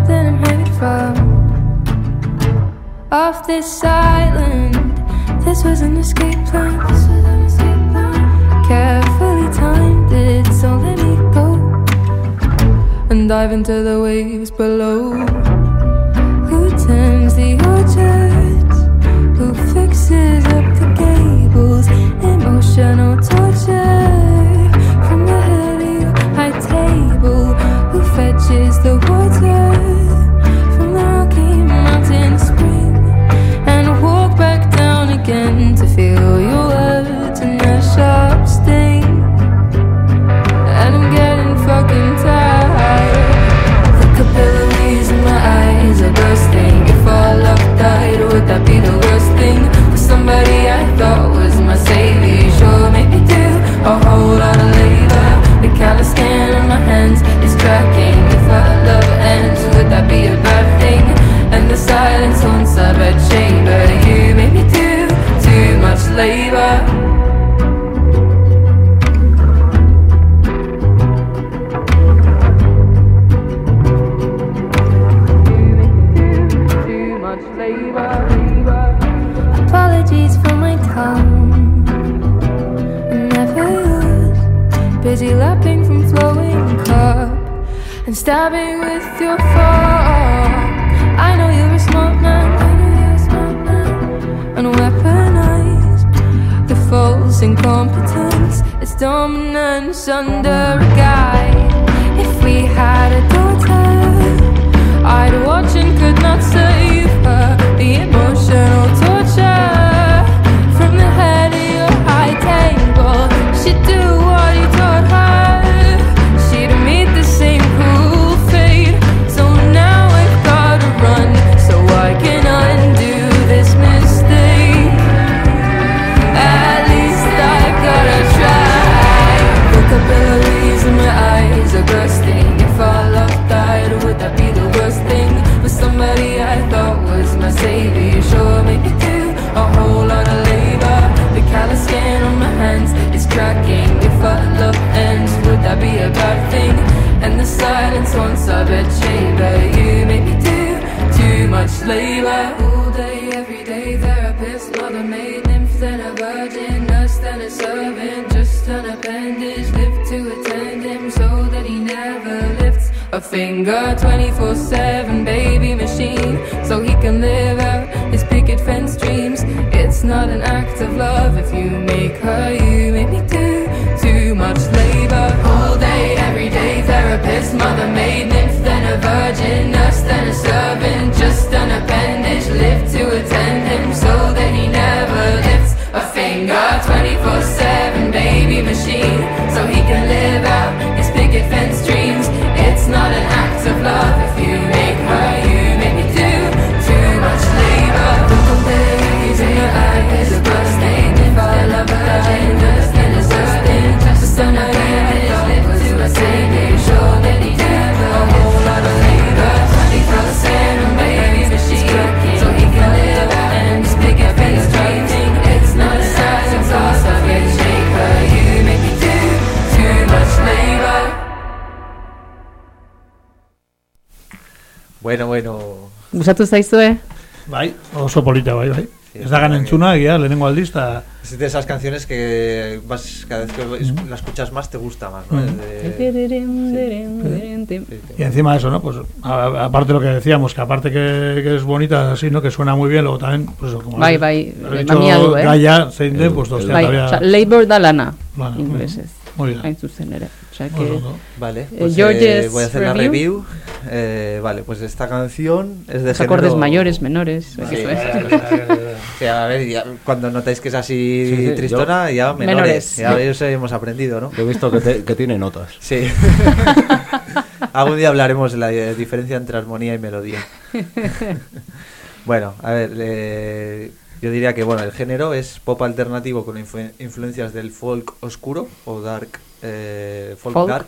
Off this island, this was an escape plan. This was an escape plan. Carefully timed it, so let me go and dive into the waves below. Who turns the oars? Who fixes up the gables? Emotional torture from the heavy high table. Who fetches the water dizzy lapping from flowing cup and stabbing with your fork. I know you're a smart man, I know you're a smart man, and weaponized the false incompetence. It's dominance under a guise. If we had a daughter, I'd watch and could not save her. The emotional torture from the head of your high table. She'd do. Labor. All day, every day, therapist, mother maid, nymph, then a virgin, nurse, then a servant, just an appendage, live to attend him so that he never lifts a finger. 24 7 baby machine so he can live out his picket fence dreams. It's not an act of love if you make her you make me do too much labor. All day every day therapist mother maid nymph then a virgin nurse live to attend him so that he never lifts a finger. 24 7 baby machine so he can live out his picket fence dreams. It's not an act of love Bueno, bueno. Gustatu zaizue? Bai, oso polita bai, bai. Ez da entzuna, egia, lehenengo aldiz, eta... Es de esas canciones que vas, cada vez que la escuchas más te gusta más, ¿no? Mm. De- Y encima de eso, ¿no? Pues aparte de lo que decíamos, que aparte que, que es bonita así, ¿no? Que suena muy bien, luego también, pues eso, como... Bai, bai, has dicho mamia du, eh? Gaia, zein den, pues dostea, Bai, todavía... osea, labor da lana. Muy bien. Hain zuzen ere. Que... ondo. Vale, Eh, pues, eh, voy a hacer la review. Eh, vale, pues esta canción es de Los acordes mayores, menores, Sí, eso es. a ver, ya, cuando notáis que es así Sí, sí, tristona, yo- ya menores. Menores. Ya veis, hemos aprendido, ¿no? He visto que, te- que tiene notas. Sí. Algún día hablaremos de la eh, diferencia entre armonía y melodía. Bueno, a ver, eh, yo diría que bueno, el género es pop alternativo con influ- influencias del folk oscuro o dark, eh, folk, Folk. dark,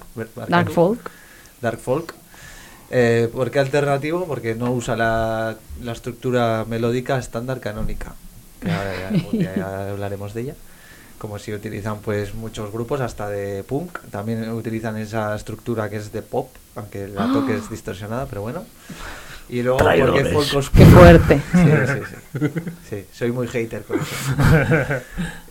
folk. dark folk. Eh, ¿Por qué alternativo? Porque no usa la, la estructura melódica estándar canónica. Que ahora ya- ya hablaremos de ella. Como si utilizan pues muchos grupos, hasta de punk. También utilizan esa estructura que es de pop, aunque la toque es distorsionada, pero bueno. Y luego, porque Traidores. oscuro. Qué fuerte. Sí, sí, sí. Sí, soy muy hater con eso.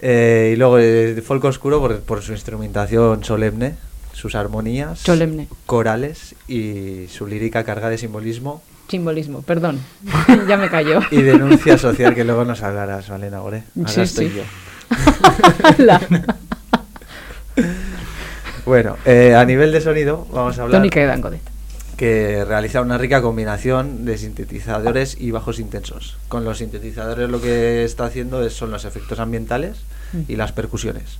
Eh, y luego el folk oscuro por, por su instrumentación solemne, sus armonías, Solemne. corales y su lírica carga de simbolismo Simbolismo, perdón. ya me cayó. y denuncia social que luego nos hablarás, Valena Gore. Ahora Sí, estoy sí. yo. La- Bueno, eh, a nivel de sonido vamos a hablar Tónica y Dangote. Que realiza una rica combinación de sintetizadores y bajos intensos. Con los sintetizadores lo que está haciendo es, son los efectos ambientales y las percusiones.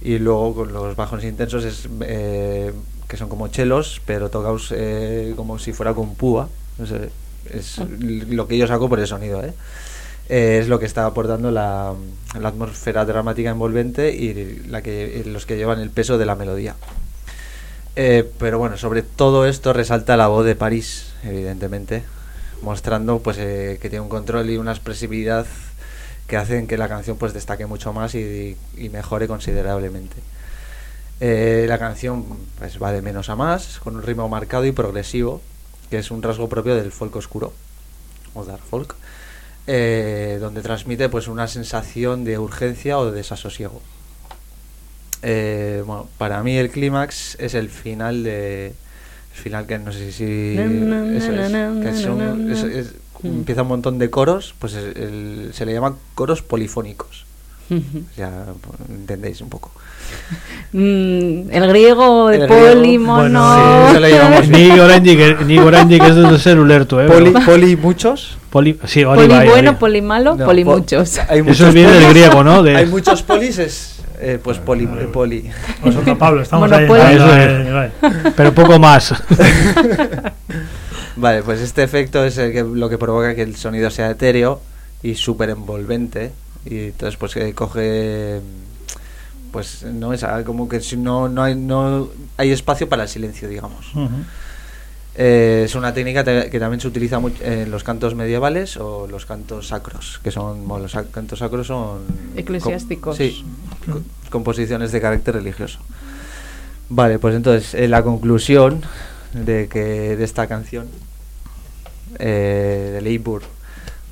Y luego con los bajos intensos es eh, que son como chelos, pero tocados eh, como si fuera con púa. No sé, es lo que yo saco por el sonido, ¿eh? Eh, es lo que está aportando la, la atmósfera dramática envolvente y la que, los que llevan el peso de la melodía. Eh, pero bueno, sobre todo esto resalta la voz de París, evidentemente, mostrando pues eh, que tiene un control y una expresividad que hacen que la canción pues destaque mucho más y, mejore considerablemente. Eh, la canción pues va de menos a más, con un ritmo marcado y progresivo, que es un rasgo propio del folk oscuro o dark folk, donde transmite pues una sensación de urgencia o de desasosiego. Eh, bueno, para mí el clímax es el final de final que no sé si es, que es- es- empieza un montón de coros, pues es- el- se le llama coros polifónicos. Ya pues, entendéis un poco. Mm, el griego de El griego, polimono. bueno, sí. Ni oraindik ez dut zer ulertu, eh. Poli, poli muchos. Poli, sí, Poli bueno, poli malo, No, poli po- muchos. hay Eso muchos viene del griego, ¿no? De- Hay muchos polis, es eh, pues poli, poli. Nosotros, Pablo, estamos ahí. Monopolio. ahí, Eso ahí, es. ahí, ahí. Pero poco más. Vale, pues este efecto es el que, lo que provoca que el sonido sea etéreo y súper envolvente. Y entonces pues que coge... Pues no es ah, como que si no, no, hay, no hay espacio para el silencio, digamos. Eh, es una técnica que también se utiliza mucho en los cantos medievales o los cantos sacros, que son bueno, los cantos sacros son com- Eclesiásticos. sí, co- composiciones de carácter religioso. Vale, pues entonces eh, la conclusión de que de esta canción eh, de Leibourg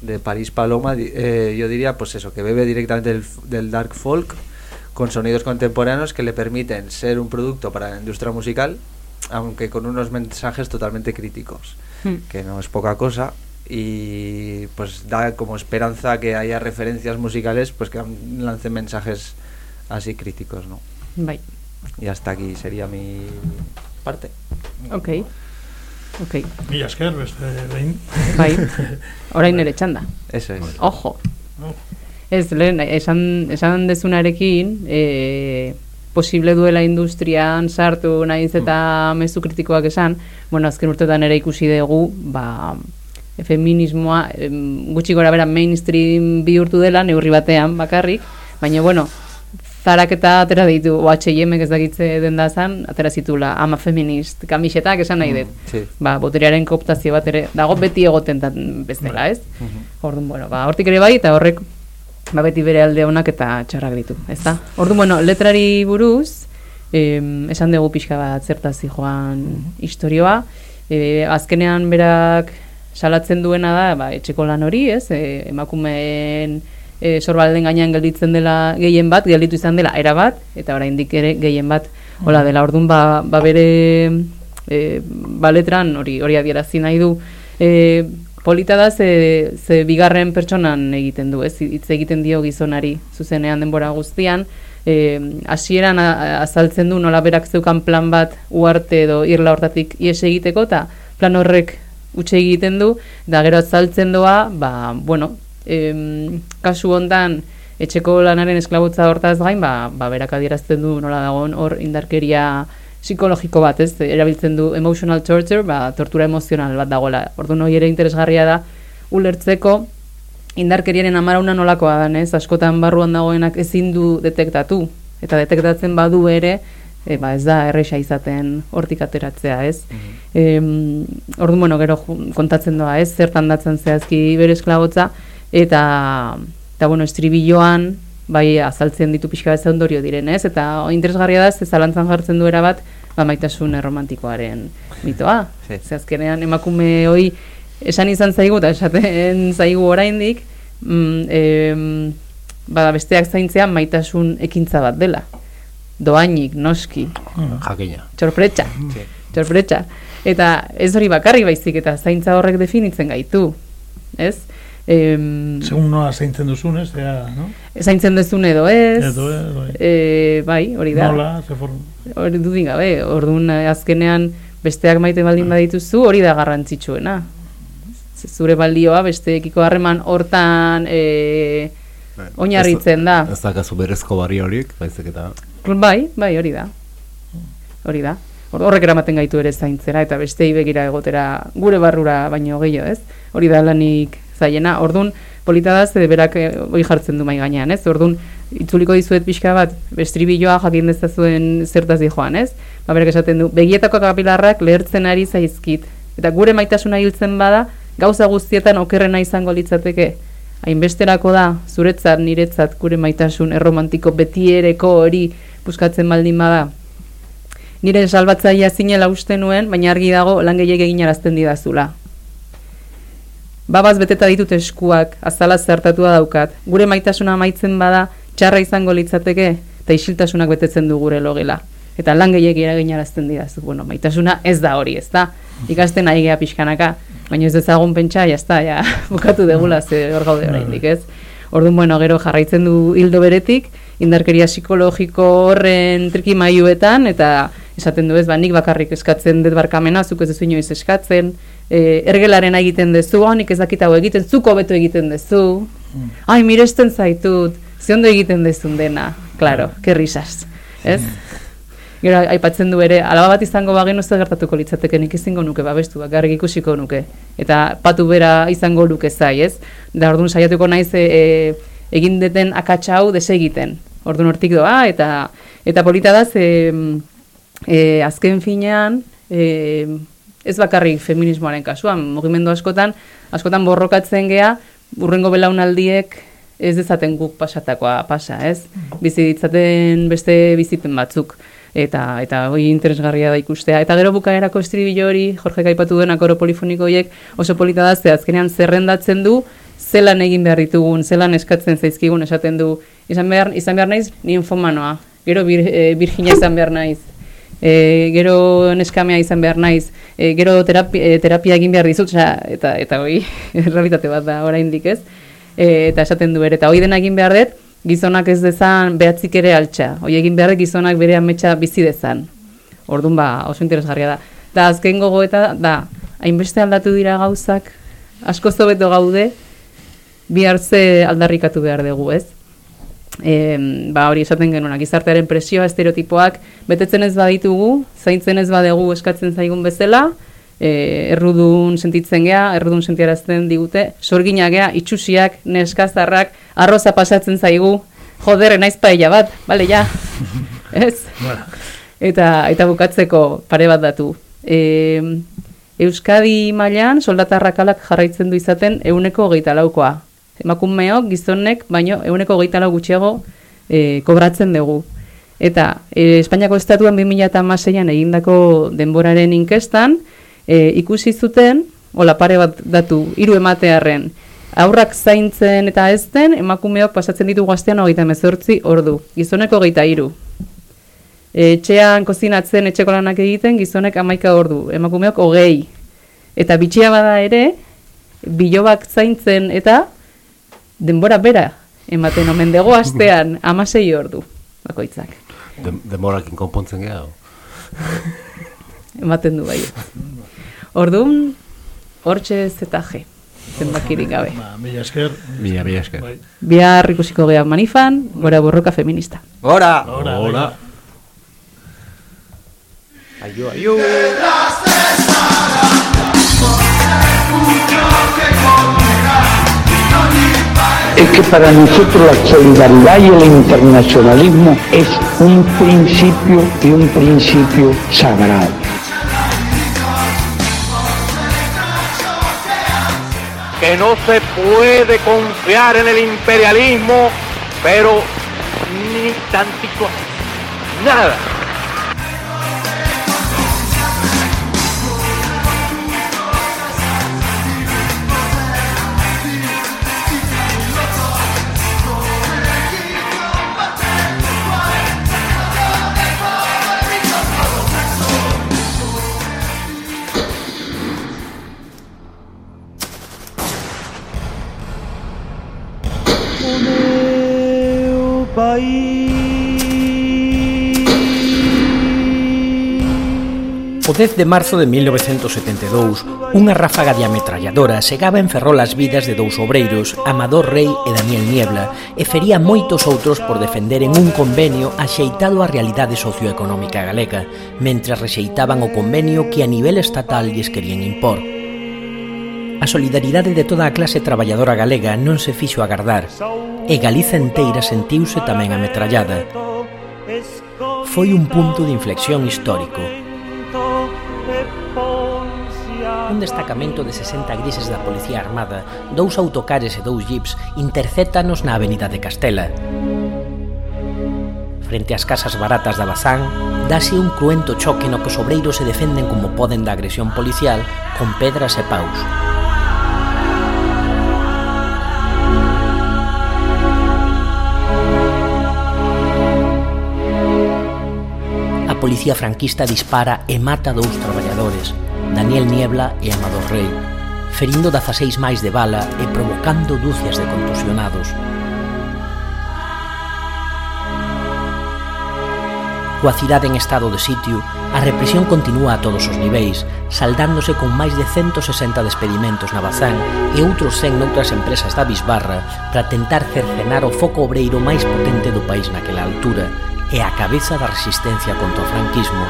de París Paloma, di- eh, yo diría pues eso, que bebe directamente del dark folk con sonidos contemporáneos que le permiten ser un producto para la industria musical, aunque con unos mensajes totalmente críticos, Hmm. que no es poca cosa y pues da como esperanza que haya referencias musicales pues que lancen mensajes así críticos, ¿no? Bai, Y hasta aquí sería mi parte. ok. Ok, Mila esker, beste behin. bai. Orain ere txanda. Eso es. Ojo. Ez, lehen, esan, esan dezunarekin, e, posible duela industrian sartu naiz eta mezu kritikoak esan, bueno, azken urtetan ere ikusi dugu, ba, feminismoa em, gutxi gora bera mainstream bihurtu dela, neurri batean bakarrik, baina, bueno, zarak eta atera ditu, o H&M ez dakitze den da zan, atera zitula ama feminist kamisetak esan nahi dut. Sí. Ba, boterearen kooptazio bat ere, dago beti egoten bezala, ez? Orduan, bueno, ba, hortik ere bai, eta horrek ba, beti bere alde onak eta txarrak ditu, ezta? Orduan, bueno, letrari buruz, em, esan dugu pixka bat zertazi joan historioa, e, azkenean berak salatzen duena da, ba, etxeko lan hori, ez? E, emakumeen e, sorbalden gainean gelditzen dela gehien bat, gelditu izan dela era bat, eta oraindik ere gehien bat hola dela. Orduan, ba, ba bere e, ba letran hori hori adierazi nahi du e, polita da ze, ze bigarren pertsonan egiten du, ez? Hitz egiten dio gizonari zuzenean denbora guztian, e, hasieran azaltzen du nola berak zeukan plan bat uarte edo irla hortatik ies egiteko eta plan horrek utxe egiten du, da gero azaltzen doa, ba, bueno, em, kasu hontan etxeko lanaren esklabutza hortaz gain, ba, ba berak adierazten du nola dagoen hor indarkeria psikologiko bat, ez? Erabiltzen du emotional torture, ba, tortura emozional bat dagoela. Orduan hori ere interesgarria da ulertzeko indarkeriaren amarauna nolakoa da, ez? Askotan barruan dagoenak ezin du detektatu eta detektatzen badu ere, e, ba, ez da erresa izaten hortik ateratzea, ez? Em, orduan, bueno, gero kontatzen doa, ez? Zertan datzen zehazki bere esklabotza eta eta bueno, estribilloan bai azaltzen ditu pixka bat ondorio diren, ez? Eta interesgarria da, ze zalantzan jartzen duera bat, ba, maitasun erromantikoaren mitoa. Sí. Ze azkenean emakume hoi esan izan zaigu eta esaten zaigu oraindik, mm, em, bada besteak zaintzea maitasun ekintza bat dela. Doainik, noski, Jakina. txorpretxa, txorpretxa. Eta ez hori bakarri baizik eta zaintza horrek definitzen gaitu, ez? Em, Segun nola zeintzen duzun, ez? Ea, no? zaintzen dezun edo ez, Edo ez, bai. e, bai, hori da. Nola, ze forma. Hori dudik gabe, orduan eh, azkenean besteak maite baldin badituzu, hori da garrantzitsuena. Zure baldioa besteekiko harreman hortan e, oinarritzen da. Ez dakazu berezko barri horiek, baizik eta... Bai, bai, hori da. Hori da. Hor- Horrek eramaten gaitu ere zaintzera eta bestei begira egotera gure barrura baino gehiago, ez? Hori da lanik zaiena. Ordun polita da ze berak eh, hori jartzen du mai gainean, ez? Ordun itzuliko dizuet pixka bat bestribiloa jakin dezazuen zertaz joan, ez? Ba berak esaten du, begietako kapilarrak lehertzen ari zaizkit eta gure maitasuna hiltzen bada gauza guztietan okerrena izango litzateke. Hainbesterako da, zuretzat, niretzat, gure maitasun erromantiko betiereko hori buskatzen baldin bada. Nire salbatzaia zinela uste nuen, baina argi dago lan gehiek eginarazten didazula. Babaz beteta ditut eskuak, azala zertatua daukat. Gure maitasuna amaitzen bada, txarra izango litzateke, eta isiltasunak betetzen du gure logela. eta lan gehiagi eraginarazten didazu. Bueno, maitasuna ez da hori, ez da. Ikasten nahi geha pixkanaka, baina ez dezagun pentsa, jazta, ja, bukatu degula, ze hor gaude oraindik, ez? Orduan, bueno, gero jarraitzen du hildo beretik, indarkeria psikologiko horren trikimailuetan, eta esaten du ez, ba, nik bakarrik eskatzen dut barkamena, zuk ez duzu inoiz eskatzen, e, ergelaren egiten dezu, ah, nik ez dakit hau egiten, zuko beto egiten dezu, ai, miresten zaitut, ze ondo egiten dezun dena, claro, que risas, ez? Gero aipatzen du ere, alaba bat izango bagenu zer gertatuko litzateke nik ezingo nuke babestu, bakarrik ikusiko nuke. Eta patu bera izango luke zai, ez? Da orduan saiatuko naiz e, e, egin deten akatsa hau desegiten. Orduan hortik doa eta eta polita da ze e, azken finean e, ez bakarrik feminismoaren kasuan, mugimendu askotan, askotan borrokatzen gea, urrengo belaunaldiek ez dezaten guk pasatakoa pasa, ez? Bizi ditzaten beste bizipen batzuk. Eta eta hori interesgarria da ikustea. Eta gero bukaerako estribillo hori, Jorge aipatu duen akoro polifoniko horiek oso polita da, ze azkenean zerrendatzen du, zelan egin behar ditugun, zelan eskatzen zaizkigun esaten du, izan behar, izan behar naiz, ni infomanoa, gero bir, e, virginia izan behar naiz, e, gero neskamea izan behar naiz, e, gero terapia, e, terapia egin behar dizut, osea, eta eta hori, realitate bat da oraindik ez, e, eta esaten du ere, eta hori dena egin behar dut, gizonak ez dezan behatzik ere altxa, hori egin behar gizonak bere ametsa bizi dezan. Orduan ba, oso interesgarria da. Da azken gogoeta da, hainbeste aldatu dira gauzak, asko zobeto gaude, bi hartze aldarrikatu behar dugu, ez? E, ba, hori esaten genuen, gizartearen presioa, estereotipoak, betetzen ez baditugu, zaintzen ez badegu eskatzen zaigun bezala, e, errudun sentitzen gea, errudun sentiarazten digute, sorgina gea, itxusiak, neskazarrak, arroza pasatzen zaigu, joder, naiz paella bat, bale, ja, ez? Eta, eta bukatzeko pare bat datu. E, Euskadi mailan soldatarrakalak jarraitzen du izaten euneko hogeita laukoa. Emakumeok, gizonek, baino euneko hogeita lau gutxiago e, kobratzen dugu. Eta e, Espainiako estatuan 2006an egindako denboraren inkestan, e, ikusi zuten, hola pare bat datu, hiru ematearren, aurrak zaintzen eta ez den, emakumeok pasatzen ditu gaztean hogeita mezortzi ordu, gizoneko hogeita hiru. Etxean kozinatzen etxeko lanak egiten, gizonek amaika ordu, emakumeok hogei. Eta bitxia bada ere, bilobak zaintzen eta denbora bera, ematen omen dugu astean, amasei ordu, bakoitzak. De, demorakin konpontzen geha. Ematen du bai. Orduan, hortxe zetaje, zenbakirik gabe. Ba, mila esker. Mila, mila esker. Bai. Bihar ikusiko gea manifan, gora borroka feminista. Gora! Gora, Gora. Aio, aio! Es que para nosotros la solidaridad y el internacionalismo es un principio y un principio sagrado. que no se puede confiar en el imperialismo, pero ni tantico, nada. O 10 de marzo de 1972, unha ráfaga de ametralladora segaba en Ferrol as vidas de dous obreiros, Amador Rey e Daniel Niebla, e fería moitos outros por defender en un convenio axeitado á realidade socioeconómica galega, mentre rexeitaban o convenio que a nivel estatal lles querían impor. A solidaridade de toda a clase traballadora galega non se fixo agardar e Galiza enteira sentiuse tamén ametrallada. Foi un punto de inflexión histórico. Un destacamento de 60 grises da Policía Armada, dous autocares e dous jeeps intercétanos na Avenida de Castela. Frente ás casas baratas da Bazán, dase un cruento choque no que os obreiros se defenden como poden da agresión policial con pedras e paus. policía franquista dispara e mata dous traballadores, Daniel Niebla e Amador Rey, ferindo 16 máis de bala e provocando dúcias de contusionados. Coa cidade en estado de sitio, a represión continúa a todos os niveis, saldándose con máis de 160 despedimentos na Bazán e outros 100 noutras empresas da Bisbarra para tentar cercenar o foco obreiro máis potente do país naquela altura, e a cabeza da resistencia contra o franquismo.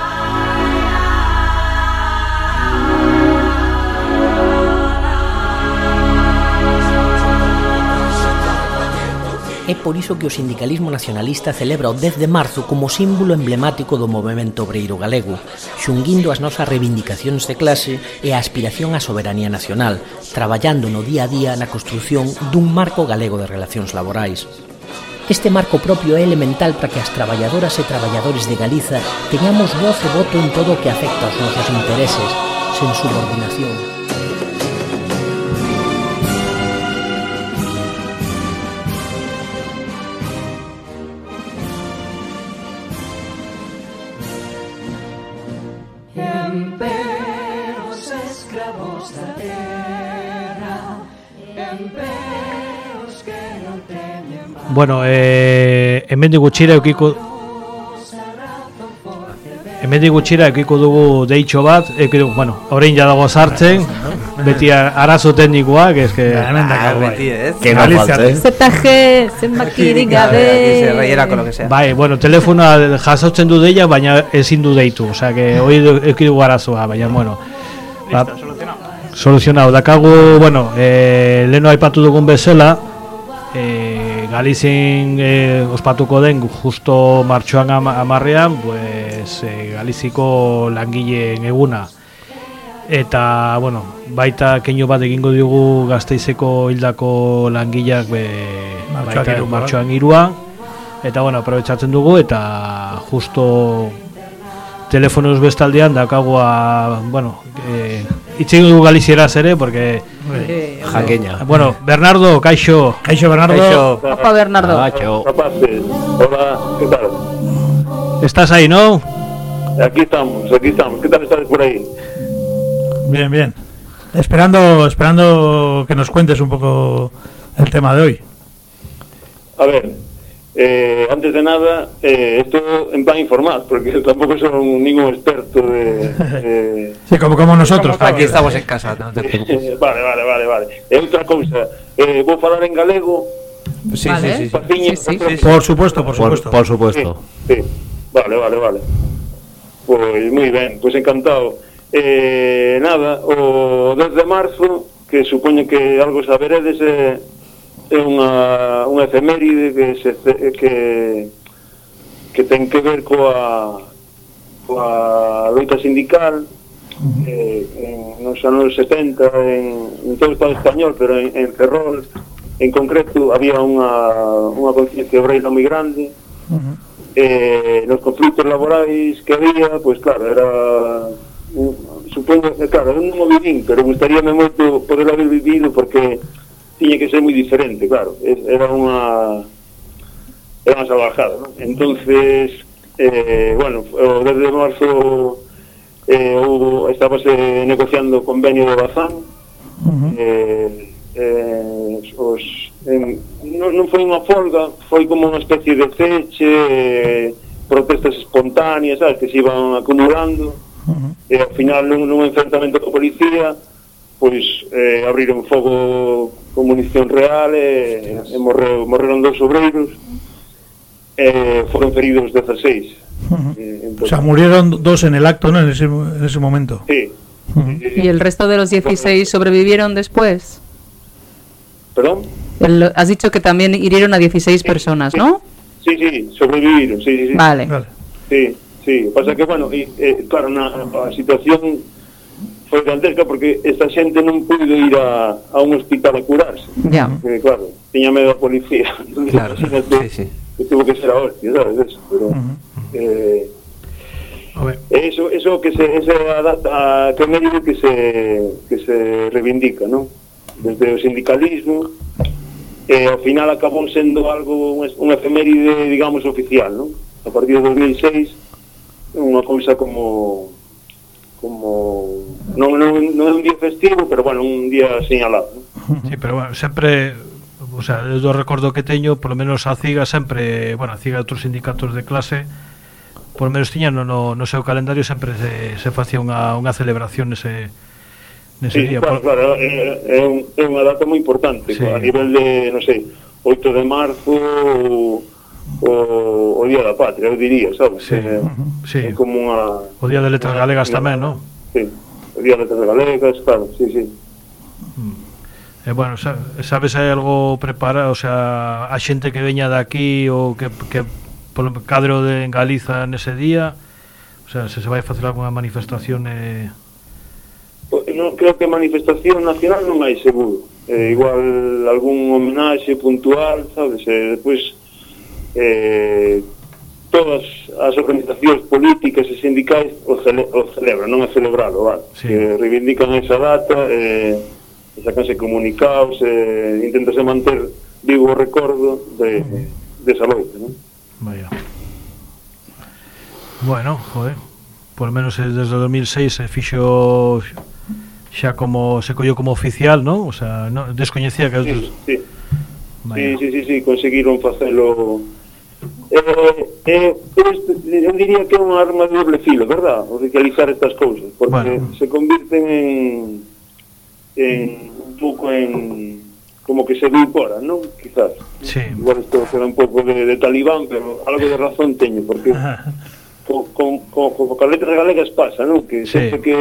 É por iso que o sindicalismo nacionalista celebra o 10 de marzo como símbolo emblemático do movimento obreiro galego, xunguindo as nosas reivindicacións de clase e a aspiración á soberanía nacional, traballando no día a día na construción dun marco galego de relacións laborais. Este marco propio é elemental para que as traballadoras e traballadores de Galiza teñamos voz e voto en todo o que afecta aos nosos intereses, sen subordinación. Bueno, eh, hemendik gutxira eukiko Hemendik gutxira eukiko dugu deitxo bat, eukiko, bueno, orain ja dago sartzen, beti arazo teknikoak, es que... Hemen dago, bai. beti, ez? Que no Galicia- falta, Zetaje, zenbakirik gabe. con lo que sea. Bai, bueno, telefonoa jasotzen du deia, baina ezin du deitu, osea, que hoi eduki dugu arazoa, baina, bueno. Ba, soluzionado. Dakagu, bueno, eh, leno aipatu dugun bezala, eh, Galizien eh, ospatuko den justo martxoan ama- amarrean, pues, eh, Galiziko langileen eguna. Eta, bueno, baita keinu bat egingo diogu gazteizeko hildako langileak be, Martxoak baita hirukoa. martxoan iruan. Eta, bueno, aprobetsatzen dugu eta justo telefonoz bestaldean dakagua, bueno, eh, itxe dugu galizieraz ere, porque... Jaqueña. Bueno, Bernardo, Kaixo. Kaixo, Bernardo. Opa, Bernardo. Rapaces, hola, ¿qué tal? Estás ahí, ¿no? Aquí estamos, aquí estamos. ¿Qué tal estás por ahí? Bien, bien. Esperando, esperando que nos cuentes un poco el tema de hoy. A ver, Eh, antes de nada, eh, esto en plan informal, porque tampoco son ningún experto de... Eh, sí, como, como nosotros, aquí estamos en casa. No te eh, eh, vale, vale, vale, vale. E outra cousa, eh, eh vou falar en galego. Sí, vale. sí, sí, Paciño, sí, sí, sí, sí. Por supuesto, por supuesto. Por, por supuesto. Sí, sí. Vale, vale, vale. Pois pues, moi ben, pois pues encantado. Eh, nada, o 10 de marzo, que supoño que algo saberedes, eh, é unha, unha efeméride que, se, que, que ten que ver coa, coa loita sindical eh, en, nos anos 70 en, en todo o Estado español, pero en, en Ferrol en concreto había unha, unha conciencia obreira moi grande. Eh, nos conflitos laborais que había, pois claro, era supoño, claro, eu non o vivín, pero gustaríame moito poder haber vivido porque tiña que ser moi diferente, claro. Era unha era unha salvajada, non? Entonces, eh, bueno, o 10 de marzo eh, houve, estábase negociando o convenio de Bazán, uh -huh. eh, eh, os, eh, non, non foi unha folga, foi como unha especie de ceche eh, protestas espontáneas, sabes, que se iban acumulando, uh -huh. e ao final nun, nun enfrentamento co policía, pois eh, abriron fogo con munición real e, e morreu, morreron dos obreiros, e foron feridos 16. Eh, O sea, murieron dos en el acto, ¿no? En ese, en ese momento. Sí. ¿Y el resto de los 16 sobrevivieron después? ¿Perdón? El- has dicho que también hirieron a 16 personas, ¿no? Sí, sí, sobreviviron, sí, sí, sí. Vale. Sí, sí, pasa que, bueno, y, eh, claro, na, a situación foi dantesca porque esa xente non puido ir a, a un hospital a curarse. Ya. Porque, claro, tiña medo a policía. Claro, sí, sí. Que tuvo que ser a hostia, sabes? Eso, pero, uh -huh. eh, a ver. Eso, eso que se, esa data a, que médico que se, que se reivindica, ¿no? Desde o sindicalismo, eh, ao final acabou sendo algo, un efeméride, digamos, oficial, ¿no? A partir de 2006, unha cousa como como non, non, non é un día festivo, pero bueno, un día señalado. ¿no? Sí, pero bueno, sempre o sea, eu do recordo que teño, por lo menos a CIGA sempre, bueno, a CIGA e outros sindicatos de clase, por lo menos tiñan no, no, no seu calendario sempre se, se facía unha, unha celebración nese, nese sí, día. Claro, por... claro é, é, un, é unha data moi importante, sí. a nivel de, non sei, 8 de marzo ou o, o Día da Patria, eu diría, sabes? Sí, eh, sí. É como unha... O Día de Letras Galegas una, tamén, non? Sí, o Día de Letras Galegas, claro, sí, sí. Mm. E eh, bueno, sabes hai algo preparado, o sea, a xente que veña de aquí ou que, que polo cadro de en Galiza nese día, o sea, se se vai facer algunha manifestación eh... Pois non, creo que manifestación nacional non hai seguro. Eh, igual algún homenaxe puntual, sabes, e despois eh, todas as organizacións políticas e sindicais o, cele, o celebran, non é celebralo, vale? Sí. Eh, reivindican esa data, eh, sacanse comunicados, eh, intentase manter vivo o recordo de, de de loita, non? Vaya. Bueno, joder, por menos desde 2006 se fixo xa como se colleu como oficial, non? O sea, no, descoñecía que sí, sí. Vaya. sí, sí, sí, sí, conseguiron facelo eh, eh, eh, eu diría que é unha arma de doble filo, verdad? Oficializar estas cousas, porque bueno. se convirten en, en un pouco en como que se edulcoran, non? Quizás. Sí. Igual isto será un pouco de, de talibán, pero algo de razón teño, porque co, con, co, co, co, letras galegas pasa, non? Que sí. sempre que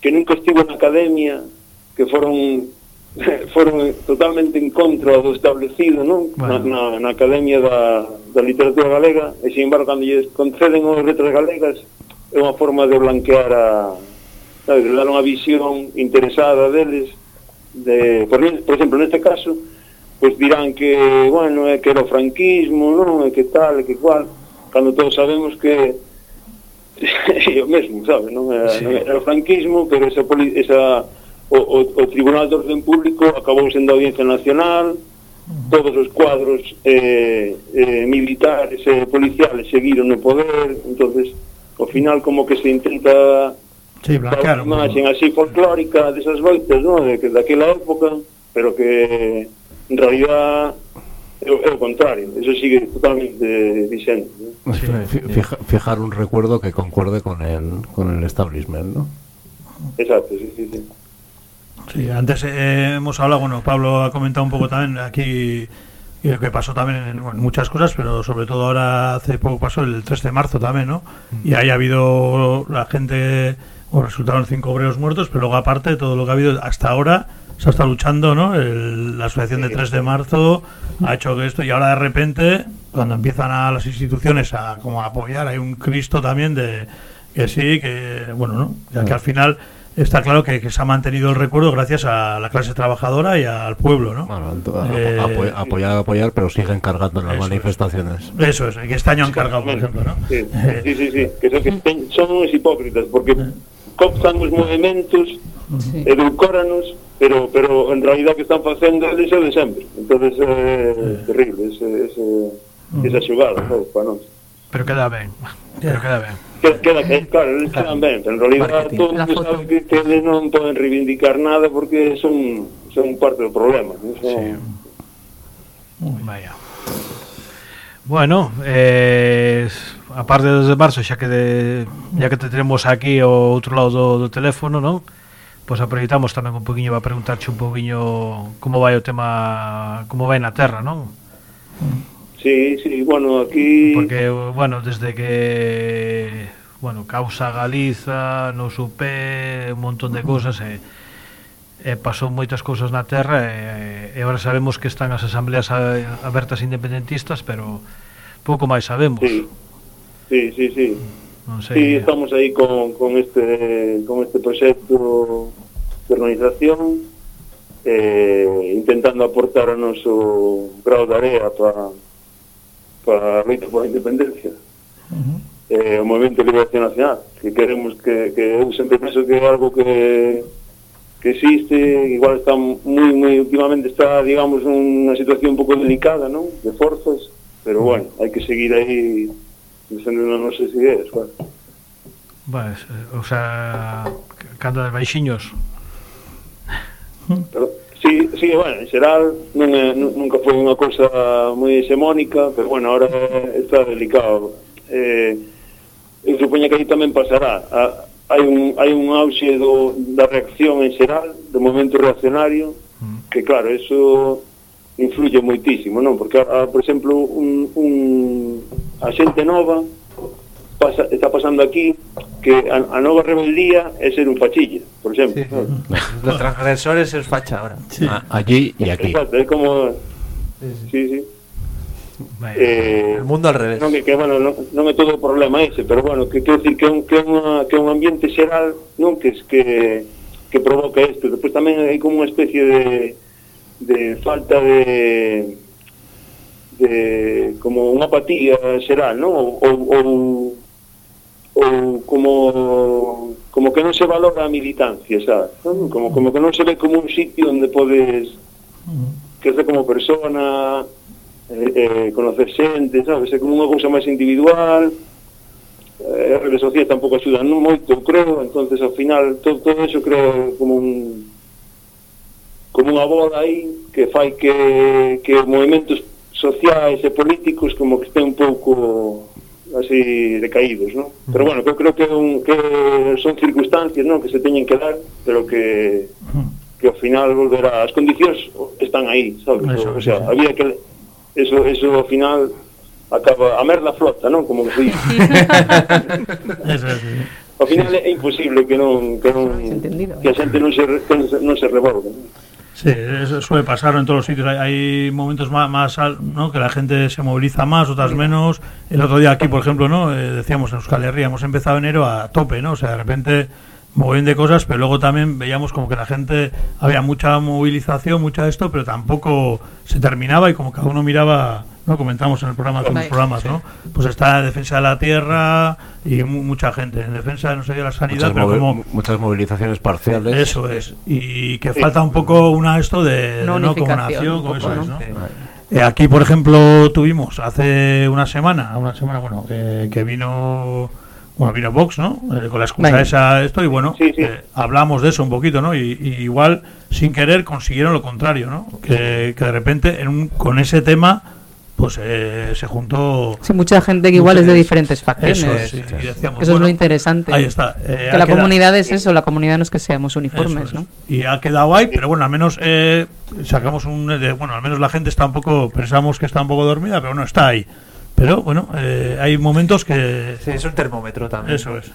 que nunca estivo na academia, que foron foron totalmente en contra do establecido non? Bueno. Na, na, na Academia da, da Literatura Galega e sin embargo cando lles conceden os letras galegas é unha forma de blanquear a sabe, de dar unha visión interesada deles de, por, por exemplo, neste caso pois dirán que, bueno, é que era o franquismo, non, é que tal, é que cual, cando todos sabemos que é o mesmo, sabe, non, era, sí. non era o franquismo, pero esa, esa o, o, o Tribunal de Orden Público acabou sendo Audiencia Nacional, todos os cuadros eh, eh, militares e eh, policiales seguiron no poder, entonces ao final como que se intenta sí, blanquear unha imagen así folclórica desas voltas, no? De, daquela época, pero que en realidad é o contrario, eso sigue totalmente vigente. ¿no? Sí, fija, fijar un recuerdo que concuerde con el, con el establishment, ¿no? Exacto, sí, sí, sí. Sí, antes eh, hemos hablado, bueno, Pablo ha comentado un poco también aquí lo que pasó también en bueno, muchas cosas, pero sobre todo ahora hace poco pasó el 3 de marzo también, ¿no? Y ahí ha habido la gente, o resultaron cinco obreros muertos, pero luego aparte todo lo que ha habido hasta ahora se ha estado luchando, ¿no? El- la asociación de 3 de marzo ha hecho que esto y ahora de repente cuando empiezan a las instituciones a como a apoyar hay un Cristo también de que sí, que bueno, ¿no? Ya que al final está claro que, que se ha mantenido el recuerdo gracias a la clase trabajadora y al pueblo, ¿no? Eh, Apo- apoyar, apoyar, pero siguen cargando en las es. manifestaciones. Eso es, que este año han cargado, por ejemplo, ¿no? Sí, sí, sí, sí, que son, que ten- son uns hipócritas, porque cooptan os movimentos, edulcóranos, pero pero en realidad que están facendo é de sempre. Entonces é terrible ese, ese, esa xogada, ¿sabes? Para nós. pero queda ben. Pero queda ben. que, queda que, claro, eles claro. quedan ben, en realidad todo mundo sabe que, que eles non poden reivindicar nada porque son, son parte do problema. Son... Sí. Uy. Vaya. Bueno, eh, a parte desde marzo, xa que de, ya que te tenemos aquí ao outro lado do, do teléfono, non? Pois aproveitamos tamén un poquinho para preguntarche un poquinho como vai o tema, como vai na terra, non? Mm. Sí, sí, bueno, aquí... Porque, bueno, desde que, bueno, causa Galiza, no supe, un montón de cosas, e, eh, eh, pasou moitas cousas na terra, e, eh, e agora sabemos que están as asambleas abertas independentistas, pero pouco máis sabemos. Sí, sí, sí, sí. Non sei... Sí, estamos aí con, con, este, con este proxecto de organización, eh, intentando aportar o noso grau de area para para a reita por a independencia uh -huh. eh, o Movimento de Liberación Nacional que queremos que, que eu sempre penso que é algo que que existe, igual está moi, moi últimamente está, digamos, unha situación un pouco delicada, non? De forzas, pero bueno, hai que seguir aí defendendo as nosas ideas, claro. Vas, o sea, cando de baixiños. Perdón. Sí, sí, bueno, en xeral non é, nunca foi unha cousa moi hexemónica, pero bueno, ahora está delicado. Eh, eu supoño que aí tamén pasará. Ah, a, hai un, hai un auxe do, da reacción en xeral, do momento reaccionario, mm. que claro, eso influye moitísimo, non? Porque, a, por exemplo, un, un, a xente nova pasa, está pasando aquí que a, a nova rebeldía é ser un fachilla, por exemplo. ¿sabes? Los transgresores es facha ahora. Ah, allí y aquí. Exacto, é como... Sí, sí. Eh, El mundo al revés. Non, que, que, bueno, non, non é todo o problema ese, pero bueno, que quero dicir que é un, que é unha, que é un ambiente xeral, non, que es que que provoca isto. Despois tamén hai como unha especie de de falta de de como unha apatía xeral, non? Ou, ou, ou, ou como como que non se valora a militancia, sabes? Como, como que non se ve como un sitio onde podes crecer como persona, eh, eh, conocer xente, sabes? É como unha cousa máis individual, eh, as redes sociais tampouco axudan non moito, creo, entonces ao final todo, todo eso creo como un como unha bola aí que fai que, que movimentos sociais e políticos como que estén un pouco así decaídos, ¿no? Pero bueno, eu creo que, un, que son circunstancias, ¿no? Que se teñen que dar, pero que que ao final volverá. As condicións están aí, sabes? Eso, o sea, sí. había que eso eso ao final acaba a merda flota, non? Como que se dice. eso. Sí. Ao final é imposible que non que non que a xente non se non se revolve. ¿no? Sí, eso suele pasar en todos los sitios. Hay, hay momentos más, más ¿no? que la gente se moviliza más, otras menos. El otro día aquí, por ejemplo, no Eh, decíamos en Euskal Herria, hemos empezado enero a tope, ¿no? O sea, de repente moviendo de cosas, pero luego también veíamos como que la gente, había mucha movilización, mucha esto, pero tampoco se terminaba y como cada uno miraba, ¿no? Comentamos en el programa, hace unos programas, ¿no? Pues está en defensa de la tierra y mu- mucha gente, en defensa, no sé, de la sanidad, Muchas, pero movi- como... muchas movilizaciones parciales. Eso es. Y que falta un poco una esto de, de no comunicación, un como poco, eso es, ¿no? ¿no? Eh, aquí, por ejemplo, tuvimos hace una semana, una semana, bueno, eh, que vino, bueno, vino Vox, ¿no? Eh, con la excusa Vale. esa, esto, y bueno, eh, hablamos de eso un poquito, ¿no? Y, y igual, sin querer, consiguieron lo contrario, ¿no? Que, que de repente, en un- con ese tema, pues eh, se juntó... Sí, mucha gente que igual es de diferentes facciones. Eso es, sí, y decíamos, Eso es bueno, lo interesante. ahí está, eh, que la quedado- comunidad es eso, la comunidad no es que seamos uniformes, ¿no? Y ha quedado ahí, pero bueno, al menos eh, sacamos un... de- bueno, al menos la gente está un poco... Pensamos que está un poco dormida, pero no, está ahí. Pero bueno, eh, hay momentos que... Sí, es un termómetro tamén. Eso es.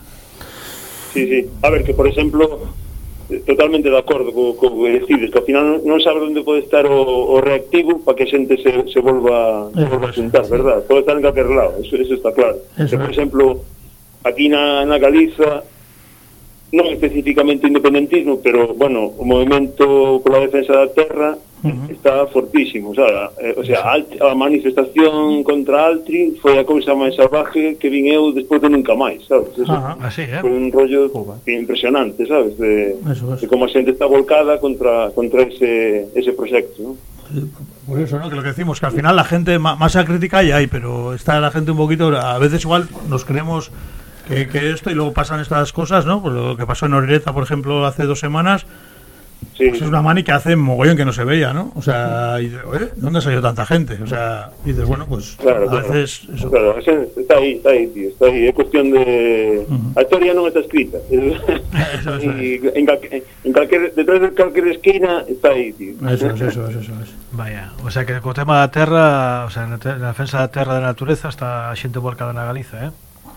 Sí, sí. A ver, que por exemplo, eh, totalmente de acordo co, co que decides, que ao final non sabe onde pode estar o, o reactivo para que a xente se, se volva, se volva a xuntar, verdad? Pode estar en calquer lado, eso, eso está claro. Eso, que, por exemplo, aquí na, na Galiza non especificamente independentismo, pero, bueno, o movimento pola defensa da terra uh -huh. está fortísimo, o sea, eh, o sea alt, a manifestación contra Altri foi a cousa máis salvaje que vin eu despois de nunca máis, sabes? Eso, uh -huh. Así, eh? Foi un rollo Opa. impresionante, sabes? De, eso, eso. de como a xente está volcada contra, contra ese, ese proxecto, ¿no? Por eso, ¿no? Que lo que decimos, que al final la gente, masa crítica ya hay, pero está la gente un poquito, a veces igual nos creemos que, que esto y luego pasan estas cosas, ¿no? Pues lo que pasó en Orereta, por ejemplo, hace dos semanas, pues es una mani que hace mogollón que no se veía, ¿no? O sea, y "Oye, ¿dónde ha salido tanta gente? O sea, y dices, bueno, pues Claro, a claro. veces eso. Claro, está aí, está aí, tío, está aí, é cuestión de a historia non está escrita. y en, calque- en detrás de calquer esquina está aí, tío. Eso es, eso es, eso es. Vaya, o sea que co tema da terra, o sea, na, defensa da terra da natureza está a xente volcada na Galiza, eh?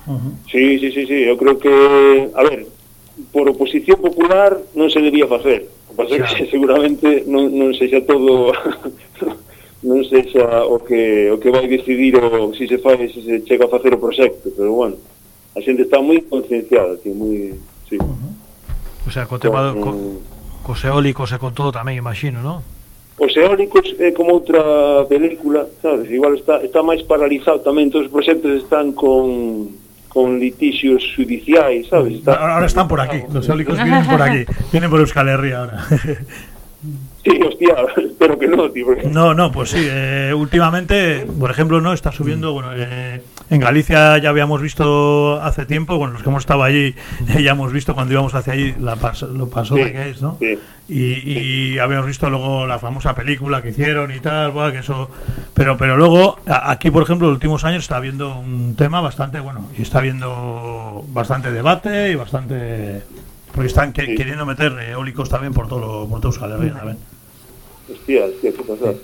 Uh -huh. Sí, sí, sí, sí, eu creo que, a ver, por oposición popular non se debía facer. O pasa claro. que seguramente non, non sexa todo non sexa o que o que vai decidir o si se fai, se se chega a facer o proxecto, pero bueno, a xente está moi concienciada, que moi, sí. Uh -huh. O sea, co tema do co, mm. cos eólicos e con todo tamén, imagino, non? Os eólicos é como outra película, sabes, igual está está máis paralizado tamén, todos os proxectos están con con litixios judiciais, sabes? Está, Ahora están por aquí, los eólicos vienen por aquí, vienen por Euskal Herria ahora. Sí, hostia, espero que no, tío. porque- No, no, pues sí. eh, últimamente, por ejemplo, no está subiendo. Bueno, eh, en Galicia ya habíamos visto hace tiempo, bueno, los que hemos estado allí eh, ya hemos visto cuando íbamos hacia allí la pas- lo pasó Sí, de que es, ¿no? sí. Y, y habíamos visto luego la famosa película que hicieron y tal, buah, que eso. Pero, pero luego a- aquí, por ejemplo, en los últimos años está habiendo un tema bastante bueno y está habiendo bastante debate y bastante. Porque están que- queriendo meter eólicos también por todo, lo- por todo Euskal también. Hostia, hostia, qué pasada.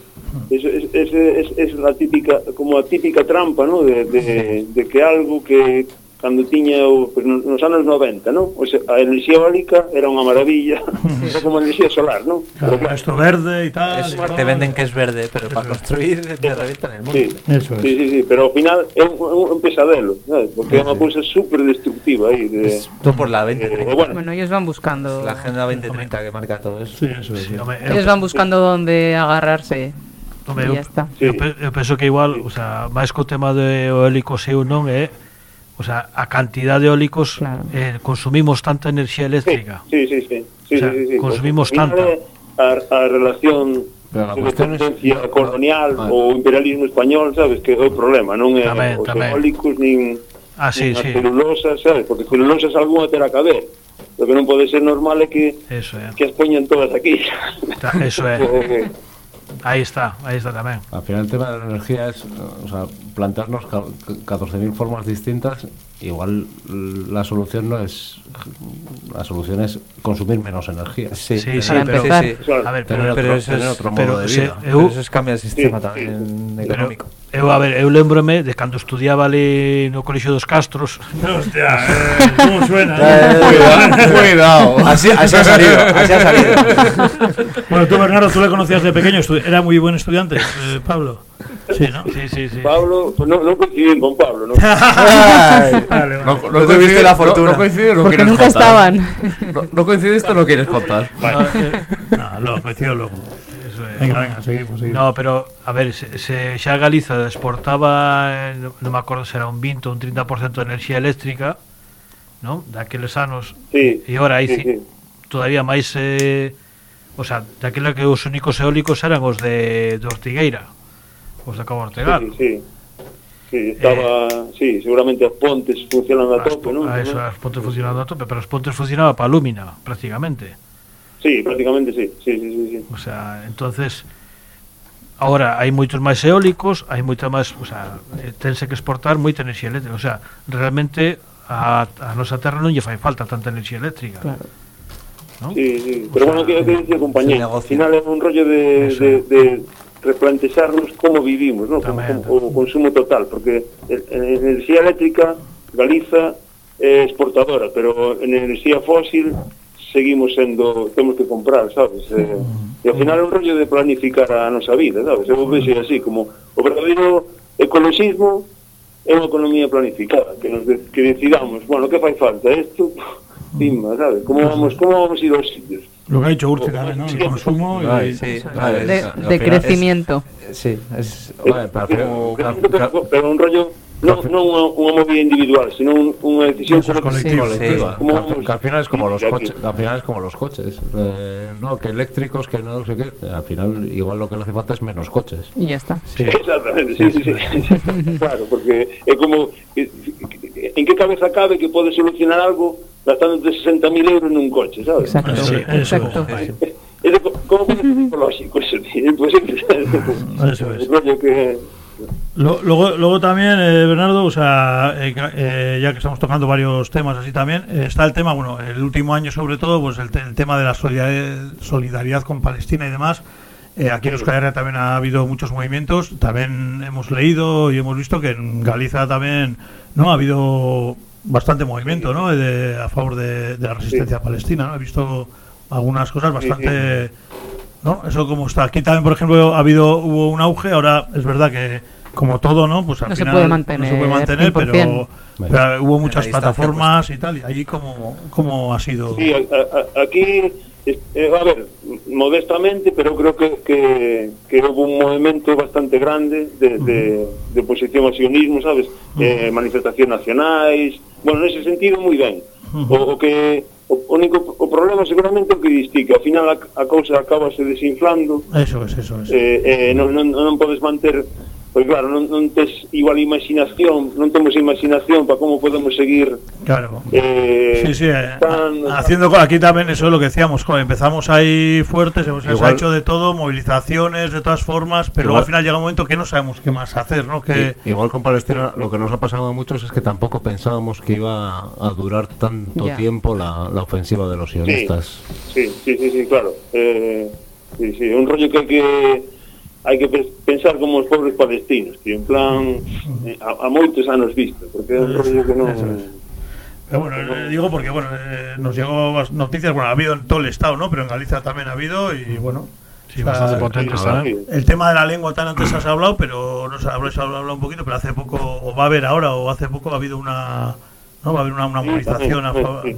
Es, es, es, es, es la típica, como a típica trampa, ¿no? De, de, de que algo que cando tiña o, pues, nos, nos anos 90, non? O sea, a enerxía eólica era unha maravilla, era como a enerxía solar, non? Claro, pero, isto verde e tal. Es, te venden que es verde, pero para construir te revientan el mundo. Sí, Eso es. sí, sí, sí, pero ao final é un, un pesadelo, ¿sabes? porque é unha cousa super destructiva aí. De, Tú por la 2030. Eh, bueno, bueno, ellos van buscando... La agenda 2030 que marca todo eso. Sí, eso es. Sí. Ellos van buscando sí. donde agarrarse. Home, eu, eu, eu penso que igual, o sea, máis co tema de eólicos eu non é eh? O sea, a cantidad de eólicos claro. eh, consumimos tanta enerxía eléctrica. Sí, sí, sí. sí, o sea, sí, sí, sí. Consumimos pues, tanta. A, a relación Pero a potencia es... colonial vale. imperialismo español, sabes, que é o problema, non é tamén, os tamén. eólicos nin, ah, sí, nin sí. a celulosa, sabes, porque celulosas algunha terá que haber. Lo que non pode ser normal é que, eso é. que as poñan todas aquí. Eso é. Eh, eh. Aí está, aí está tamén. Al final el tema de la energía es, o sea, plantearnos ca- 14.000 formas distintas. Igual la solución no es, la solución es consumir menos energía. Sí, Sí, sí, pero, a ver, pero, otro, pero eso es- otro modo pero Pero eso es cambia el sistema pero, económico. Eu, a ver, eu lembrome de cando estudiaba ali no Colexio dos Castros. Hostia, eh, ¿cómo suena? Cuidado. Así, así ha salido, así ha salido. Bueno, tú, Bernardo, tú le conocías de pequeño, era muy buen estudiante, eh, Pablo. Sí, ¿no? Sí, sí, sí. Pablo, no, no coinciden con Pablo, ¿no? Vale, vale. No, No tuviste la fortuna. No, no coincide, no Porque quieres nunca contar. estaban. No, no coincidiste, no quieres contar. No, luego, coincido luego. Venga, venga, seguimos, seguimos. No, pero, a ver, se, se xa Galiza exportaba, eh, non no me acordo se era un 20 ou un 30% de enerxía eléctrica, non? Daqueles anos. Sí, e ora hai sí, sí. todavía máis eh, o sea, daquela que os únicos eólicos eran os de, de Ortigueira, os de Cabo Ortegal. Sí, sí. sí. Estaba, eh, sí, seguramente as pontes funcionan a tope, non? Eso, as pontes funcionando a tope, pero as pontes funcionaba para lúmina, prácticamente. Sí, prácticamente sí. sí, sí, sí, sí. O sea, entonces Ahora hai moitos máis eólicos, hai moita máis, o sea, eh, tense que exportar moita enerxía eléctrica, o sea, realmente a, a nosa terra non lle fai falta tanta enerxía eléctrica. Claro. ¿no? Sí, sí, o pero sea, bueno, que que dicir compañía, ao final é un rollo de, Eso. de, de replantexarnos como vivimos, ¿no? Tamén, como, como, consumo total, porque enerxía eléctrica Galiza é exportadora, pero en enerxía fósil seguimos sendo, temos que comprar, sabes? Eh, e ao final é un rollo de planificar a nosa vida, sabes? Eu vexo así, como o verdadeiro ecologismo é unha economía planificada, que nos de, que decidamos, bueno, que fai falta isto, pimba, sabes? Como vamos, como vamos a ir aos sitios? Lo que ha dicho Urte también, ¿no? El consumo y... Ay, Sí, Vale, De, de crecimiento. Sí, es, Como- al- pero, pero un rollo non, non unha, unha movida individual, sino un, unha decisión es colectivo. colectiva. Como Que al- vamos- que al final es como los Sí, coches, al final es como los coches, eh, no, que eléctricos, que no sé qué, al final igual lo que le hace falta es menos coches. Y ya está. Exactamente, sí, sí, sí. claro, porque é como que- que- en que cabeza cabe que pode solucionar algo gastando de 60.000 euros nun coche, sabes? Exacto. Sí. Exacto. Como puede ser psicológico eso, imposible. Eso es. Luego, luego también, eh, Bernardo, o sea, eh, eh, ya que estamos tocando varios temas así también, eh, está el tema, bueno, el último año sobre todo, pues el, el tema de la solidaridad, solidaridad con Palestina y demás. Eh, aquí en Euskal Herria también ha habido muchos movimientos, también hemos leído y hemos visto que en Galiza también no ha habido bastante movimiento ¿no? de, a favor de, de la resistencia palestina. ¿no? He visto algunas cosas bastante... ¿no? Eso como está. Aquí también, por ejemplo, ha habido hubo un auge, ahora es verdad que como todo, ¿no? Pues al No se final no se puede mantener pero, 100%. pero hubo muchas En plataformas y tal, y allí como, como ha sido... Sí, a- a- a- aquí, eh, a ver, modestamente, pero creo que, que, que hubo un movimiento bastante grande de, de, de oposición ao sionismo, sabes? Eh, manifestación nacionais, bueno, nese sentido, moi ben. O, o que O único o problema seguramente é o que diste que ao final a, a cousa acaba se desinflando. Eso es, eso es. Eh, eh, non, non, non podes manter Porque claro, non, non tes igual imaginación, non temos imaginación para como podemos seguir Claro. eh, Sí, sí, eh, tan- haciendo aquí también eso es lo que decíamos, empezamos ahí fuertes, hemos, se ha Igual- hecho de todo, movilizaciones de todas formas, pero Igual- al final llega un momento que no sabemos qué más hacer, ¿no? Que Igual con Palestina lo que nos ha pasado a muchos es que tampoco pensábamos que iba a durar tanto tiempo la, la ofensiva de los sionistas. Sí, sí, sí, sí, claro. Eh, sí, sí, un rollo que que hai que pe- pensar como os pobres palestinos, tío, en plan eh, a, a moitos anos vista, porque é un rollo que non Pero bueno, eh, digo porque bueno, eh, nos llegó noticias, bueno, ha habido en todo el estado, ¿no? Pero en Galicia también ha habido y bueno. Sí, bastante potentes el- tema de la lengua tan antes has hablado, pero no sé, habréis hablado un poquito, pero hace poco, o va a haber ahora, o hace poco ha habido una, ¿no? Va a haber una, una Sí, movilización, a sí, favor, sí.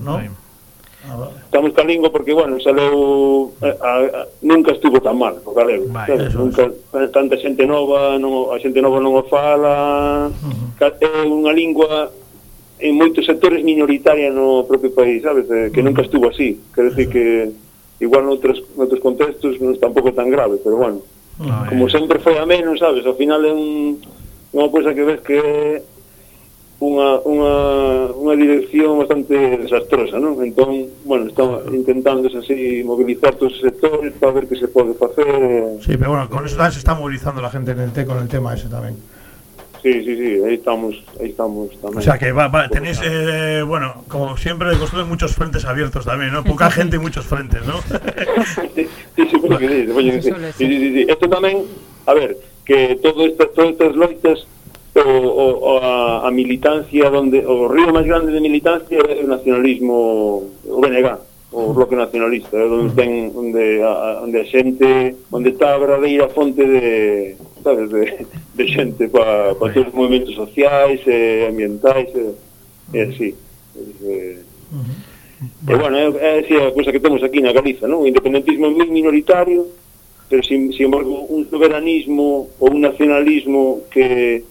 Ah, Estamos calingo porque, bueno, saleu, eh, a, a, nunca estuvo tan mal o galego. Vale, nunca, es. tanta xente nova, non, a xente nova non o fala, uh -huh. é unha lingua en moitos sectores minoritaria no propio país, sabes? Eh, que uh -huh. nunca estuvo así. Quer decir que igual noutros, noutros contextos non é tampouco tan grave, pero bueno. Uh -huh. Como sempre foi a menos, sabes? Ao final é un, unha cousa que ves que unha, unha, unha dirección bastante desastrosa, non? Entón, bueno, estamos intentando así movilizar todos os sectores para ver que se pode facer. eh, Sí, pero bueno, con eso también se está movilizando la gente en el té con el tema ese también. Sí, sí, sí, aí estamos, aí estamos tamén. O sea que va, va, tenéis, eh, bueno, como siempre de costumbre, muchos frentes abiertos también, ¿no? Poca gente y muchos frentes, ¿no? sí, sí, que sí, coño que sí. Sí, sí, sí, sí. Esto tamén, a ver, que todo esta, todas estas loitas o, o, o a, a militancia donde o río máis grande de militancia é o nacionalismo o BNG o bloque nacionalista é onde ten onde a, onde a xente onde está a verdadeira fonte de sabes de, de xente para pa todos os movimentos sociais e ambientais e, e así. Eh, e, e bueno, é, é, a cousa que temos aquí na Galiza, non? O independentismo moi minoritario, pero sin, sin embargo un soberanismo ou un nacionalismo que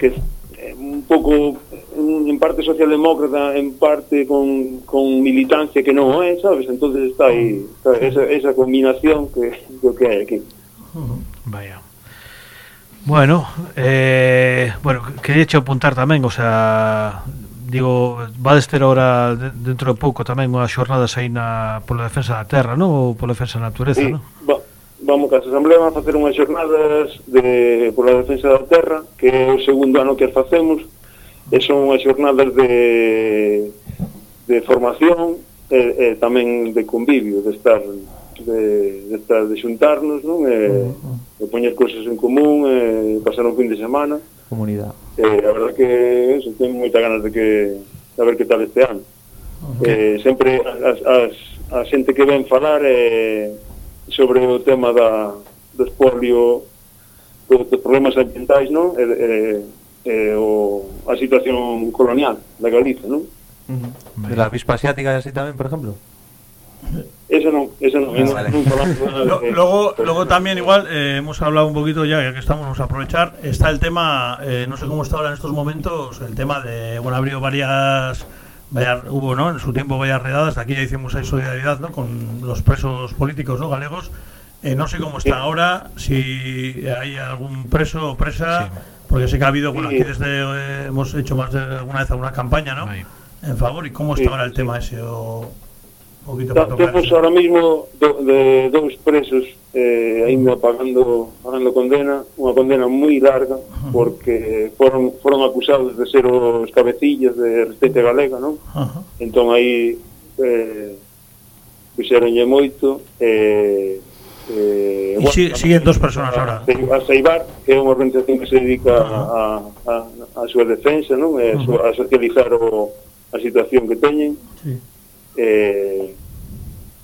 que é eh, un pouco en parte socialdemócrata, en parte con, con militancia que non é, sabes? Entonces está aí está esa, esa combinación que creo que hai aquí. Vaya. Bueno, eh, bueno, quería hecho apuntar tamén, o sea, digo, va de ter ahora dentro de pouco tamén unhas xornadas aí na pola defensa da terra, non? Ou pola defensa da natureza, sí, non? Va, vamos que Asamblea asambleas a facer unhas xornadas de, pola defensa da terra, que é o segundo ano que as facemos, e son unhas xornadas de, de formación e, e tamén de convivio, de estar de, de, estar, de xuntarnos, non? E, de mm-hmm. poñer cousas en común, e pasar un fin de semana. Comunidade. Eh, a verdade que eso, ten moita ganas de que saber ver que tal este ano. Eh, sempre as, as, a xente que ven falar eh, sobre o tema da, do espolio dos, dos problemas ambientais, non? E, e, e o, a situación colonial da Galiza, non? De la avispa asiática y así también, por ejemplo. Eso non, eso vale. de- luego, luego también igual eh, hemos hablado un poquito ya, ya que estamos, vamos a aprovechar. Está el tema, eh, no sé cómo está ahora en estos momentos, el tema de, bueno, ha habido varias, vaya, hubo, ¿no? En su tiempo varias redadas, aquí ya hicimos ahí solidaridad, ¿no? Con los presos políticos, ¿no? Galegos. Eh, no sé cómo está ahora, si hay algún preso o presa, porque sé que ha habido, bueno, aquí desde, eh, hemos hecho más de alguna vez alguna campaña, ¿no? En favor, ¿y cómo está ahora el tema ese? O, poquito para tocar. Temos ahora mismo do, de dous presos eh, ainda pagando, pagando condena, unha condena moi larga, porque foron, foron acusados de ser os cabecillas de Restete Galega, non? Ajá. Entón aí eh, fixeronlle moito, eh, Eh, e bueno, si, siguen dos personas ahora. A Seibar, que é unha organización que se dedica uh -huh. a, a, a súa defensa, non? Eh, uh -huh. a socializar o, a situación que teñen. Sí eh,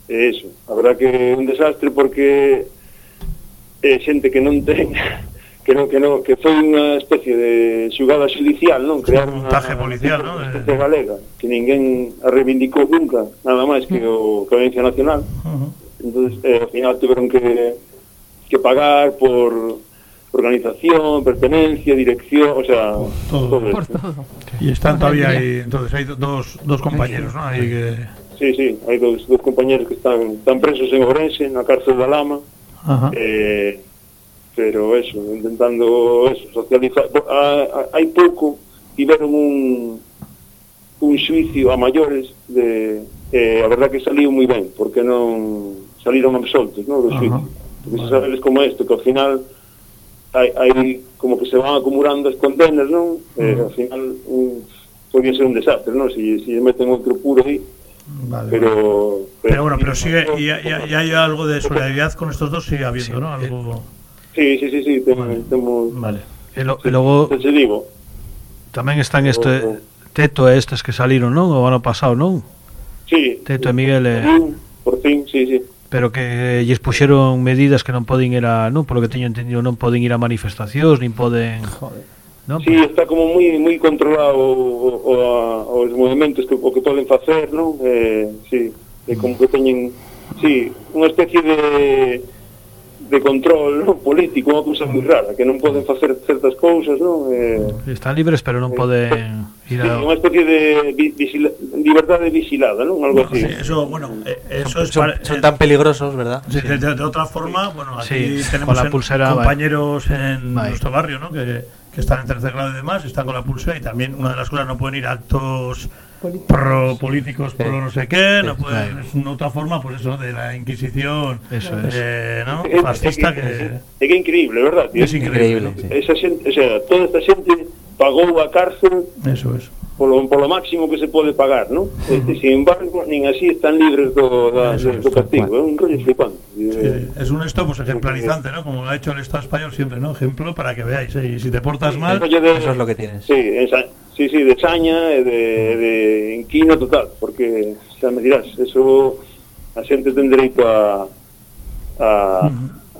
eso, a verdad que é un desastre porque é xente que non ten que non, que non, que foi unha especie de xugada judicial, non? Crear unha montaje policial, non? Especie eh. galega, que ninguén a reivindicou nunca, nada máis que mm. o que a Audiencia Nacional. Uh -huh. Entonces, eh, ao final tiveron que que pagar por organización, pertenencia, dirección, o sea, todo. todo, por todo. Y están todavía ahí, entonces hay dos, dos compañeros, ¿no? Hay que... Sí, sí, hay dos, dos compañeros que están, están presos en Orense, na cárcel da Lama, Ajá. Eh, pero eso, intentando eso, socializar. Ah, ah, Hai pouco tiveron un un xuicio a maiores de eh, a verdad que saliu moi ben, porque non saliron absoltos, non, do xuicio. Porque se sabedes como é isto, que ao final hai, hai como que se van acumulando as condenas, non? Eh, ao final un, podía ser un desastre, non? Si, si meten outro puro aí, Vale, pero, Pero bueno, pero sigue, y, ya- ya- ya hay algo de solidaridad con estos dos, sigue habiendo, ¿no? Algo... Sí, sí, sí, sí, temos... temos Vale. E, lo, e logo te digo, tamén están este Teto e estes que saliron, non? O ano pasado, non? sí, Teto e Miguel e... por fin, sí, sí. pero que lles puxeron medidas que non poden ir a, non, polo que teño entendido, non poden ir a manifestacións, nin poden Joder. Non? Sí, está como moi moi controlado o, o, os movimentos que o que poden facer, non? Eh, sí, como que teñen sí, unha especie de de control político, unha cousa moi rara, que non poden facer certas cousas, non? Eh, Están libres, pero non poden ir sí, a... unha especie de vi, visila, liberdade vigilada, non? Algo así. Sí, eso, bueno, eh, eso es Son, para- son eh, tan peligrosos, ¿verdad? Sí, de, de- de otra forma, bueno, aquí Sí, tenemos en- compañeros en Vale. nuestro barrio, ¿no? Que, que están en tercer grado y demás, están con la pulsera y también una de las cosas no pueden ir a actos pro políticos, pro no sé qué, no pueden, es una otra forma, pues eso, de la Inquisición, Eso eh, ¿no? É- é- Fascista é, que... que increíble, verdad? tío? Es increíble, Increíble, sí. Esa xente, o sea, toda esta xente pagou a cárcel Eso es. Polo, polo máximo que se pode pagar, non? E, sin embargo, nin así están libres do, da, Eso do, castigo, é un rollo flipante. Sí, Eh, es un esto pues ejemplarizante, ¿no? Como ha hecho el Estado español siempre, ¿no? Ejemplo para que veáis, ¿eh? y si te portas mal, rollo de- Eso es lo que tienes. Sí, esa, sí, sí, de saña e de, de inquino total, porque, xa me dirás, eso a xente ten dereito a a,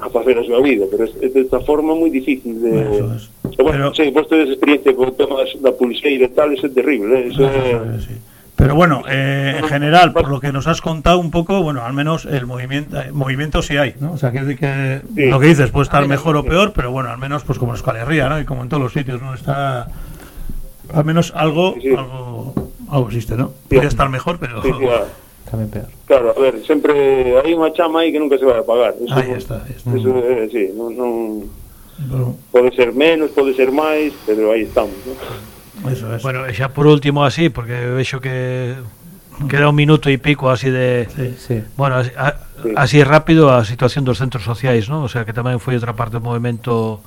a facer a súa vida, pero é desta forma moi difícil de... Eso es. Bueno, Pero- sí, vos tedes experiencia con o tema das- da pulseira e tal, eso é terrible, eh? eso é... Sí. Pero bueno, eh, en general, por lo que nos has contado un poco, bueno, al menos el movimiento, eh, movimiento sí hay, ¿no? O sea, que, que Sí. lo que dices puede estar mejor o peor, pero bueno, al menos pues como en Euskal Herria, ¿no? Y como en todos los sitios, ¿no? Está, al menos algo, Sí, sí. algo, algo existe, ¿no? Podría estar mejor, pero... tamén peor. Claro, a ver, sempre hai unha chama aí que nunca se vai apagar. Eso, ahí está, está. Eso, eh, sí, non, non... Bueno. Pode ser menos, pode ser máis, pero aí estamos, ¿no? Eso, es. Bueno, xa por último así, porque vexo que queda un minuto e pico así de sí, sí. bueno, así, a, sí. así rápido a situación dos centros sociais, ¿no? O sea, que tamén foi outra parte do movimento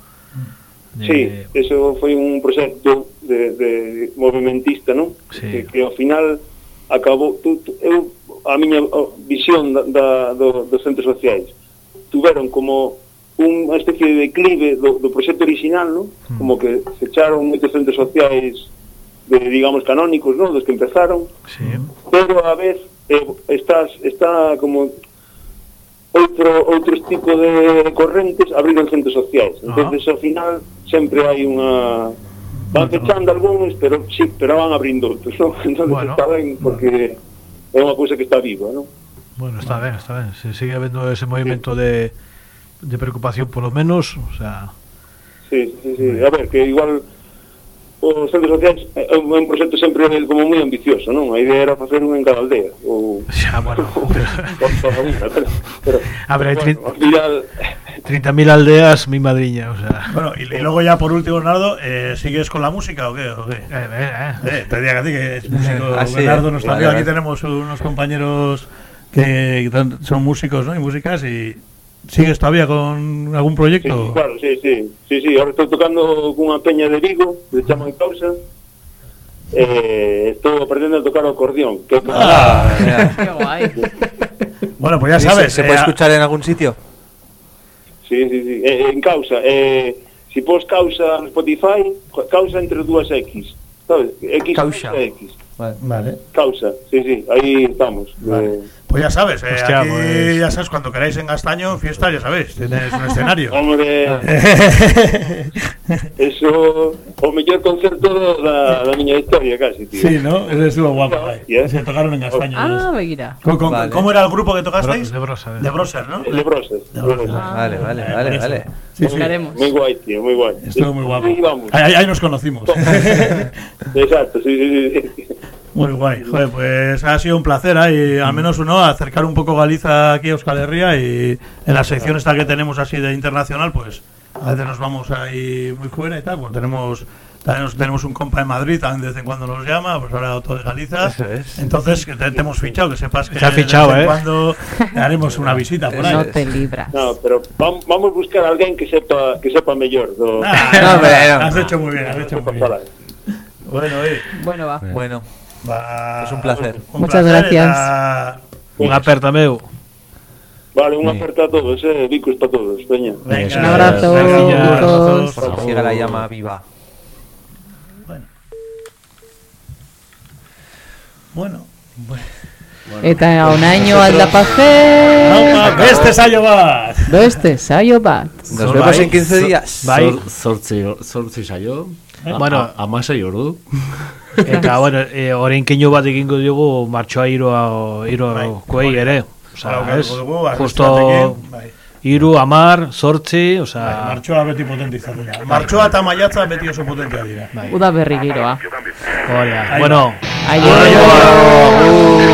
de... Sí, eso foi un proxecto de, de movimentista, non? Sí. Que, que ao final acabou tú, eu a miña visión da, da, do, dos centros sociais tuveron como unha especie de declive do, do proxecto original, non? Hmm. Como que se echaron moitos centros sociais de, digamos, canónicos, non? Dos que empezaron. Sí. Pero a vez eh, estás, está como outro, outros tipo de correntes abriron centros sociais. Entonces, ao final, sempre hai unha... Van fechando algúns, pero sí, pero van abrindo outros, no? Entón, bueno, está ben, porque... Bueno é unha cousa que está viva, non? Bueno, está ben, está ben. Se sigue habendo ese movimento sí. de, de preocupación polo menos, o sea... Sí, sí, sí. A ver, que igual os centros sociais é un, é un proxecto sempre como moi ambicioso, non? A idea era facer un en cada aldea ou Xa, bueno, pero, pero, A ver, bueno, ao final 30.000 aldeas, mi madriña, o sea... Bueno, y, y luego ya por último, Bernardo, eh, ¿sigues con la música o qué? ¿O qué? Eh, eh, Eh, te diría que a ti que es músico. Ah, sí, Bernardo, eh. nuestro Vale. Aquí tenemos unos compañeros que son músicos ¿no? y músicas y ¿sigues todavía con algún proyecto? sí, claro, sí, sí, sí, sí, ahora estou tocando cunha peña de Vigo, de Chama en Causa, eh, estou aprendendo a tocar o acordeón, que Ah, Qué guay. Bueno, pues ya Sí, sabes. ¿Se, se eh, puede a- escuchar en algún sitio? sí, sí, sí, eh, en Causa, eh, si pos Causa en Spotify, Causa entre dúas X, sabes? X Causa. X, Vale. Causa, sí, sí, aí estamos. Vale. Eh, Pues ya sabes, eh, Hostia, aquí pues- ya sabes, cuando queráis en Gastaño, fiesta, ya sabéis, tenéis un escenario. Hombre, eso o mellor concerto da, da miña historia casi, tío. sí, ¿no? Eso es lo guapo. eh. Se tocaron en Gastaño. Ah, mira. ¿Con- con- Vale. ¿Cómo era el grupo que tocasteis? De brosa, De Broser, ¿no? De Broses. Ah. Vale, vale, Eh, vale, vale. Sí, sí. Buscaremos. Muy guay, tío, muy guay. Estuvo muy guapo. Ahí, ahí- ahí nos conocimos. Exacto, sí, sí, sí. Muy guay, joder, pues ha sido un placer ahí, al menos uno, acercar un poco Galiza aquí a Euskal Herria y en la sección esta que tenemos así de internacional, pues a veces nos vamos ahí muy fuera y tal, pues tenemos tenemos, tenemos un compa en Madrid, también de vez en cuando nos llama, pues ahora otro de Galiza. Eso es. Entonces, que te, te hemos fichado, que sepas que Se ha fichado, de vez en ¿eh? cuando haremos una visita por ahí. No te libras. No, pero vam- vamos a buscar a alguien que sepa que sepa mellor do... Ah, No, hombre, no. Has hecho muy bien, has hecho muy bien. Bueno, oye, Bueno, va. Bueno, va, es un placer. un Muchas placer gracias. eta- Un aperta meu. Vale, un aperta a todos, eh, bicos para todos, peña. Venga, Un abrazo, gracias, abrazos. Que siga la llama viva. Bueno. Eta onaino aldapaje. Haupa, beste saio bat! Beste saio bat. Nos vemos en 15 días. Bai. Zortzi, zortzi saio. Eh, bueno. a- amasei ordu. Eta, bueno, e, orain keinu bat egingo diogu martxoa iroa, iroa Bai. kuei ere. Osa, Bai, ez? dugu, bai, Justo bai. iru, amar, sortzi, Bai, osa... martxoa beti potente izaten da. Martxoa eta maiatza beti oso potentea dira. Bai. Uda berri giroa. Hola, bueno, Aio. olvidar.